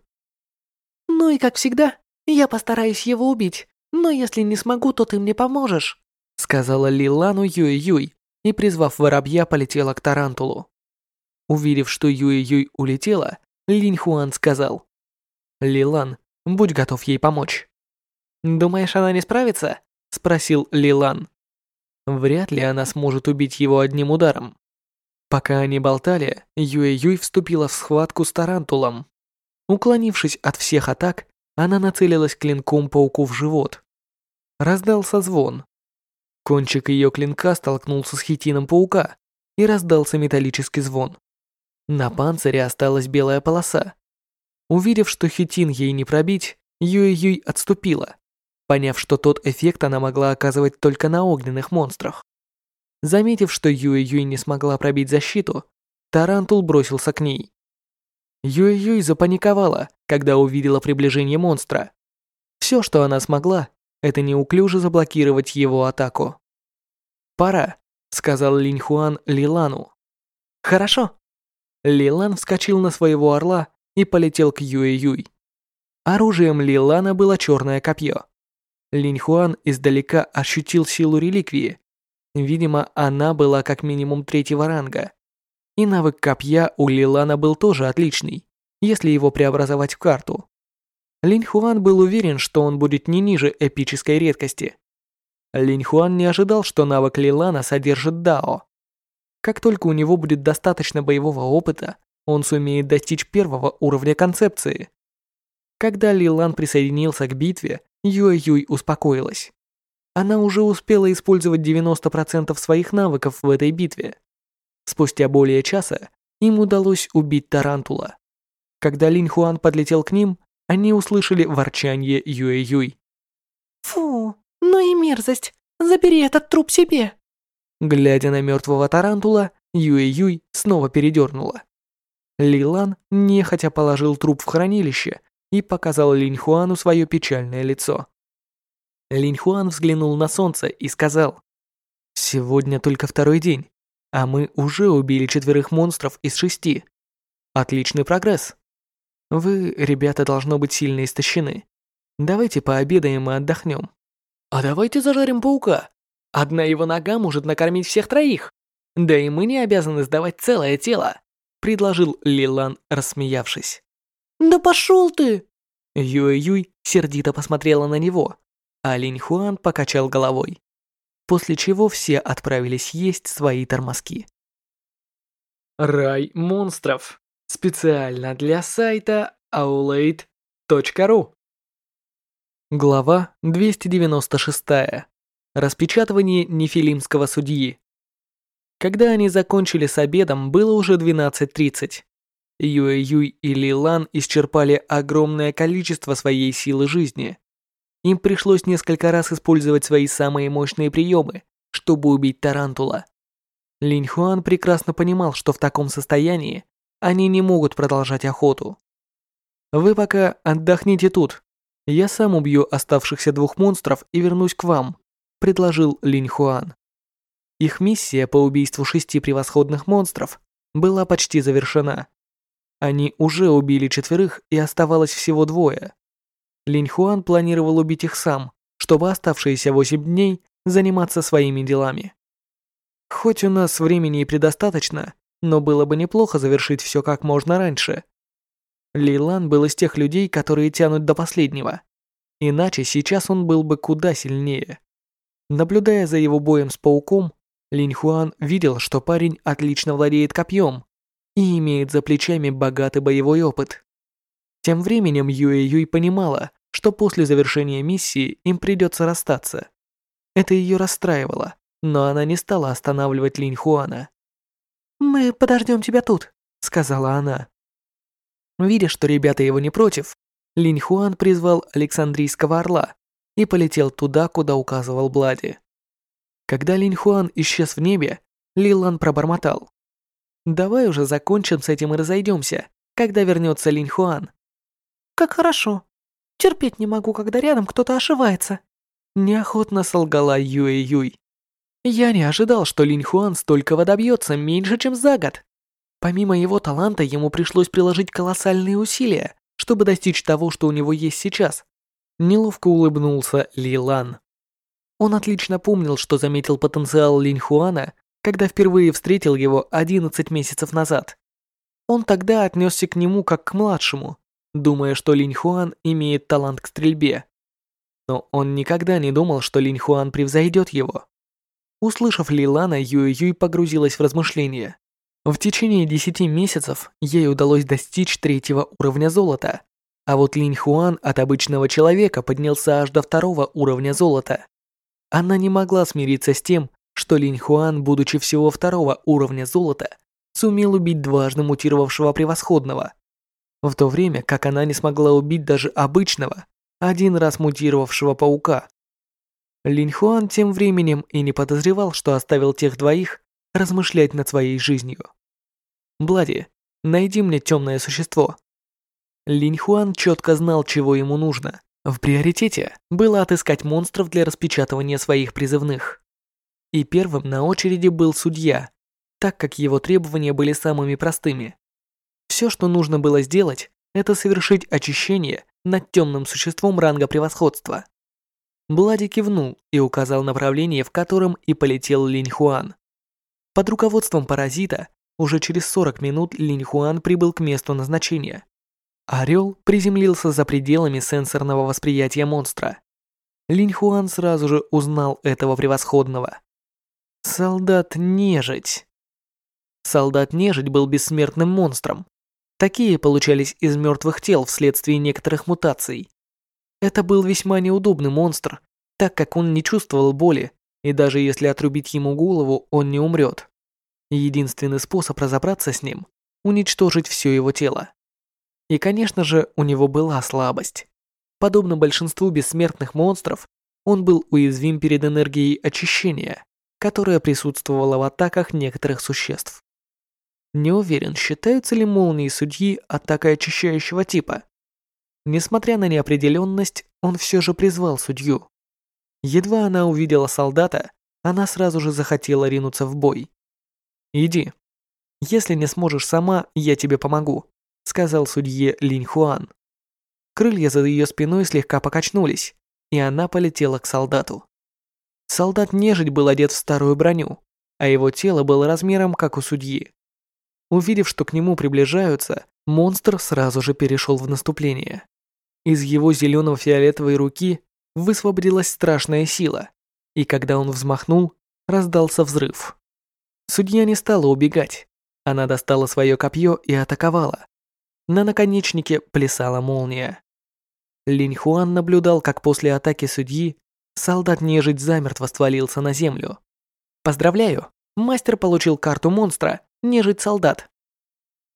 Ну и как всегда, я постараюсь его убить, но если не смогу, то ты мне поможешь, сказала Ли Лану Юй Юй и, призвав воробья, полетела к Тарантулу. Увидев, что Юй Юй улетела, Линь Хуан сказал. «Лилан, будь готов ей помочь». «Думаешь, она не справится?» – спросил Лилан. Вряд ли она сможет убить его одним ударом. Пока они болтали, Юэ-Юй вступила в схватку с Тарантулом. Уклонившись от всех атак, она нацелилась клинком пауку в живот. Раздался звон. Кончик ее клинка столкнулся с хитином паука, и раздался металлический звон. На панцире осталась белая полоса. Увидев, что хитин ей не пробить, Юэ-Юй отступила, поняв, что тот эффект она могла оказывать только на огненных монстрах. Заметив, что Юэ-Юй не смогла пробить защиту, Тарантул бросился к ней. Юэ-Юй запаниковала, когда увидела приближение монстра. Все, что она смогла, это неуклюже заблокировать его атаку. «Пора», — сказал Линь Хуан Лилану. «Хорошо». Лилан вскочил на своего орла и полетел к Юэ-Юй. Оружием Лилана было черное копье. Линь Хуан издалека ощутил силу реликвии. Видимо, она была как минимум третьего ранга. И навык копья у Лилана был тоже отличный, если его преобразовать в карту. Линь Хуан был уверен, что он будет не ниже эпической редкости. Линь Хуан не ожидал, что навык Лилана содержит Дао. Как только у него будет достаточно боевого опыта, он сумеет достичь первого уровня концепции. Когда Лилан присоединился к битве, Юэ-Юй успокоилась. Она уже успела использовать 90% своих навыков в этой битве. Спустя более часа им удалось убить Тарантула. Когда Линь Хуан подлетел к ним, они услышали ворчание Юэ-Юй. «Фу, ну и мерзость! Забери этот труп себе!» Глядя на мертвого Тарантула, Юэ-Юй снова передернула. Лилан нехотя положил труп в хранилище и показал Линь Хуану свое печальное лицо. Линь Хуан взглянул на солнце и сказал, «Сегодня только второй день а мы уже убили четверых монстров из шести. Отличный прогресс. Вы, ребята, должно быть сильно истощены. Давайте пообедаем и отдохнем. А давайте зажарим паука. Одна его нога может накормить всех троих. Да и мы не обязаны сдавать целое тело, предложил Лилан, рассмеявшись. Да пошел ты! Юэ-Юй сердито посмотрела на него, а Линь Хуан покачал головой после чего все отправились есть свои тормозки. Рай монстров. Специально для сайта aulade.ru Глава 296. Распечатывание нефилимского судьи. Когда они закончили с обедом, было уже 12.30. Юэ-Юй и Лилан исчерпали огромное количество своей силы жизни. Им пришлось несколько раз использовать свои самые мощные приемы, чтобы убить Тарантула. Линь Хуан прекрасно понимал, что в таком состоянии они не могут продолжать охоту. «Вы пока отдохните тут. Я сам убью оставшихся двух монстров и вернусь к вам», – предложил Линь Хуан. Их миссия по убийству шести превосходных монстров была почти завершена. Они уже убили четверых и оставалось всего двое. Линь Хуан планировал убить их сам, чтобы оставшиеся восемь дней заниматься своими делами. Хоть у нас времени и предостаточно, но было бы неплохо завершить все как можно раньше. Ли Лан был из тех людей, которые тянут до последнего. Иначе сейчас он был бы куда сильнее. Наблюдая за его боем с пауком, Линь Хуан видел, что парень отлично владеет копьем и имеет за плечами богатый боевой опыт. Тем временем Юэ Юй понимала, что после завершения миссии им придется расстаться. Это ее расстраивало, но она не стала останавливать Линь Хуана. «Мы подождем тебя тут», — сказала она. Видя, что ребята его не против, Линь Хуан призвал Александрийского орла и полетел туда, куда указывал Блади. Когда Линь Хуан исчез в небе, Лилан пробормотал. «Давай уже закончим с этим и разойдемся, когда вернется Линь Хуан. Как хорошо. Терпеть не могу, когда рядом кто-то ошивается. Неохотно солгала Юэ-Юй. Я не ожидал, что Линь Хуан столького добьется меньше, чем за год. Помимо его таланта, ему пришлось приложить колоссальные усилия, чтобы достичь того, что у него есть сейчас. Неловко улыбнулся Ли Лан. Он отлично помнил, что заметил потенциал Линь Хуана, когда впервые встретил его 11 месяцев назад. Он тогда отнесся к нему как к младшему, думая, что Линь Хуан имеет талант к стрельбе. Но он никогда не думал, что Линь Хуан превзойдет его. Услышав Ли Лана, Юй Юй погрузилась в размышления. В течение 10 месяцев ей удалось достичь третьего уровня золота, а вот Линь Хуан от обычного человека поднялся аж до второго уровня золота. Она не могла смириться с тем, что Линь Хуан, будучи всего второго уровня золота, сумел убить дважды мутировавшего превосходного. В то время, как она не смогла убить даже обычного, один раз мутировавшего паука. Линь Хуан тем временем и не подозревал, что оставил тех двоих размышлять над своей жизнью. Блади, найди мне темное существо. Линь Хуан четко знал, чего ему нужно. В приоритете было отыскать монстров для распечатывания своих призывных. И первым на очереди был судья, так как его требования были самыми простыми. Все, что нужно было сделать, это совершить очищение над темным существом ранга превосходства. Блади кивнул и указал направление, в котором и полетел Линь Хуан. Под руководством паразита уже через 40 минут Линь Хуан прибыл к месту назначения. Орел приземлился за пределами сенсорного восприятия монстра. Линь Хуан сразу же узнал этого превосходного. Солдат-нежить. Солдат-нежить был бессмертным монстром. Такие получались из мертвых тел вследствие некоторых мутаций. Это был весьма неудобный монстр, так как он не чувствовал боли, и даже если отрубить ему голову, он не умрет. Единственный способ разобраться с ним – уничтожить все его тело. И, конечно же, у него была слабость. Подобно большинству бессмертных монстров, он был уязвим перед энергией очищения, которая присутствовала в атаках некоторых существ. Не уверен, считаются ли молнии судьи атакой очищающего типа. Несмотря на неопределенность, он все же призвал судью. Едва она увидела солдата, она сразу же захотела ринуться в бой. «Иди. Если не сможешь сама, я тебе помогу», сказал судье Линь Хуан. Крылья за ее спиной слегка покачнулись, и она полетела к солдату. Солдат-нежить был одет в старую броню, а его тело было размером, как у судьи. Увидев, что к нему приближаются, монстр сразу же перешел в наступление. Из его зелено-фиолетовой руки высвободилась страшная сила, и когда он взмахнул, раздался взрыв. Судья не стала убегать. Она достала свое копье и атаковала. На наконечнике плясала молния. Линь Хуан наблюдал, как после атаки судьи солдат-нежить замертво стволился на землю. «Поздравляю, мастер получил карту монстра нежить-солдат».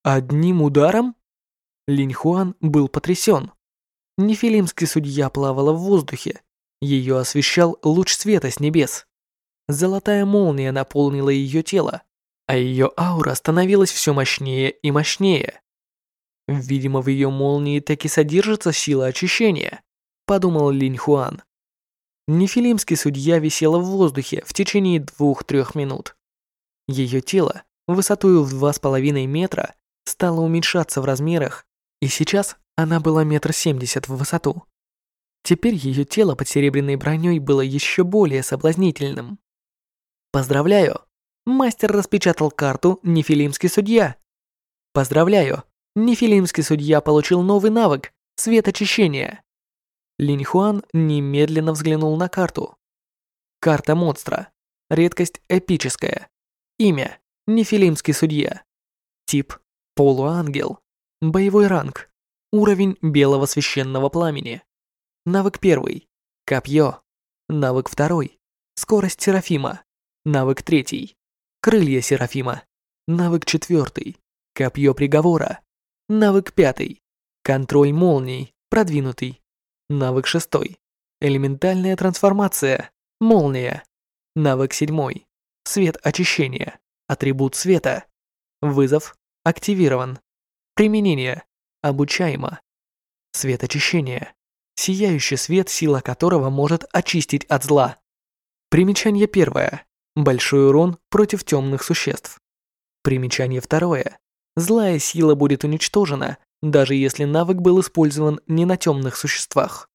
«Одним ударом?» Линь Хуан был потрясен. Нефилимский судья плавала в воздухе. Ее освещал луч света с небес. Золотая молния наполнила ее тело, а ее аура становилась все мощнее и мощнее. Видимо, в ее молнии таки содержится сила очищения, подумал Линь Хуан. Нефилимский судья висела в воздухе в течение двух-трех минут. Ее тело, высотою в два с половиной метра, стало уменьшаться в размерах, и сейчас она была метр семьдесят в высоту. Теперь ее тело под серебряной броней было еще более соблазнительным. Поздравляю! Мастер распечатал карту «Нефилимский судья». Поздравляю! Нефилимский судья получил новый навык «Свет очищения». Линь Хуан немедленно взглянул на карту. Карта монстра. Редкость эпическая. Имя. Нефилимский судья. Тип. Полуангел. Боевой ранг. Уровень белого священного пламени. Навык первый. Копье. Навык второй. Скорость Серафима. Навык третий. Крылья Серафима. Навык четвертый. Копье приговора. Навык пятый. Контроль молний. Продвинутый. Навык шестой. Элементальная трансформация. Молния. Навык седьмой. Свет очищения. Атрибут света. Вызов. Активирован. Применение. Обучаемо. Свет очищения. Сияющий свет, сила которого может очистить от зла. Примечание первое. Большой урон против темных существ. Примечание второе. Злая сила будет уничтожена, даже если навык был использован не на темных существах.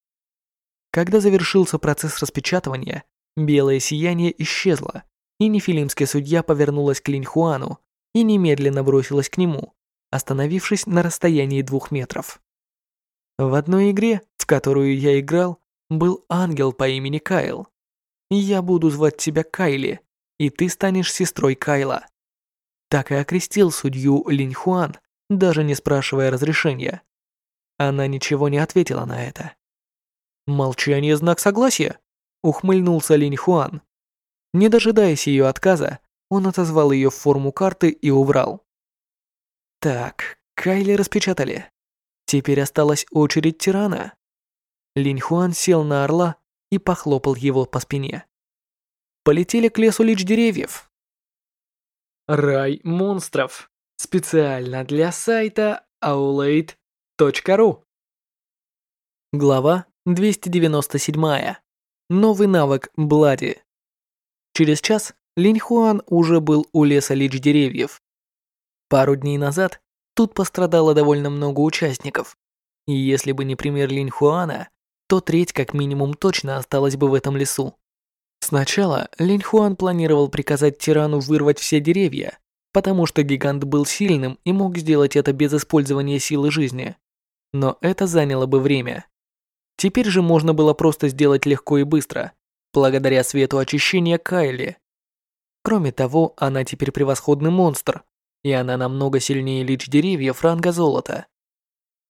Когда завершился процесс распечатывания, белое сияние исчезло, и нефилимская судья повернулась к Линьхуану и немедленно бросилась к нему, остановившись на расстоянии двух метров. В одной игре, в которую я играл, был ангел по имени Кайл. Я буду звать тебя Кайли, и ты станешь сестрой Кайла. Так и окрестил судью Линьхуан, даже не спрашивая разрешения. Она ничего не ответила на это. «Молчание – знак согласия», – ухмыльнулся Линьхуан. Не дожидаясь ее отказа, он отозвал ее в форму карты и убрал. Так, Кайли распечатали. Теперь осталась очередь тирана. Линь Хуан сел на орла и похлопал его по спине. Полетели к лесу лич деревьев. Рай монстров. Специально для сайта aulade.ru Глава 297. Новый навык Блади. Через час Линь Хуан уже был у леса лич деревьев. Пару дней назад тут пострадало довольно много участников. И если бы не пример Линь Хуана, то треть как минимум точно осталась бы в этом лесу. Сначала Линь Хуан планировал приказать тирану вырвать все деревья, потому что гигант был сильным и мог сделать это без использования силы жизни. Но это заняло бы время. Теперь же можно было просто сделать легко и быстро, благодаря свету очищения Кайли. Кроме того, она теперь превосходный монстр, и она намного сильнее лич деревьев ранга золота.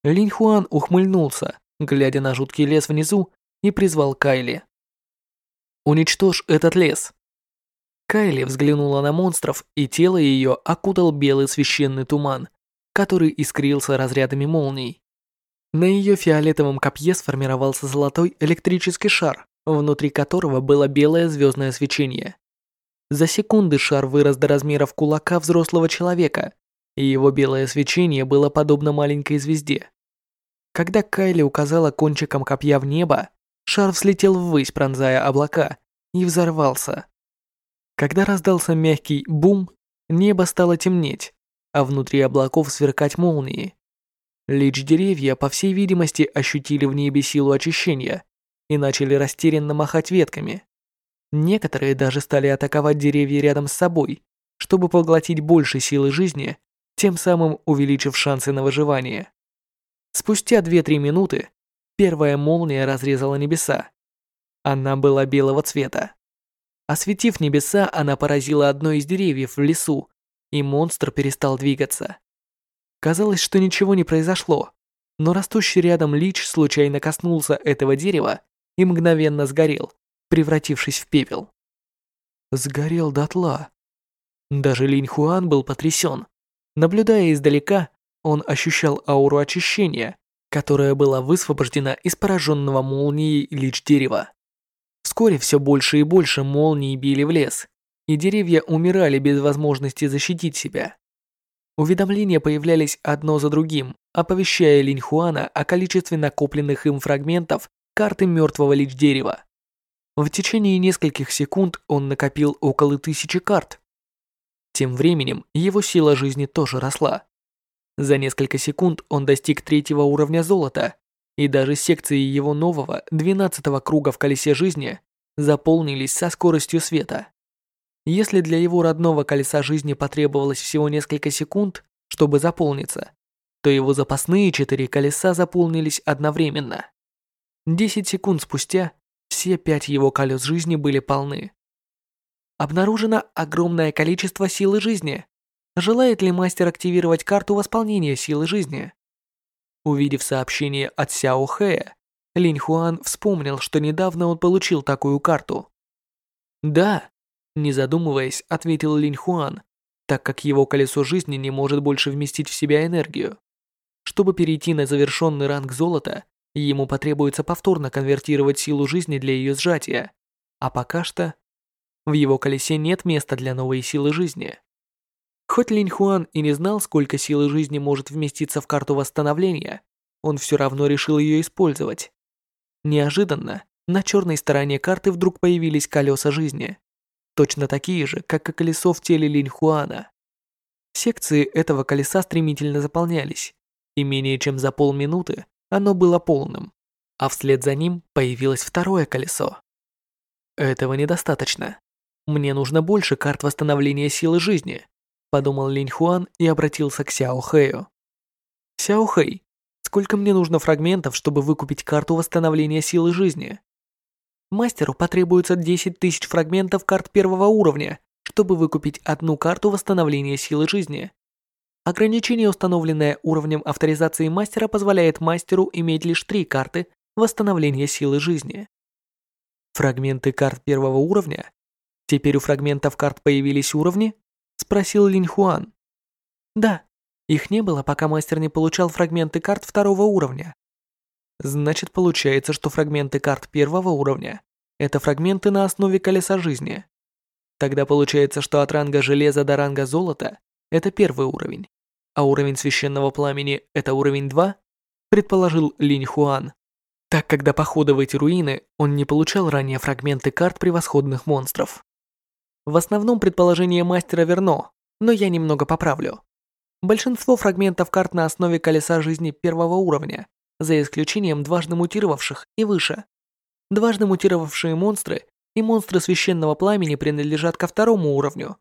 Линь Хуан ухмыльнулся, глядя на жуткий лес внизу, и призвал Кайли. «Уничтожь этот лес!» Кайли взглянула на монстров, и тело ее окутал белый священный туман, который искрился разрядами молний. На ее фиолетовом копье сформировался золотой электрический шар, внутри которого было белое звездное свечение. За секунды шар вырос до размеров кулака взрослого человека, и его белое свечение было подобно маленькой звезде. Когда Кайли указала кончиком копья в небо, шар взлетел ввысь, пронзая облака, и взорвался. Когда раздался мягкий бум, небо стало темнеть, а внутри облаков сверкать молнии. Лич деревья, по всей видимости, ощутили в небе силу очищения и начали растерянно махать ветками. Некоторые даже стали атаковать деревья рядом с собой, чтобы поглотить больше силы жизни, тем самым увеличив шансы на выживание. Спустя 2-3 минуты первая молния разрезала небеса. Она была белого цвета. Осветив небеса, она поразила одно из деревьев в лесу, и монстр перестал двигаться. Казалось, что ничего не произошло, но растущий рядом лич случайно коснулся этого дерева и мгновенно сгорел, превратившись в пепел. Сгорел дотла. Даже Линь Хуан был потрясен. Наблюдая издалека, он ощущал ауру очищения, которая была высвобождена из пораженного молнией лич дерева. Вскоре все больше и больше молний били в лес, и деревья умирали без возможности защитить себя. Уведомления появлялись одно за другим, оповещая Линь Хуана о количестве накопленных им фрагментов карты мертвого лич дерева. В течение нескольких секунд он накопил около тысячи карт. Тем временем его сила жизни тоже росла. За несколько секунд он достиг третьего уровня золота, и даже секции его нового двенадцатого круга в колесе жизни заполнились со скоростью света. Если для его родного колеса жизни потребовалось всего несколько секунд, чтобы заполниться, то его запасные четыре колеса заполнились одновременно. Десять секунд спустя все пять его колес жизни были полны. Обнаружено огромное количество силы жизни. Желает ли мастер активировать карту восполнения силы жизни? Увидев сообщение от Сяо Хэя, Линь Хуан вспомнил, что недавно он получил такую карту. «Да», – не задумываясь, ответил Линь Хуан, так как его колесо жизни не может больше вместить в себя энергию. Чтобы перейти на завершенный ранг золота, Ему потребуется повторно конвертировать силу жизни для ее сжатия. А пока что в его колесе нет места для новой силы жизни. Хоть Линь Хуан и не знал, сколько силы жизни может вместиться в карту восстановления, он все равно решил ее использовать. Неожиданно на черной стороне карты вдруг появились колеса жизни. Точно такие же, как и колесо в теле Линь Хуана. Секции этого колеса стремительно заполнялись, и менее чем за полминуты оно было полным, а вслед за ним появилось второе колесо. Этого недостаточно. Мне нужно больше карт восстановления силы жизни, подумал Линь Хуан и обратился к Сяо Хэю. Сяо Хэй, сколько мне нужно фрагментов, чтобы выкупить карту восстановления силы жизни? Мастеру потребуется 10 тысяч фрагментов карт первого уровня, чтобы выкупить одну карту восстановления силы жизни. Ограничение, установленное уровнем авторизации мастера, позволяет мастеру иметь лишь три карты восстановления силы жизни. Фрагменты карт первого уровня? Теперь у фрагментов карт появились уровни? Спросил Линь Хуан. Да, их не было, пока мастер не получал фрагменты карт второго уровня. Значит, получается, что фрагменты карт первого уровня – это фрагменты на основе колеса жизни. Тогда получается, что от ранга железа до ранга золота – это первый уровень, а уровень священного пламени – это уровень 2, предположил Линь Хуан. Так, когда похода в эти руины, он не получал ранее фрагменты карт превосходных монстров. В основном предположение мастера верно, но я немного поправлю. Большинство фрагментов карт на основе колеса жизни первого уровня, за исключением дважды мутировавших и выше. Дважды мутировавшие монстры и монстры священного пламени принадлежат ко второму уровню.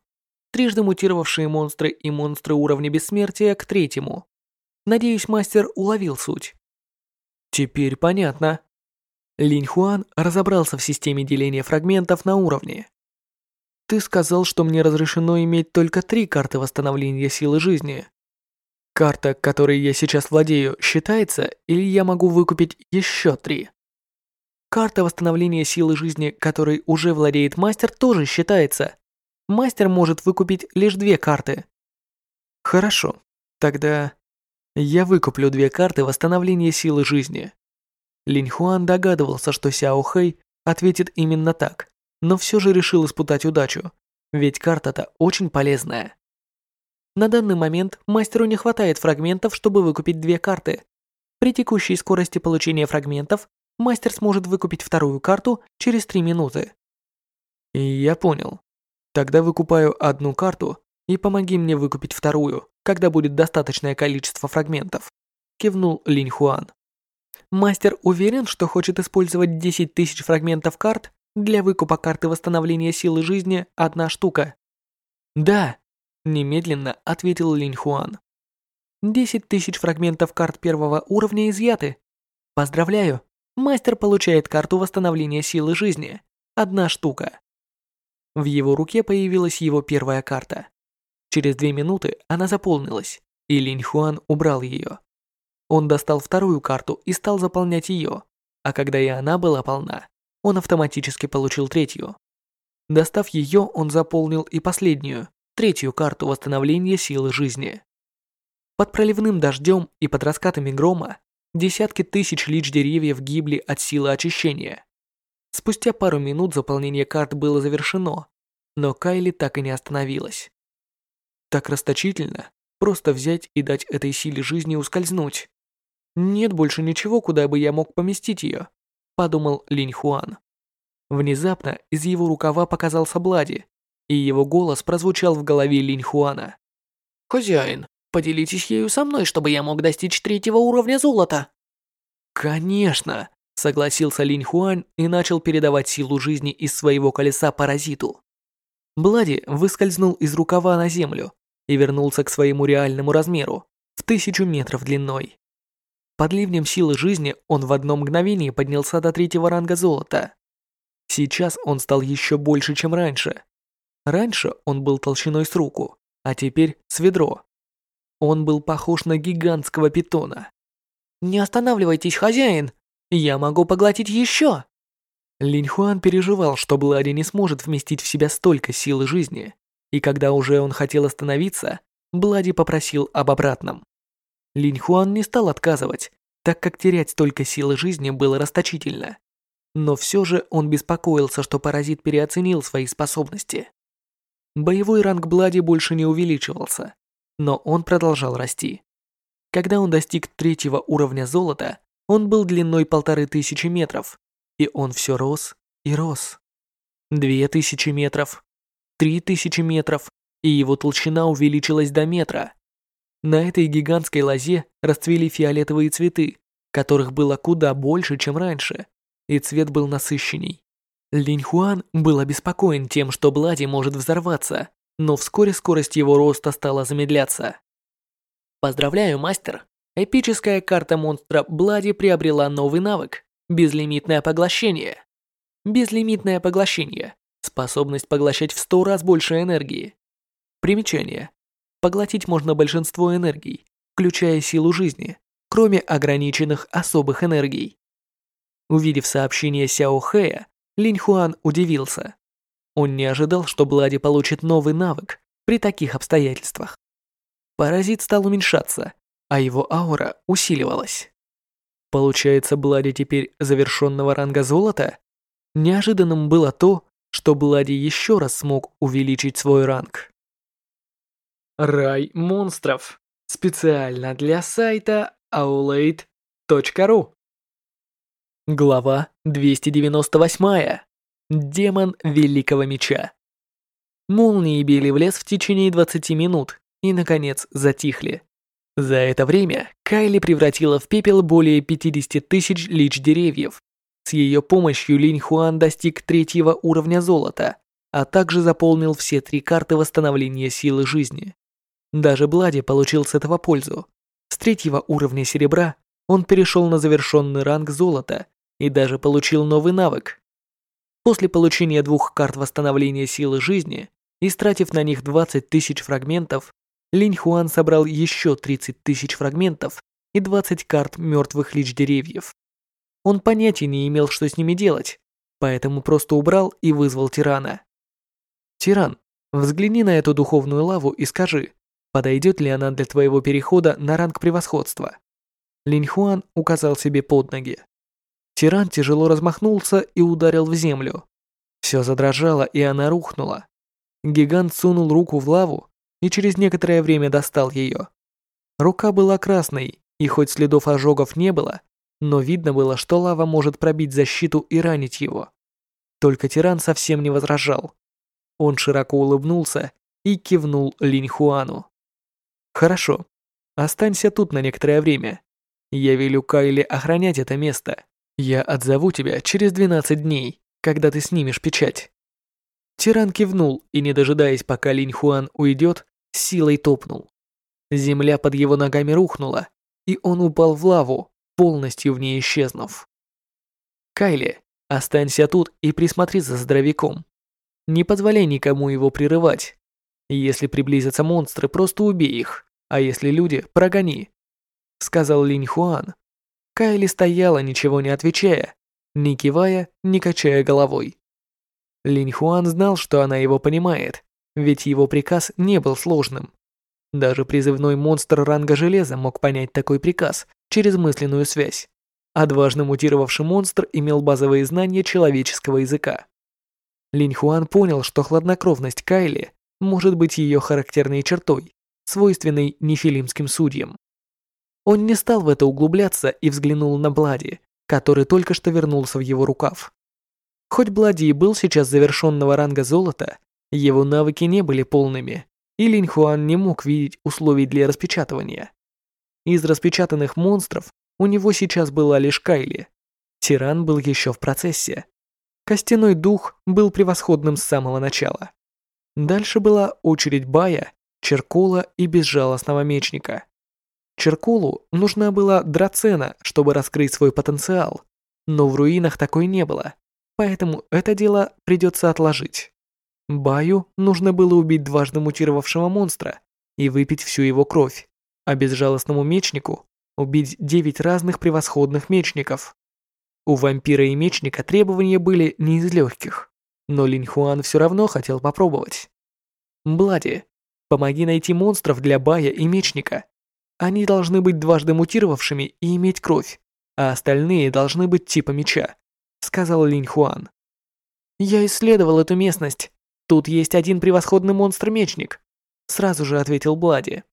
Трижды мутировавшие монстры и монстры уровня бессмертия к третьему. Надеюсь, мастер уловил суть. Теперь понятно. Линь Хуан разобрался в системе деления фрагментов на уровне. Ты сказал, что мне разрешено иметь только три карты восстановления силы жизни. Карта, которой я сейчас владею, считается, или я могу выкупить еще три? Карта восстановления силы жизни, которой уже владеет мастер, тоже считается. Мастер может выкупить лишь две карты. Хорошо, тогда я выкуплю две карты восстановления силы жизни. Линь Хуан догадывался, что Сяо Хэй ответит именно так, но все же решил испытать удачу, ведь карта-то очень полезная. На данный момент мастеру не хватает фрагментов, чтобы выкупить две карты. При текущей скорости получения фрагментов мастер сможет выкупить вторую карту через 3 минуты. Я понял. Тогда выкупаю одну карту и помоги мне выкупить вторую, когда будет достаточное количество фрагментов. Кивнул Линь Хуан. Мастер уверен, что хочет использовать 10 тысяч фрагментов карт для выкупа карты восстановления силы жизни одна штука. Да, немедленно ответил Линь Хуан. 10 тысяч фрагментов карт первого уровня изъяты. Поздравляю, Мастер получает карту восстановления силы жизни. Одна штука. В его руке появилась его первая карта. Через две минуты она заполнилась, и Линь Хуан убрал ее. Он достал вторую карту и стал заполнять ее, а когда и она была полна, он автоматически получил третью. Достав ее, он заполнил и последнюю, третью карту восстановления силы жизни. Под проливным дождем и под раскатами грома Десятки тысяч лич деревьев гибли от силы очищения. Спустя пару минут заполнение карт было завершено, но Кайли так и не остановилась. Так расточительно, просто взять и дать этой силе жизни ускользнуть. Нет больше ничего, куда бы я мог поместить ее, подумал Линь Хуан. Внезапно из его рукава показался Блади, и его голос прозвучал в голове Линь Хуана. «Хозяин, Поделитесь ею со мной, чтобы я мог достичь третьего уровня золота». «Конечно», — согласился Линь Хуань и начал передавать силу жизни из своего колеса паразиту. Блади выскользнул из рукава на землю и вернулся к своему реальному размеру, в тысячу метров длиной. Под ливнем силы жизни он в одно мгновение поднялся до третьего ранга золота. Сейчас он стал еще больше, чем раньше. Раньше он был толщиной с руку, а теперь с ведро. Он был похож на гигантского питона. «Не останавливайтесь, хозяин! Я могу поглотить еще!» Линь Хуан переживал, что Блади не сможет вместить в себя столько силы жизни, и когда уже он хотел остановиться, Блади попросил об обратном. Линь Хуан не стал отказывать, так как терять столько силы жизни было расточительно. Но все же он беспокоился, что паразит переоценил свои способности. Боевой ранг Блади больше не увеличивался, но он продолжал расти. Когда он достиг третьего уровня золота, он был длиной полторы тысячи метров, и он все рос и рос. Две тысячи метров, три тысячи метров, и его толщина увеличилась до метра. На этой гигантской лозе расцвели фиолетовые цветы, которых было куда больше, чем раньше, и цвет был насыщенней. Линь Хуан был обеспокоен тем, что Блади может взорваться, но вскоре скорость его роста стала замедляться. Поздравляю, мастер! Эпическая карта монстра Блади приобрела новый навык – безлимитное поглощение. Безлимитное поглощение – способность поглощать в 100 раз больше энергии. Примечание. Поглотить можно большинство энергий, включая силу жизни, кроме ограниченных особых энергий. Увидев сообщение Сяо Хэя, Линь Хуан удивился. Он не ожидал, что Блади получит новый навык при таких обстоятельствах. Паразит стал уменьшаться, а его аура усиливалась. Получается, Блади теперь завершенного ранга золота? Неожиданным было то, что Блади еще раз смог увеличить свой ранг. Рай монстров. Специально для сайта aulade.ru Глава 298. Демон Великого Меча. Молнии били в лес в течение 20 минут и, наконец, затихли. За это время Кайли превратила в пепел более 50 тысяч лич деревьев. С ее помощью Линь Хуан достиг третьего уровня золота, а также заполнил все три карты восстановления силы жизни. Даже Блади получил с этого пользу. С третьего уровня серебра он перешел на завершенный ранг золота и даже получил новый навык. После получения двух карт восстановления силы жизни, истратив на них 20 тысяч фрагментов, Линь Хуан собрал еще 30 тысяч фрагментов и 20 карт мертвых лич деревьев. Он понятия не имел, что с ними делать, поэтому просто убрал и вызвал тирана. «Тиран, взгляни на эту духовную лаву и скажи, подойдет ли она для твоего перехода на ранг превосходства?» Линь Хуан указал себе под ноги. Тиран тяжело размахнулся и ударил в землю. Все задрожало, и она рухнула. Гигант сунул руку в лаву и через некоторое время достал ее. Рука была красной, и хоть следов ожогов не было, но видно было, что лава может пробить защиту и ранить его. Только тиран совсем не возражал. Он широко улыбнулся и кивнул Линь Хуану. «Хорошо, останься тут на некоторое время. Я велю Кайле охранять это место. Я отзову тебя через 12 дней, когда ты снимешь печать». Тиран кивнул и, не дожидаясь, пока Линь Хуан уйдет, силой топнул. Земля под его ногами рухнула, и он упал в лаву, полностью в ней исчезнув. «Кайли, останься тут и присмотри за здоровяком. Не позволяй никому его прерывать. Если приблизятся монстры, просто убей их, а если люди, прогони», — сказал Линь Хуан, Кайли стояла, ничего не отвечая, ни кивая, ни качая головой. Линь Хуан знал, что она его понимает, ведь его приказ не был сложным. Даже призывной монстр ранга железа мог понять такой приказ через мысленную связь. А дважно мутировавший монстр имел базовые знания человеческого языка. Линь Хуан понял, что хладнокровность Кайли может быть ее характерной чертой, свойственной нефилимским судьям. Он не стал в это углубляться и взглянул на Блади, который только что вернулся в его рукав. Хоть Блади и был сейчас завершенного ранга золота, его навыки не были полными, и Линь Хуан не мог видеть условий для распечатывания. Из распечатанных монстров у него сейчас была лишь Кайли. Тиран был еще в процессе. Костяной дух был превосходным с самого начала. Дальше была очередь Бая, Черкула и безжалостного мечника. Черкулу нужна была драцена, чтобы раскрыть свой потенциал, но в руинах такой не было, поэтому это дело придется отложить. Баю нужно было убить дважды мутировавшего монстра и выпить всю его кровь, а безжалостному мечнику убить девять разных превосходных мечников. У вампира и мечника требования были не из легких, но Линь Хуан все равно хотел попробовать. Блади, помоги найти монстров для Бая и мечника они должны быть дважды мутировавшими и иметь кровь, а остальные должны быть типа меча», — сказал Линь Хуан. «Я исследовал эту местность. Тут есть один превосходный монстр-мечник», — сразу же ответил Блади.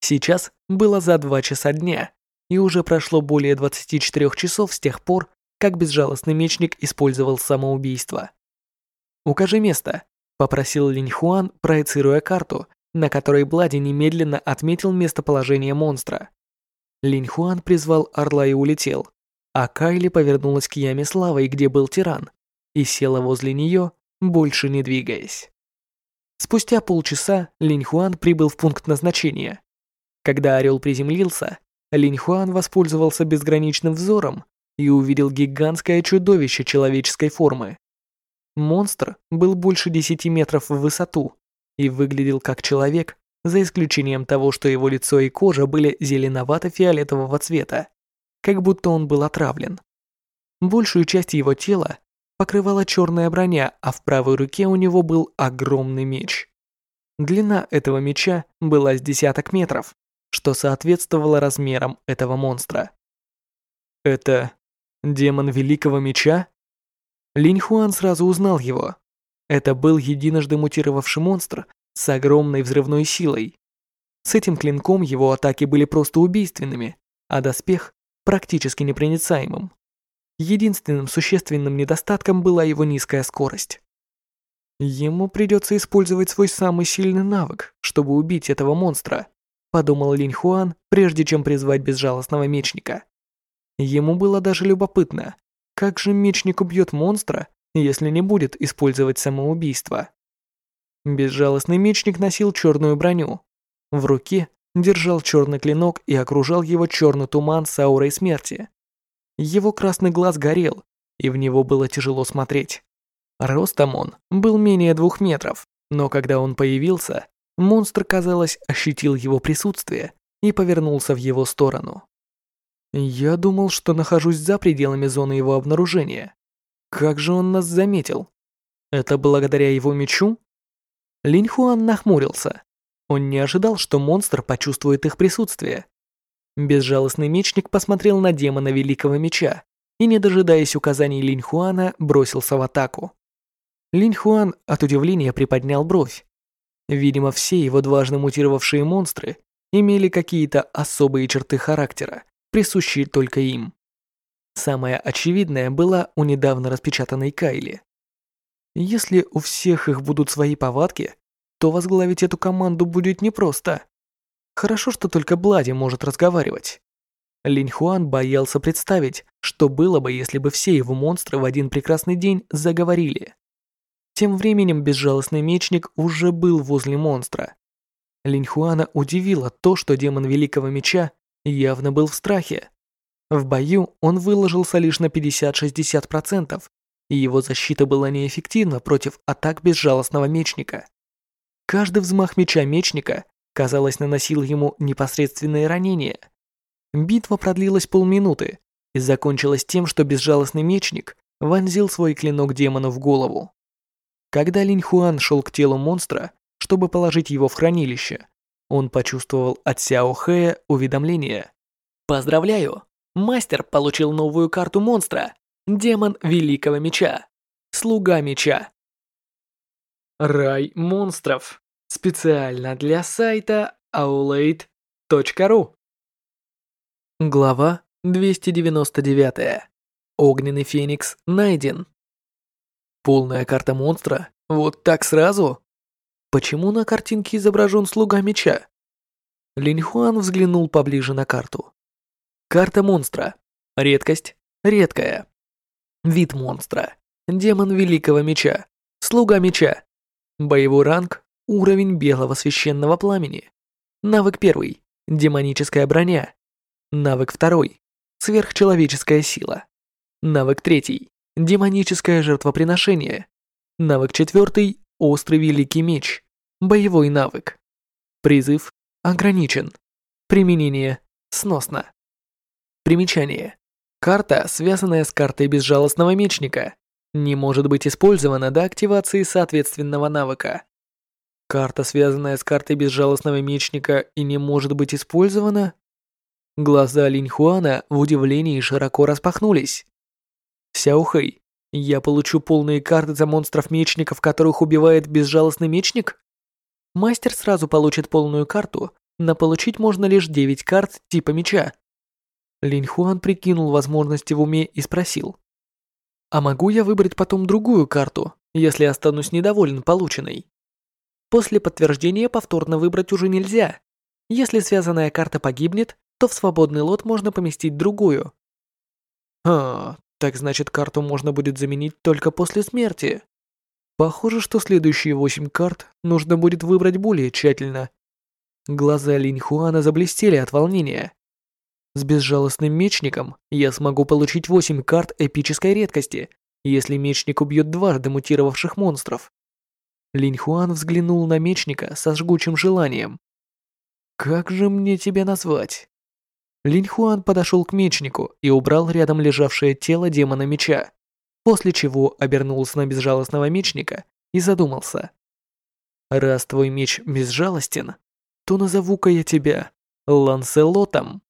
Сейчас было за два часа дня, и уже прошло более 24 часов с тех пор, как безжалостный мечник использовал самоубийство. «Укажи место. Попросил Линь Хуан, проецируя карту, на которой Блади немедленно отметил местоположение монстра. Линь Хуан призвал орла и улетел, а Кайли повернулась к яме с лавой, где был тиран, и села возле нее, больше не двигаясь. Спустя полчаса Линь Хуан прибыл в пункт назначения. Когда орел приземлился, Линь Хуан воспользовался безграничным взором и увидел гигантское чудовище человеческой формы. Монстр был больше 10 метров в высоту и выглядел как человек, за исключением того, что его лицо и кожа были зеленовато-фиолетового цвета, как будто он был отравлен. Большую часть его тела покрывала черная броня, а в правой руке у него был огромный меч. Длина этого меча была с десяток метров, что соответствовало размерам этого монстра. Это демон Великого Меча? Линь Хуан сразу узнал его. Это был единожды мутировавший монстр с огромной взрывной силой. С этим клинком его атаки были просто убийственными, а доспех практически непроницаемым. Единственным существенным недостатком была его низкая скорость. Ему придется использовать свой самый сильный навык, чтобы убить этого монстра, подумал Линь Хуан, прежде чем призвать безжалостного мечника. Ему было даже любопытно, как же мечник убьет монстра, если не будет использовать самоубийство? Безжалостный мечник носил черную броню. В руке держал черный клинок и окружал его черный туман с аурой смерти. Его красный глаз горел, и в него было тяжело смотреть. Ростом он был менее двух метров, но когда он появился, монстр, казалось, ощутил его присутствие и повернулся в его сторону. Я думал, что нахожусь за пределами зоны его обнаружения. Как же он нас заметил? Это благодаря его мечу? Линь Хуан нахмурился. Он не ожидал, что монстр почувствует их присутствие. Безжалостный мечник посмотрел на демона Великого Меча и, не дожидаясь указаний Линь Хуана, бросился в атаку. Линь Хуан от удивления приподнял бровь. Видимо, все его дважды мутировавшие монстры имели какие-то особые черты характера, присущие только им. Самая очевидная была у недавно распечатанной Кайли. Если у всех их будут свои повадки, то возглавить эту команду будет непросто. Хорошо, что только Блади может разговаривать. Линь Хуан боялся представить, что было бы, если бы все его монстры в один прекрасный день заговорили. Тем временем безжалостный мечник уже был возле монстра. Линь Хуана удивило то, что демон Великого Меча явно был в страхе. В бою он выложился лишь на 50-60%, и его защита была неэффективна против атак безжалостного мечника. Каждый взмах меча мечника, казалось, наносил ему непосредственные ранения. Битва продлилась полминуты и закончилась тем, что безжалостный мечник вонзил свой клинок демону в голову. Когда Линь Хуан шел к телу монстра, чтобы положить его в хранилище, он почувствовал от Сяо Хэя уведомление. «Поздравляю! Мастер получил новую карту монстра. Демон Великого Меча. Слуга Меча». Рай монстров. Специально для сайта aulade.ru Глава 299. Огненный Феникс найден. Полная карта монстра? Вот так сразу? Почему на картинке изображен слуга меча? Линьхуан взглянул поближе на карту. Карта монстра. Редкость. Редкая. Вид монстра. Демон Великого Меча. Слуга Меча. Боевой ранг. Уровень белого священного пламени. Навык первый. Демоническая броня. Навык второй. Сверхчеловеческая сила. Навык третий. Демоническое жертвоприношение. Навык четвертый. Острый Великий Меч. Боевой навык. Призыв ограничен. Применение сносно. Примечание. Карта, связанная с картой безжалостного мечника, не может быть использована до активации соответственного навыка. Карта, связанная с картой безжалостного мечника и не может быть использована? Глаза Линьхуана в удивлении широко распахнулись. Сяохэй, я получу полные карты за монстров-мечников, которых убивает безжалостный мечник? Мастер сразу получит полную карту, но получить можно лишь 9 карт типа меча. Линь Хуан прикинул возможности в уме и спросил. «А могу я выбрать потом другую карту, если останусь недоволен полученной. После подтверждения повторно выбрать уже нельзя. Если связанная карта погибнет, то в свободный лот можно поместить другую. А, так значит карту можно будет заменить только после смерти. Похоже, что следующие восемь карт нужно будет выбрать более тщательно. Глаза Линь Хуана заблестели от волнения. С безжалостным мечником я смогу получить восемь карт эпической редкости, если мечник убьет дважды мутировавших монстров. Линь Хуан взглянул на мечника со жгучим желанием. «Как же мне тебя назвать?» Линь Хуан подошел к мечнику и убрал рядом лежавшее тело демона меча, после чего обернулся на безжалостного мечника и задумался. «Раз твой меч безжалостен, то назову-ка я тебя Ланселотом».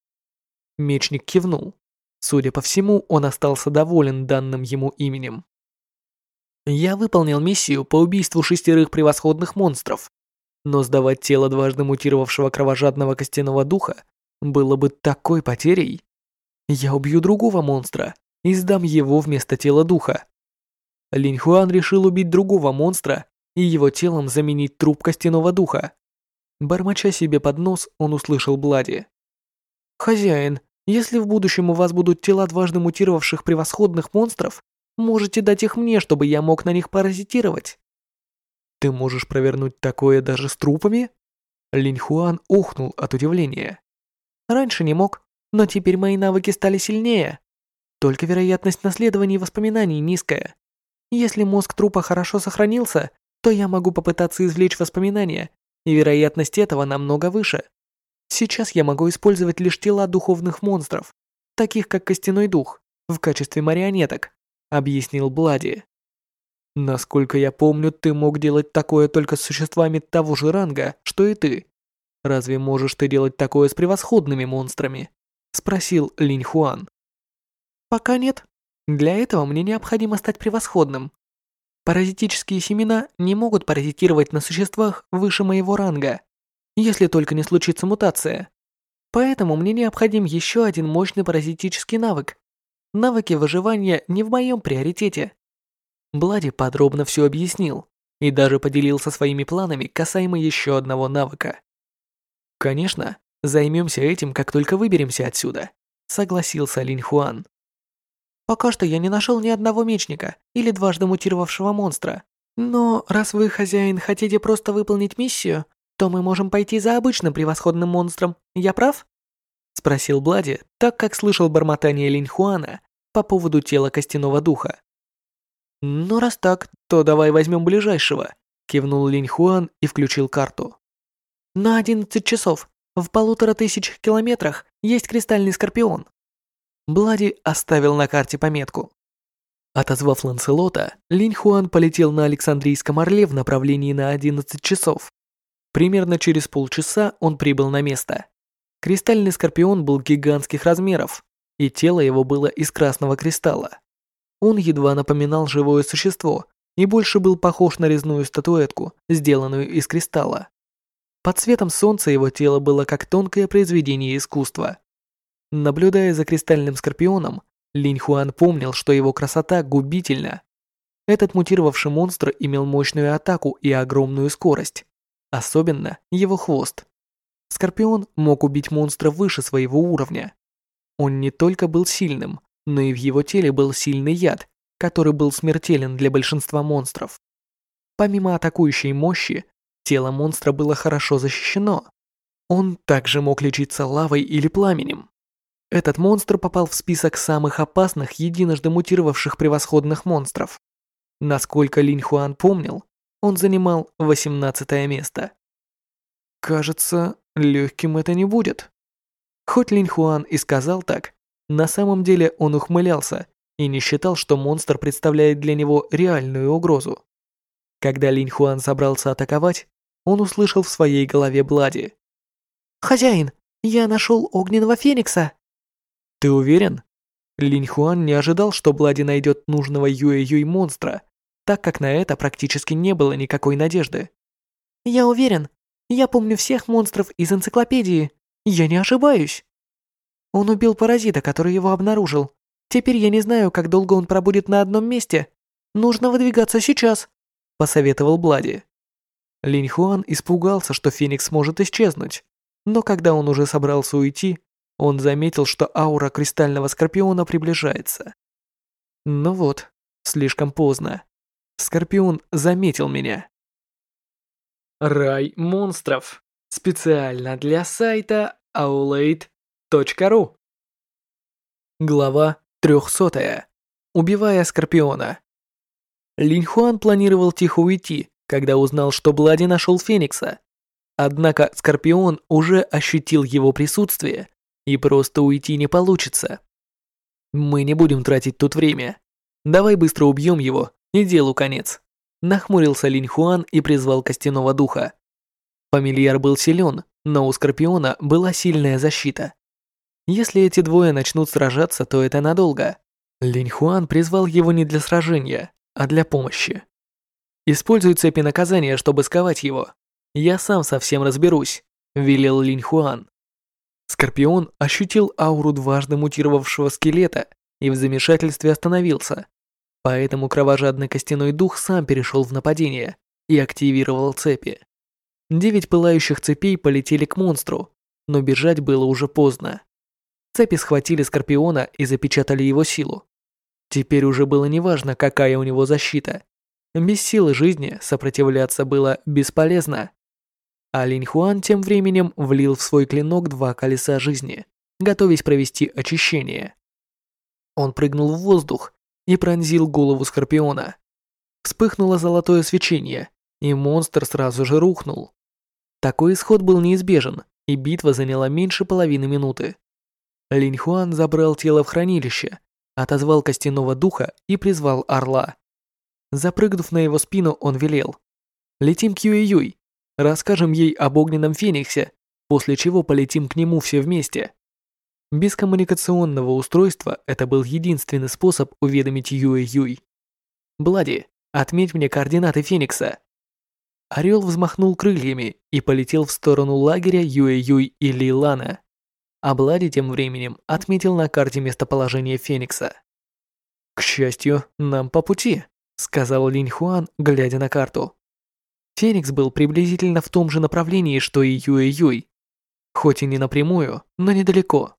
Мечник кивнул. Судя по всему, он остался доволен данным ему именем. Я выполнил миссию по убийству шестерых превосходных монстров, но сдавать тело дважды мутировавшего кровожадного костяного духа было бы такой потерей. Я убью другого монстра и сдам его вместо тела духа. Линь Хуан решил убить другого монстра и его телом заменить труп костяного духа. Бормоча себе под нос, он услышал Блади. «Хозяин, если в будущем у вас будут тела дважды мутировавших превосходных монстров, Можете дать их мне, чтобы я мог на них паразитировать. Ты можешь провернуть такое даже с трупами? Линь Хуан ухнул от удивления. Раньше не мог, но теперь мои навыки стали сильнее. Только вероятность наследования воспоминаний низкая. Если мозг трупа хорошо сохранился, то я могу попытаться извлечь воспоминания, и вероятность этого намного выше. Сейчас я могу использовать лишь тела духовных монстров, таких как костяной дух, в качестве марионеток объяснил Блади. Насколько я помню, ты мог делать такое только с существами того же ранга, что и ты. Разве можешь ты делать такое с превосходными монстрами? спросил Линь Хуан. Пока нет. Для этого мне необходимо стать превосходным. Паразитические семена не могут паразитировать на существах выше моего ранга, если только не случится мутация. Поэтому мне необходим еще один мощный паразитический навык, навыки выживания не в моем приоритете. Блади подробно все объяснил и даже поделился своими планами касаемо еще одного навыка. Конечно, займемся этим, как только выберемся отсюда, согласился Линь Хуан. Пока что я не нашел ни одного мечника или дважды мутировавшего монстра. Но раз вы, хозяин, хотите просто выполнить миссию, то мы можем пойти за обычным превосходным монстром. Я прав? Спросил Блади, так как слышал бормотание Линь Хуана по поводу тела костяного духа. «Ну, раз так, то давай возьмем ближайшего», — кивнул Линь Хуан и включил карту. «На одиннадцать часов, в полутора тысячах километрах, есть кристальный скорпион». Блади оставил на карте пометку. Отозвав Ланселота, Линь Хуан полетел на Александрийском Орле в направлении на 11 часов. Примерно через полчаса он прибыл на место. Кристальный скорпион был гигантских размеров, и тело его было из красного кристалла. Он едва напоминал живое существо и больше был похож на резную статуэтку, сделанную из кристалла. Под светом солнца его тело было как тонкое произведение искусства. Наблюдая за кристальным скорпионом, Линь Хуан помнил, что его красота губительна. Этот мутировавший монстр имел мощную атаку и огромную скорость. Особенно его хвост. Скорпион мог убить монстра выше своего уровня. Он не только был сильным, но и в его теле был сильный яд, который был смертелен для большинства монстров. Помимо атакующей мощи, тело монстра было хорошо защищено. Он также мог лечиться лавой или пламенем. Этот монстр попал в список самых опасных единожды мутировавших превосходных монстров. Насколько Линь Хуан помнил, он занимал 18 место. Кажется, легким это не будет. Хоть Линь Хуан и сказал так, на самом деле он ухмылялся и не считал, что монстр представляет для него реальную угрозу. Когда Линь Хуан собрался атаковать, он услышал в своей голове Блади. «Хозяин, я нашел огненного феникса!» «Ты уверен?» Линь Хуан не ожидал, что Блади найдет нужного Юэ-Юй монстра, так как на это практически не было никакой надежды. «Я уверен. Я помню всех монстров из энциклопедии. Я не ошибаюсь. Он убил паразита, который его обнаружил. Теперь я не знаю, как долго он пробудет на одном месте. Нужно выдвигаться сейчас. посоветовал Блади. Линь Хуан испугался, что Феникс может исчезнуть, но когда он уже собрался уйти, он заметил, что аура кристального скорпиона приближается. Ну вот, слишком поздно. Скорпион заметил меня. Рай монстров. Специально для сайта aulade.ru Глава 300. Убивая Скорпиона. Линь Хуан планировал тихо уйти, когда узнал, что Блади нашел Феникса. Однако Скорпион уже ощутил его присутствие, и просто уйти не получится. Мы не будем тратить тут время. Давай быстро убьем его, и делу конец. Нахмурился Линь Хуан и призвал костяного духа. Фамильяр был силен, но у Скорпиона была сильная защита. Если эти двое начнут сражаться, то это надолго. Линь Хуан призвал его не для сражения, а для помощи. Используй цепи наказания, чтобы сковать его. Я сам совсем разберусь, велел Линь Хуан. Скорпион ощутил ауру дважды мутировавшего скелета и в замешательстве остановился. Поэтому кровожадный костяной дух сам перешел в нападение и активировал цепи. Девять пылающих цепей полетели к монстру, но бежать было уже поздно. Цепи схватили Скорпиона и запечатали его силу. Теперь уже было неважно, какая у него защита. Без силы жизни сопротивляться было бесполезно. А Линь Хуан тем временем влил в свой клинок два колеса жизни, готовясь провести очищение. Он прыгнул в воздух и пронзил голову Скорпиона. Вспыхнуло золотое свечение, и монстр сразу же рухнул. Такой исход был неизбежен, и битва заняла меньше половины минуты. Линь Хуан забрал тело в хранилище, отозвал костяного духа и призвал орла. Запрыгнув на его спину, он велел. «Летим к Юэ-Юй, Расскажем ей об огненном фениксе, после чего полетим к нему все вместе. Без коммуникационного устройства это был единственный способ уведомить Юэ-Юй. Блади, отметь мне координаты Феникса. Орел взмахнул крыльями и полетел в сторону лагеря Юэ-Юй и Лилана. А Блади тем временем отметил на карте местоположение Феникса. «К счастью, нам по пути», — сказал Линь Хуан, глядя на карту. Феникс был приблизительно в том же направлении, что и Юэ-Юй. Хоть и не напрямую, но недалеко.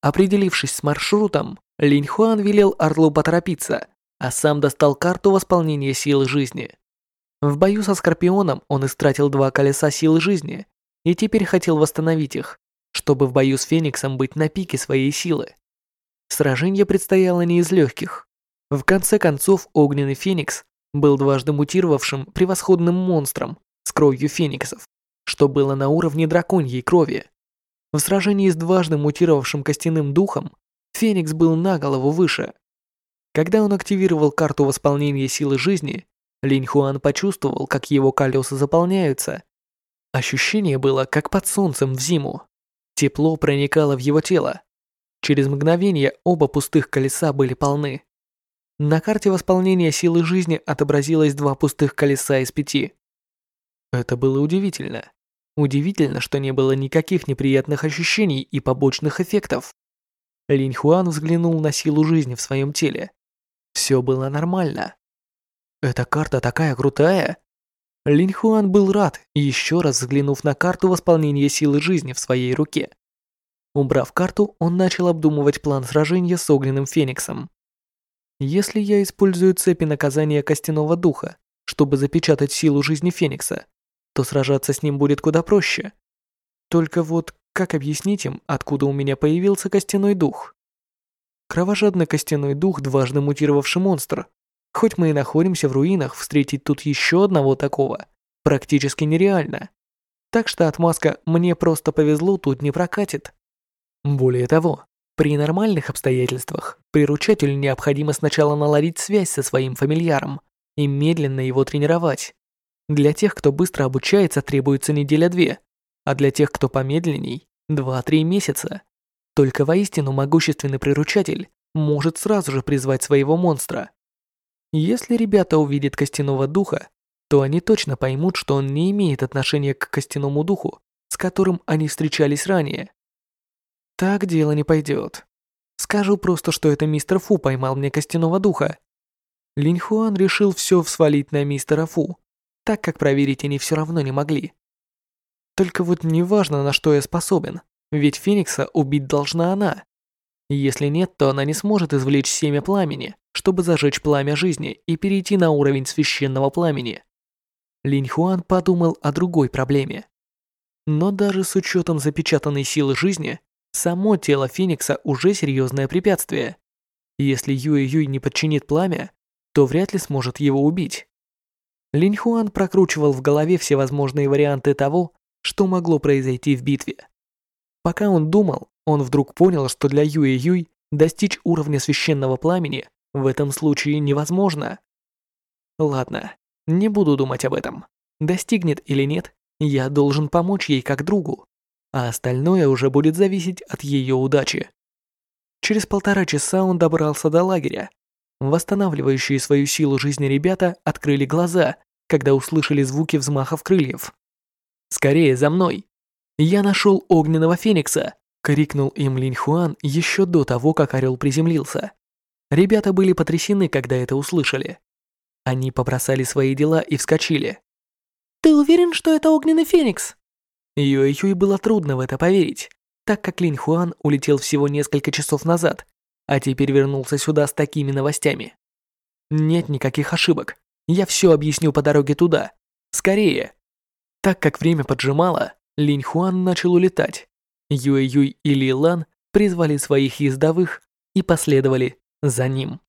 Определившись с маршрутом, Линь Хуан велел Орлу поторопиться, а сам достал карту восполнения силы жизни. В бою со Скорпионом он истратил два колеса силы жизни и теперь хотел восстановить их, чтобы в бою с Фениксом быть на пике своей силы. Сражение предстояло не из легких. В конце концов, Огненный Феникс был дважды мутировавшим превосходным монстром с кровью фениксов, что было на уровне драконьей крови. В сражении с дважды мутировавшим костяным духом Феникс был на голову выше. Когда он активировал карту восполнения силы жизни, Линь Хуан почувствовал, как его колеса заполняются. Ощущение было, как под солнцем в зиму. Тепло проникало в его тело. Через мгновение оба пустых колеса были полны. На карте восполнения силы жизни отобразилось два пустых колеса из пяти. Это было удивительно. Удивительно, что не было никаких неприятных ощущений и побочных эффектов. Линь Хуан взглянул на силу жизни в своем теле. Все было нормально. Эта карта такая крутая. Линь Хуан был рад, еще раз взглянув на карту восполнения силы жизни в своей руке. Убрав карту, он начал обдумывать план сражения с огненным фениксом. Если я использую цепи наказания костяного духа, чтобы запечатать силу жизни Феникса, то сражаться с ним будет куда проще. Только вот как объяснить им, откуда у меня появился костяной дух? Кровожадный костяной дух, дважды мутировавший монстр. Хоть мы и находимся в руинах, встретить тут еще одного такого практически нереально. Так что отмазка «мне просто повезло» тут не прокатит. Более того, при нормальных обстоятельствах приручателю необходимо сначала наладить связь со своим фамильяром и медленно его тренировать. Для тех, кто быстро обучается, требуется неделя-две, а для тех, кто помедленней – два-три месяца. Только воистину могущественный приручатель может сразу же призвать своего монстра. Если ребята увидят костяного духа, то они точно поймут, что он не имеет отношения к костяному духу, с которым они встречались ранее. Так дело не пойдет. Скажу просто, что это мистер Фу поймал мне костяного духа. Линь Хуан решил все свалить на мистера Фу, так как проверить они все равно не могли. Только вот неважно, на что я способен, ведь Феникса убить должна она. Если нет, то она не сможет извлечь семя пламени, чтобы зажечь пламя жизни и перейти на уровень священного пламени. Линь Хуан подумал о другой проблеме. Но даже с учетом запечатанной силы жизни, само тело Феникса уже серьезное препятствие. Если Юэ Юй не подчинит пламя, то вряд ли сможет его убить. Линь Хуан прокручивал в голове все возможные варианты того, что могло произойти в битве. Пока он думал, он вдруг понял, что для Юэ Юй достичь уровня священного пламени в этом случае невозможно. Ладно, не буду думать об этом. Достигнет или нет, я должен помочь ей как другу, а остальное уже будет зависеть от ее удачи. Через полтора часа он добрался до лагеря. Восстанавливающие свою силу жизни ребята открыли глаза, когда услышали звуки взмахов крыльев. «Скорее за мной! Я нашел огненного феникса!» — крикнул им Линь Хуан еще до того, как орел приземлился. Ребята были потрясены, когда это услышали. Они побросали свои дела и вскочили. «Ты уверен, что это огненный феникс?» Юэ Юй было трудно в это поверить, так как Линь Хуан улетел всего несколько часов назад, а теперь вернулся сюда с такими новостями. Нет никаких ошибок. Я все объясню по дороге туда. Скорее. Так как время поджимало, Линь Хуан начал улетать. Юэ Юй и Ли Лан призвали своих ездовых и последовали за ним.